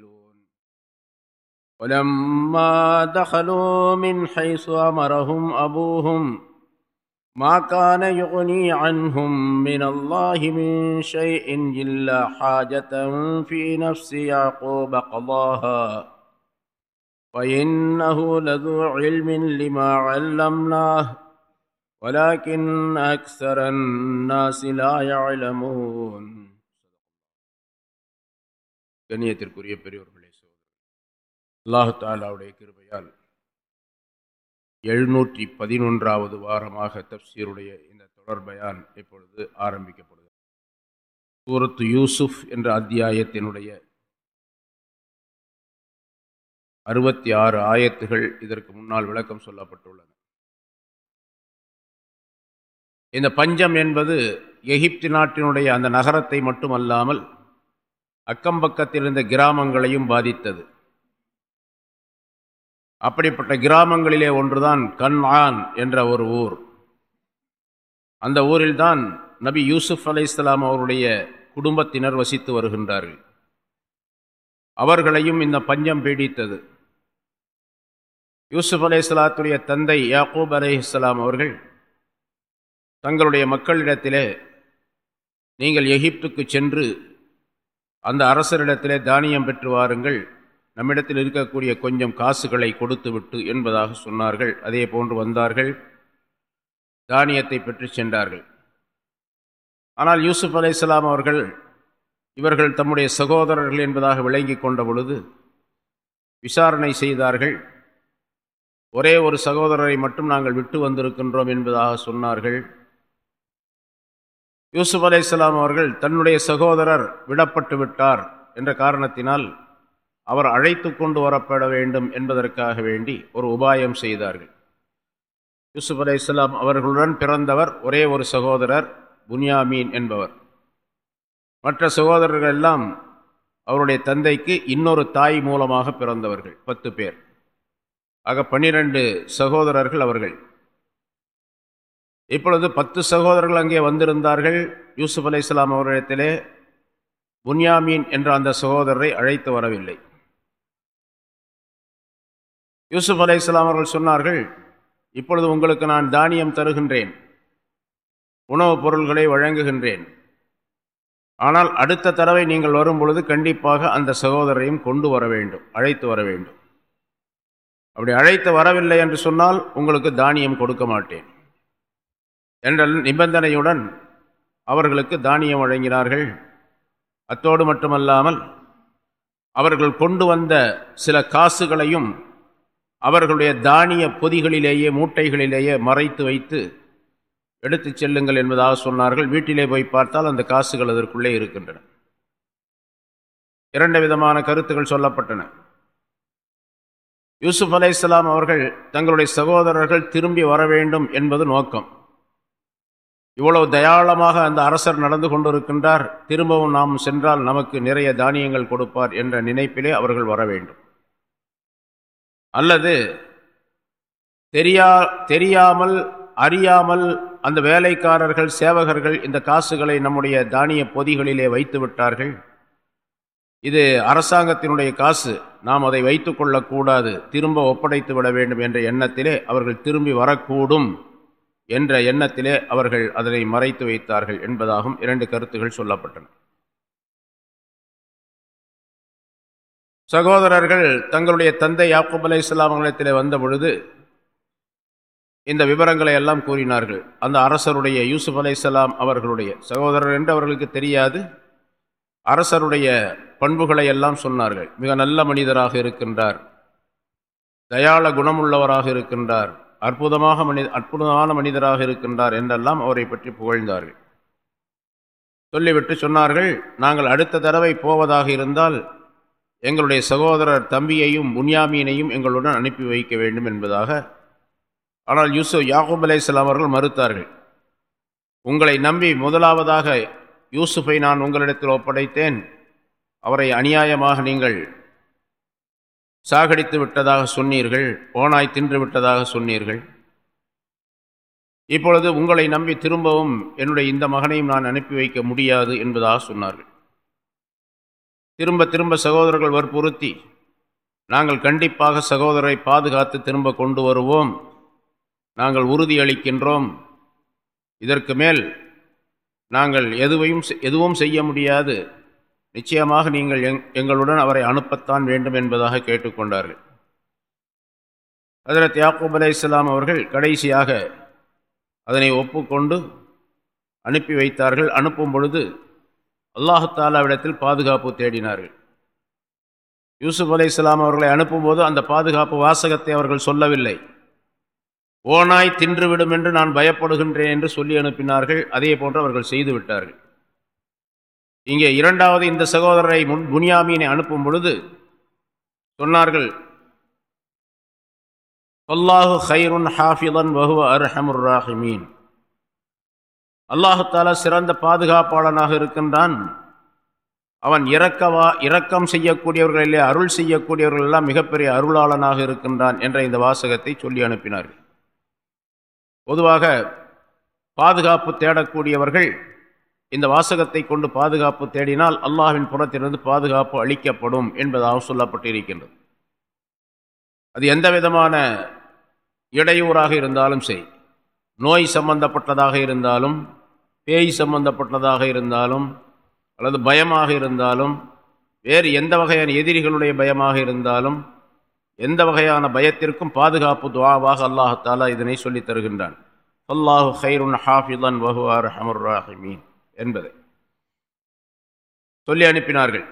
ولما دخلوا من حيث أمرهم أبوهم ما كان يغني عنهم من الله من شيء إلا حاجة في نفس يعقوب قضاها وإنه لذو علم لما علمناه ولكن أكثر الناس لا يعلمون கண்ணியத்திற்குரிய பெரியோர்களே அல்லாஹாலாவுடைய கிருபையால் எழுநூற்றி பதினொன்றாவது வாரமாக தப்சீருடைய இந்த தொடர்பயான் இப்பொழுது ஆரம்பிக்கப்படுகிறது. சூரத்து யூசுப் என்ற அத்தியாயத்தினுடைய அறுபத்தி ஆறு ஆயத்துகள் இதற்கு முன்னால் விளக்கம் சொல்லப்பட்டுள்ளன. இந்த பஞ்சம் என்பது எகிப்து நாட்டினுடைய அந்த நகரத்தை மட்டுமல்லாமல் அக்கம்பக்கத்தில் இருந்த கிராமங்களையும் பாதித்தது. அப்படிப்பட்ட கிராமங்களிலே ஒன்றுதான் கன்ஆன் என்ற ஒரு ஊர். அந்த ஊரில்தான் நபி யூசுப் அலை இஸ்லாம் அவருடைய குடும்பத்தினர் வசித்து வருகின்றார்கள். அவர்களையும் இந்த பஞ்சம் பீடித்தது. யூசுப் அலை இஸ்லாத்துடைய தந்தை யாக்கூப் அலை இஸ்லாம் அவர்கள் தங்களுடைய மக்களிடத்திலே நீங்கள் எகிப்துக்கு சென்று அந்த அரசரிடத்திலே தானியம் பெற்று வாருங்கள். நம்மிடத்தில் இருக்கக்கூடிய கொஞ்சம் காசுகளை கொடுத்துவிட்டு என்பதாக சொன்னார்கள். அதே போன்று வந்தார்கள். தானியத்தை பெற்று சென்றார்கள். ஆனால் யூசுப் அலை இஸ்லாம் அவர்கள் இவர்கள் தம்முடைய சகோதரர்கள் என்பதாக விளங்கி கொண்ட பொழுது விசாரணை செய்தார்கள். ஒரே ஒரு சகோதரரை மட்டும் நாங்கள் விட்டு வந்திருக்கின்றோம் என்பதாக சொன்னார்கள். யூசுப் அலை இஸ்லாம் அவர்கள் தன்னுடைய சகோதரர் விடப்பட்டு விட்டார் என்ற காரணத்தினால் அவர் அழைத்து கொண்டு வரப்பட வேண்டும் என்பதற்காக வேண்டி ஒரு உபாயம் செய்தார்கள். யூசுப் அலை இஸ்லாம் அவர்களுடன் பிறந்தவர் ஒரே ஒரு சகோதரர் புன்யாமீன் என்பவர். மற்ற சகோதரர்கள் எல்லாம் அவருடைய தந்தைக்கு இன்னொரு தாய் மூலமாக பிறந்தவர்கள் பத்து பேர். ஆக பன்னிரண்டு சகோதரர்கள் அவர்கள். இப்பொழுது பத்து சகோதரர்கள் அங்கே வந்திருந்தார்கள். யூசுப் அலை இஸ்லாம் அவரிடத்திலே புன்யாமீன் என்ற அந்த சகோதரரை அழைத்து வரவில்லை. யூசுப் அலை இஸ்லாம் அவர்கள் சொன்னார்கள் இப்பொழுது உங்களுக்கு நான் தானியம் தருகின்றேன் உணவுப் பொருள்களை வழங்குகின்றேன். ஆனால் அடுத்த தடவை நீங்கள் வரும் பொழுது கண்டிப்பாக அந்த சகோதரரையும் கொண்டு வர வேண்டும் அழைத்து வர வேண்டும். அப்படி அழைத்து வரவில்லை என்று சொன்னால் உங்களுக்கு தானியம் கொடுக்க மாட்டேன். என்ற நிபந்தனையுடன் அவர்களுக்கு தானியம் வழங்கினார்கள். அத்தோடு மட்டுமல்லாமல் அவர்கள் கொண்டு வந்த சில காசுகளையும் அவர்களுடைய தானிய பொதிகளிலேயே மூட்டைகளிலேயே மறைத்து வைத்து எடுத்துச் செல்லுங்கள் என்பதாக சொன்னார்கள். வீட்டிலே போய் பார்த்தால் அந்த காசுகள் அதற்குள்ளே இருக்கின்றன. இரண்டு விதமான கருத்துக்கள் சொல்லப்பட்டன. யூசுப் அலை இஸ்லாம் அவர்கள் தங்களுடைய சகோதரர்கள் திரும்பி வர வேண்டும் என்பது நோக்கம். இவ்வளவு தயாளமாக அந்த அரசர் நடந்து கொண்டிருக்கின்றார். திரும்பவும் நாம் சென்றால் நமக்கு நிறைய தானியங்கள் கொடுப்பார் என்ற நினைப்பிலே அவர்கள் வர வேண்டும். அல்லது தெரியா தெரியாமல் அறியாமல் அந்த வேலைக்காரர்கள் சேவகர்கள் இந்த காசுகளை நம்முடைய தானிய பொதிகளிலே வைத்து விட்டார்கள்? இது அரசாங்கத்தினுடைய காசு. நாம் அதை வைத்து கொள்ளக்கூடாது. திரும்ப ஒப்படைத்து விட வேண்டும் என்ற எண்ணத்திலே அவர்கள் திரும்பி வரக்கூடும் என்ற எண்ணத்திலே அவர்கள் அதனை மறைத்து வைத்தார்கள் என்பதாகும் இரண்டு கருத்துகள் சொல்லப்பட்டன. சகோதரர்கள் தங்களுடைய தந்தை யாக்கூப் அலை இஸ்லாமங்களிடத்திலே வந்த பொழுது இந்த விவரங்களை எல்லாம் கூறினார்கள். அந்த அரசருடைய யூசுப் அலை இஸ்லாம் அவர்களுடைய சகோதரர் என்று அவர்களுக்கு தெரியாது. அரசருடைய பண்புகளை எல்லாம் சொன்னார்கள். மிக நல்ல மனிதராக இருக்கின்றார். தயாள குணமுள்ளவராக இருக்கின்றார். அற்புதமாக மனித அற்புதமான மனிதராக இருக்கின்றார் என்றெல்லாம் அவரை பற்றி புகழ்ந்தார்கள். சொல்லிவிட்டு சொன்னார்கள் நாங்கள் அடுத்த தடவை போவதாக இருந்தால் எங்களுடைய சகோதரர் தம்பியையும் புன்யாமீனையும் எங்களுடன் அனுப்பி வைக்க வேண்டும் என்பதாக. ஆனால் யூசுப் யாகூப் அலையாம் அவர்கள் மறுத்தார்கள். உங்களை நம்பி முதலாவதாக யூசுஃபை நான் உங்களிடத்தில் ஒப்படைத்தேன். அவரை அநியாயமாக நீங்கள் சாகடித்து விட்டதாக சொன்னீர்கள் ஓனாய் தின்று விட்டதாக சொன்னீர்கள். இப்பொழுது உங்களை நம்பி திரும்பவும் என்னுடைய இந்த மகனையும் நான் அனுப்பி வைக்க முடியாது என்பதாக சொன்னார்கள். திரும்ப திரும்ப சகோதரர்கள் வற்புறுத்தி நாங்கள் கண்டிப்பாக சகோதரரை பாதுகாத்து திரும்ப கொண்டு வருவோம். நாங்கள் உறுதியளிக்கின்றோம் இதற்கு மேல் நாங்கள் எதுவையும் எதுவும் செய்ய முடியாது. நிச்சயமாக நீங்கள் எங் எங்களுடன் அவரை அனுப்பத்தான் வேண்டும் என்பதாக கேட்டுக்கொண்டார்கள். அதில் தியாகூப் அலே இஸ்லாம் அவர்கள் கடைசியாக அதனை ஒப்புக்கொண்டு அனுப்பி வைத்தார்கள். அனுப்பும் பொழுது அல்லாஹாலாவிடத்தில் பாதுகாப்பு தேடினார்கள். யூசுப் அலை இஸ்லாம் அவர்களை அனுப்பும்போது அந்த பாதுகாப்பு வாசகத்தை அவர்கள் சொல்லவில்லை. ஓனாய் தின்றுவிடும் என்று நான் பயப்படுகின்றேன் என்று சொல்லி அனுப்பினார்கள். அதே போன்று அவர்கள் செய்து விட்டார்கள். இங்கே இரண்டாவது இந்த சகோதரரை முன் புனியாமீனை அனுப்பும் பொழுது சொன்னார்கள் அல்லாஹு ஹைருன் ஹாஃபிதன் வஹுவ அர்ஹமுர் ராஹிமீன். அல்லாஹு சிறந்த பாதுகாப்பாளனாக இருக்கின்றான். அவன் இறக்கவா இரக்கம் செய்யக்கூடியவர்களிலே அருள் செய்யக்கூடியவர்கள் எல்லாம் மிகப்பெரிய அருளாளனாக இருக்கின்றான் என்ற இந்த வாசகத்தை சொல்லி அனுப்பினார்கள். பொதுவாக பாதுகாப்பு தேடக்கூடியவர்கள் இந்த வாசகத்தை கொண்டு பாதுகாப்பு தேடினால் அல்லாஹின் புறத்திலிருந்து பாதுகாப்பு அளிக்கப்படும் என்பதாக சொல்லப்பட்டிருக்கின்றது. அது எந்த விதமான இடையூறாக இருந்தாலும் சரி நோய் சம்பந்தப்பட்டதாக இருந்தாலும் பேய் சம்பந்தப்பட்டதாக இருந்தாலும் அல்லது பயமாக இருந்தாலும் வேறு எந்த வகையான எதிரிகளுடைய பயமாக இருந்தாலும் எந்த வகையான பயத்திற்கும் பாதுகாப்பு துவாவாக அல்லாஹாலா இதனை சொல்லித் தருகின்றான். அல்லாஹு ஹைருன் ஹாஃபிதன் வஹுவார் ஹமர் ராஹிமீன் என்பதை சொல்லி அனுப்பினார்கள்.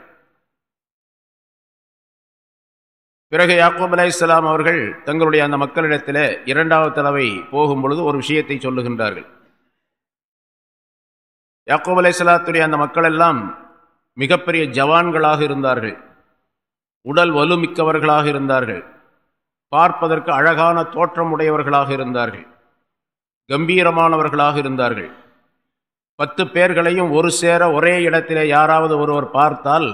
பிறகு யாக்கூப் அலி இஸ்லாம் அவர்கள் தங்களுடைய அந்த மக்களிடத்தில் இரண்டாவது தடவை போகும் பொழுது ஒரு விஷயத்தை சொல்லுகின்றார்கள். யாக்கோப் அலைசலாத்துடைய அந்த மக்கள் எல்லாம் மிகப்பெரிய ஜவான்களாக இருந்தார்கள். உடல் வலுமிக்கவர்களாக இருந்தார்கள். பார்ப்பதற்கு அழகான தோற்றம் உடையவர்களாக இருந்தார்கள். கம்பீரமானவர்களாக இருந்தார்கள். பத்து பேர்களையும் ஒரு சேர ஒரே இடத்திலே யாராவது ஒருவர் பார்த்தால்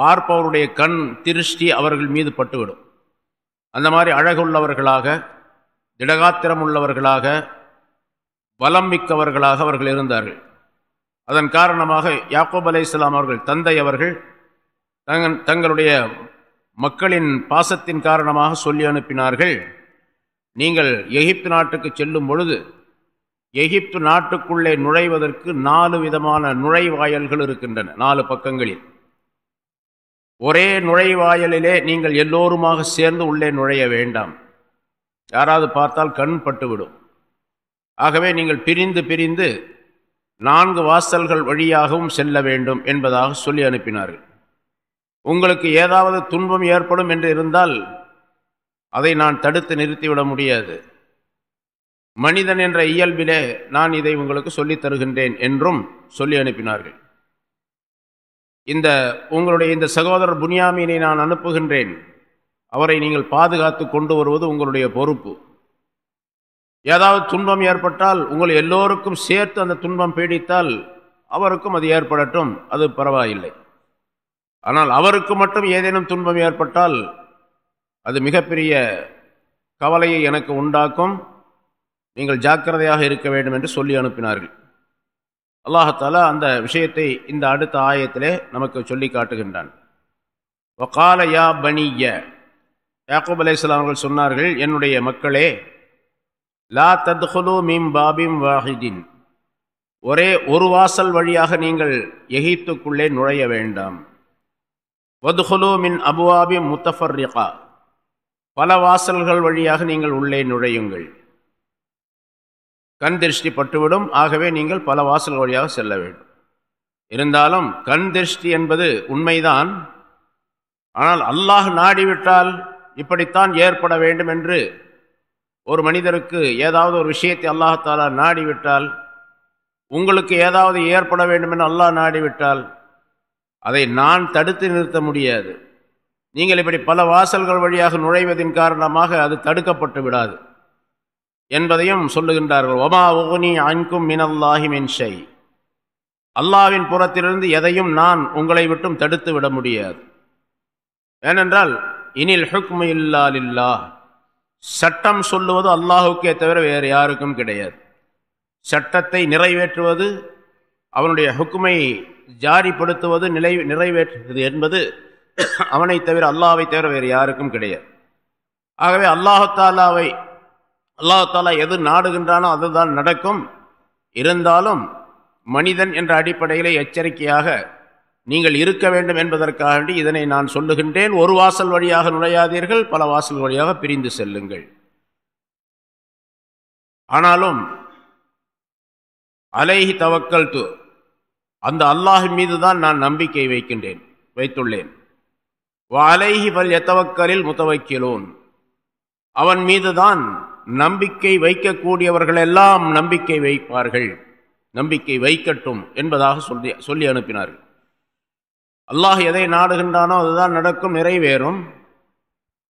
பார்ப்பவருடைய கண் திருஷ்டி அவர்கள் மீது பட்டுவிடும். அந்த மாதிரி அழகுள்ளவர்களாக திடகாத்திரம் உள்ளவர்களாக பலம் மிக்கவர்களாக அவர்கள் இருந்தார்கள். அதன் காரணமாக யாக்கோப் அலை இஸ்லாம் அவர்கள் தந்தை அவர்கள் தங்களுடைய மக்களின் பாசத்தின் காரணமாக சொல்லி அனுப்பினார்கள். நீங்கள் எகிப்து நாட்டுக்கு செல்லும் பொழுது எகிப்து நாட்டுக்குள்ளே நுழைவதற்கு நாலு விதமான நுழைவாயல்கள் இருக்கின்றன நாலு பக்கங்களில். ஒரே நுழைவாயலிலே நீங்கள் எல்லோருமாக சேர்ந்து உள்ளே நுழைய வேண்டாம். யாராவது பார்த்தால் கண் பட்டுவிடும். ஆகவே நீங்கள் பிரிந்து பிரிந்து நான்கு வாசல்கள் வழியாகவும் செல்ல வேண்டும் என்பதாக சொல்லி அனுப்பினார்கள். உங்களுக்கு ஏதாவது துன்பம் ஏற்படும் என்று இருந்தால் அதை நான் தடுத்து நிறுத்திவிட முடியாது. மனிதன் என்ற இயல்பிலே நான் இதை உங்களுக்கு சொல்லித் தருகின்றேன் என்றும் சொல்லி அனுப்பினார்கள். இந்த உங்களுடைய இந்த சகோதரர் புனியாமீனை நான் அனுப்புகின்றேன். அவரை நீங்கள் பாதுகாத்து கொண்டு வருவது உங்களுடைய பொறுப்பு. ஏதாவது துன்பம் ஏற்பட்டால் உங்கள் எல்லோருக்கும் சேர்த்து அந்த துன்பம் பீடித்தால் அவருக்கும் அது ஏற்படட்டும் அது பரவாயில்லை. ஆனால் அவருக்கு மட்டும் ஏதேனும் துன்பம் ஏற்பட்டால் அது மிகப்பெரிய கவலையை எனக்கு உண்டாக்கும். நீங்கள் ஜாக்கிரதையாக இருக்க வேண்டும் என்று சொல்லி அனுப்பினார்கள். அல்லாஹாலா அந்த விஷயத்தை இந்த அடுத்த ஆயத்திலே நமக்கு சொல்லி காட்டுகின்றான். ஒகாலயா யா பனிய யாக்கூப் அலை அவர்கள் சொன்னார்கள் என்னுடைய மக்களே லா தத்ஹுலு மிம் பாபிம் வாஹிதின். ஒரே ஒரு வாசல் வழியாக நீங்கள் எகிப்துக்குள்ளே நுழைய வேண்டாம். வதுஹுலு மின் அபுவாபி முத்தஃபர்ரிகா. பல வாசல்கள் வழியாக நீங்கள் உள்ளே நுழையுங்கள். கண் திருஷ்டி பட்டுவிடும். ஆகவே நீங்கள் பல வாசல் வழியாக செல்ல வேண்டும். இருந்தாலும் கண் திருஷ்டி என்பது உண்மைதான். ஆனால் அல்லாஹ் நாடிவிட்டால் இப்படித்தான் ஏற்பட வேண்டும் என்று ஒரு மனிதருக்கு ஏதாவது ஒரு விஷயத்தை அல்லாஹாலா நாடிவிட்டால் உங்களுக்கு ஏதாவது ஏற்பட வேண்டுமென அல்லாஹ் நாடிவிட்டால் அதை நான் தடுத்து நிறுத்த முடியாது. நீங்கள் இப்படி பல வாசல்கள் வழியாக நுழைவதின் காரணமாக அது தடுக்கப்பட்டு விடாது என்பதையும் சொல்லுகின்றார்கள். ஒமா ஓனி அன்கும் மினல்லாஹி மின்ஷை அல்லாவின் புறத்திலிருந்து எதையும் நான் உங்களை விட்டும் தடுத்து விட முடியாது. ஏனென்றால் இனில் ஹுக்மு இல்லா சட்டம் சொல்லுவது அல்லாஹுக்கே தவிர வேறு யாருக்கும் கிடையாது. சட்டத்தை நிறைவேற்றுவது அவனுடைய ஹுக்குமை ஜாரிப்படுத்துவது நிலை நிறைவேற்றுவது என்பது அவனை தவிர அல்லாவை தவிர வேறு யாருக்கும் கிடையாது. ஆகவே அல்லாஹாலாவை அல்லாஹாலா எது நாடுகின்றானோ அதுதான் நடக்கும். இருந்தாலும் மனிதன் என்ற அடிப்படையில் எச்சரிக்கையாக நீங்கள் இருக்க வேண்டும் என்பதற்காக இதனை நான் சொல்லுகின்றேன். ஒரு வாசல் வழியாக நுழையாதீர்கள் பல வாசல் வழியாக பிரிந்து செல்லுங்கள். ஆனாலும் அலைஹி தவக்கல் து அந்த அல்லாஹின் மீது தான் நான் நம்பிக்கை வைக்கின்றேன் வைத்துள்ளேன். அலைஹி பல் எத்தவக்கலில் முத்தவைக்கிலோன். அவன் மீதுதான் நம்பிக்கை வைக்கக்கூடியவர்களெல்லாம் நம்பிக்கை வைப்பார்கள். நம்பிக்கை வைக்கட்டும் என்பதாக சொல்லி சொல்லி அனுப்பினார்கள். அல்லாஹ் எதை நாடுகின்றானோ அதுதான் நடக்கும் நிறைவேறும்.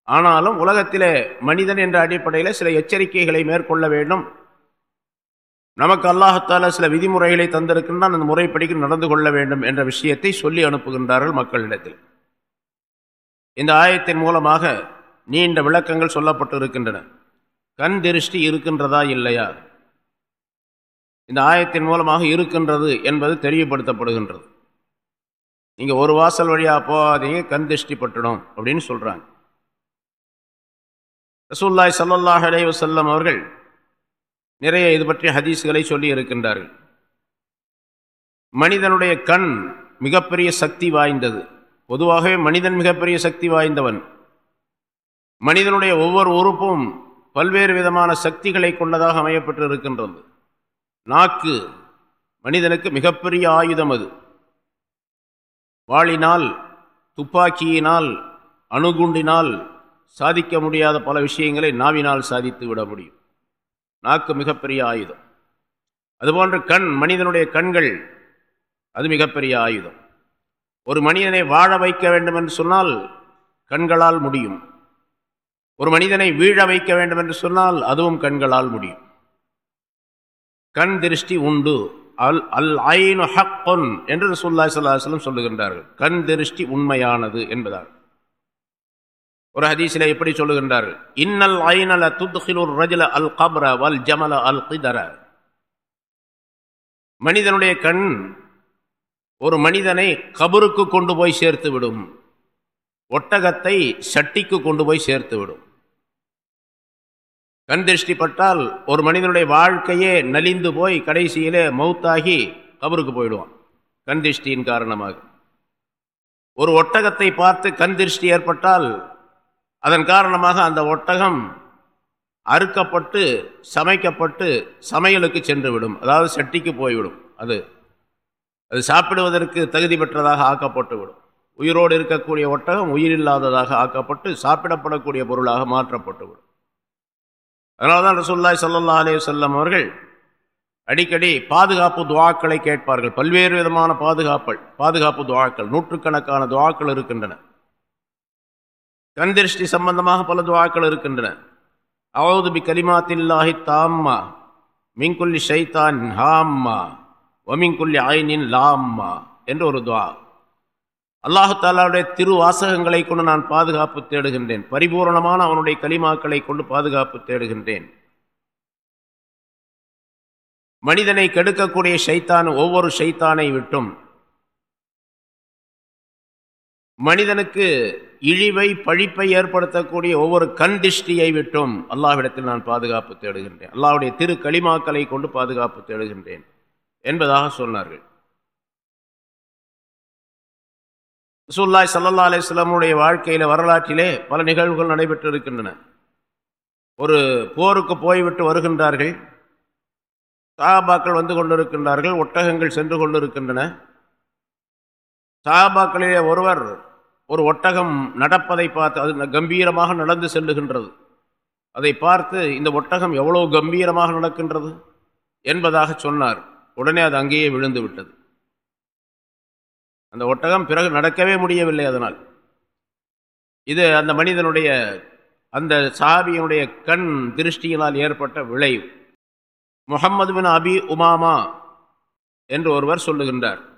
ஆனாலும் உலகத்திலே மனிதன் என்ற அடிப்படையில் சில எச்சரிக்கைகளை மேற்கொள்ள வேண்டும். நமக்கு அல்லாஹத்தால சில விதிமுறைகளை தந்திருக்கின்றான் அந்த முறைப்படிக்கு நடந்து கொள்ள வேண்டும் என்ற விஷயத்தை சொல்லி அனுப்புகின்றார்கள் மக்களிடத்தில். இந்த ஆயத்தின் மூலமாக நீண்ட விளக்கங்கள் சொல்லப்பட்டு இருக்கின்றன கண் திருஷ்டி இருக்கின்றதா இல்லையா? இந்த ஆயத்தின் மூலமாக இருக்கின்றது என்பது தெரியப்படுத்தப்படுகின்றது. நீங்கள் ஒரு வாசல் வழியாக போகாதீங்க கண் திருஷ்டி பட்டுடும் அப்படின்னு சொல்கிறாங்க ரசூல்லாய் சல்லாஹ் அலே வசல்லம் அவர்கள் நிறைய இது பற்றிய ஹதீஸ்களை சொல்லி இருக்கின்றார்கள். மனிதனுடைய கண் மிகப்பெரிய சக்தி வாய்ந்தது. பொதுவாகவே மனிதன் மிகப்பெரிய சக்தி வாய்ந்தவன். மனிதனுடைய ஒவ்வொரு உறுப்பும் பல்வேறு விதமான சக்திகளை கொண்டதாக அமையப்பட்டு இருக்கின்றது நாக்கு மனிதனுக்கு மிகப்பெரிய ஆயுதம் அது. வாளினால் துப்பாக்கியினால் அணுகுண்டினால் சாதிக்க முடியாத பல விஷயங்களை நாவினால் சாதித்து விட முடியும். நாக்கு மிகப்பெரிய ஆயுதம். அதுபோன்று கண் மனிதனுடைய கண்கள் அது மிகப்பெரிய ஆயுதம். ஒரு மனிதனை வாழ வைக்க வேண்டும் என்று சொன்னால் கண்களால் முடியும். ஒரு மனிதனை வீழ வைக்க வேண்டும் என்று சொன்னால் அதுவும் கண்களால் முடியும். கண் திருஷ்டி உண்டு. அல் அல் ஐனு ஹக்கொன் என்று சுல்லா சொல்லாஸ்லம் சொல்லுகின்றார்கள். கண் திருஷ்டி உண்மையானது என்பதால். ஒரு ஹதீஸில் எப்படி சொல்லுகின்றார்கள். இன்னல் ஐனல துத்ஹிலுர் ரஜல அல் கப்ர வல் ஜமல அல் கிதர. மனிதனுடைய கண் ஒரு மனிதனை கபருக்கு கொண்டு போய் சேர்த்து விடும் ஒட்டகத்தை சட்டிக்கு கொண்டு போய் சேர்த்து விடும் கண் திருஷ்டிப்பட்டால் ஒரு மனிதனுடைய வாழ்க்கையே நலிந்து போய் கடைசியிலே மௌத்தாகி கபருக்கு போயிடுவான். கண் திருஷ்டியின் காரணமாக. ஒரு ஒட்டகத்தை பார்த்து கண் திருஷ்டி ஏற்பட்டால் அதன் காரணமாக அந்த ஒட்டகம் அறுக்கப்பட்டு சமைக்கப்பட்டு சமையலுக்கு சென்றுவிடும். அதாவது சட்டிக்கு போய்விடும். அது அது சாப்பிடுவதற்கு தகுதி பெற்றதாக ஆக்கப்பட்டு விடும் உயிரோடு இருக்கக்கூடிய ஒட்டகம் உயிரில்லாததாக ஆக்கப்பட்டு சாப்பிடப்படக்கூடிய பொருளாக மாற்றப்பட்டுவிடும். அதனால தான் ரசூல்லாய் சல்லா அலே சொல்லம் அவர்கள் அடிக்கடி பாதுகாப்பு துவாக்களை கேட்பார்கள். பல்வேறு விதமான பாதுகாப்புகள் பாதுகாப்பு துவாக்கள் நூற்றுக்கணக்கான துவாக்கள் இருக்கின்றன. கந்திருஷ்டி சம்பந்தமாக பல துவாக்கள் இருக்கின்றன. அவது பி கலிமாத்தில்லாஹி தாம்மா மிங்குல்லி ஷைதான் ஹாம்மா ஒமிங்குல்லி ஐனின் லாம்மா என்று ஒரு துவா. அல்லாஹு தாலாவுடைய திருவாசகங்களை கொண்டு நான் பாதுகாப்பு தேடுகின்றேன். பரிபூர்ணமான அவனுடைய கலிமாக்களை கொண்டு பாதுகாப்பு தேடுகின்றேன். மனிதனை கெடுக்கக்கூடிய ஷைத்தான் ஒவ்வொரு ஷைத்தானை விட்டும் மனிதனுக்கு இழிவை பழிப்பை ஏற்படுத்தக்கூடிய ஒவ்வொரு கண்டிஷ்டியை விட்டும் அல்லாஹ்விடத்தில் நான் பாதுகாப்பு தேடுகின்றேன். அல்லாஹுடைய திரு களிமாக்களை கொண்டு பாதுகாப்பு தேடுகின்றேன் என்பதாக சொன்னார்கள். ரசூல்லாய் சல்லா அலிஸ்லாமுடைய வாழ்க்கையில் வரலாற்றிலே பல நிகழ்வுகள் நடைபெற்று இருக்கின்றன ஒரு போருக்கு போய்விட்டு வருகின்றார்கள். சாபாக்கள் வந்து கொண்டிருக்கின்றார்கள் ஒட்டகங்கள் சென்று கொண்டிருக்கின்றன. சாபாக்களிலே ஒருவர் ஒரு ஒட்டகம் நடப்பதை பார்த்து அது கம்பீரமாக நடந்து செல்லுகின்றது. அதை பார்த்து இந்த ஒட்டகம் எவ்வளோ கம்பீரமாக நடக்கின்றது என்பதாக சொன்னார். உடனே அது அங்கேயே விழுந்து விட்டது அந்த ஒட்டகம் பிறகு நடக்கவே முடியவில்லை அதனால். இது அந்த மனிதனுடைய அந்த சாபியினுடைய கண் திருஷ்டியினால் ஏற்பட்ட விளைவு. முகம்மது பின் அபி உமாமா என்று ஒருவர் சொல்லுகின்றார்.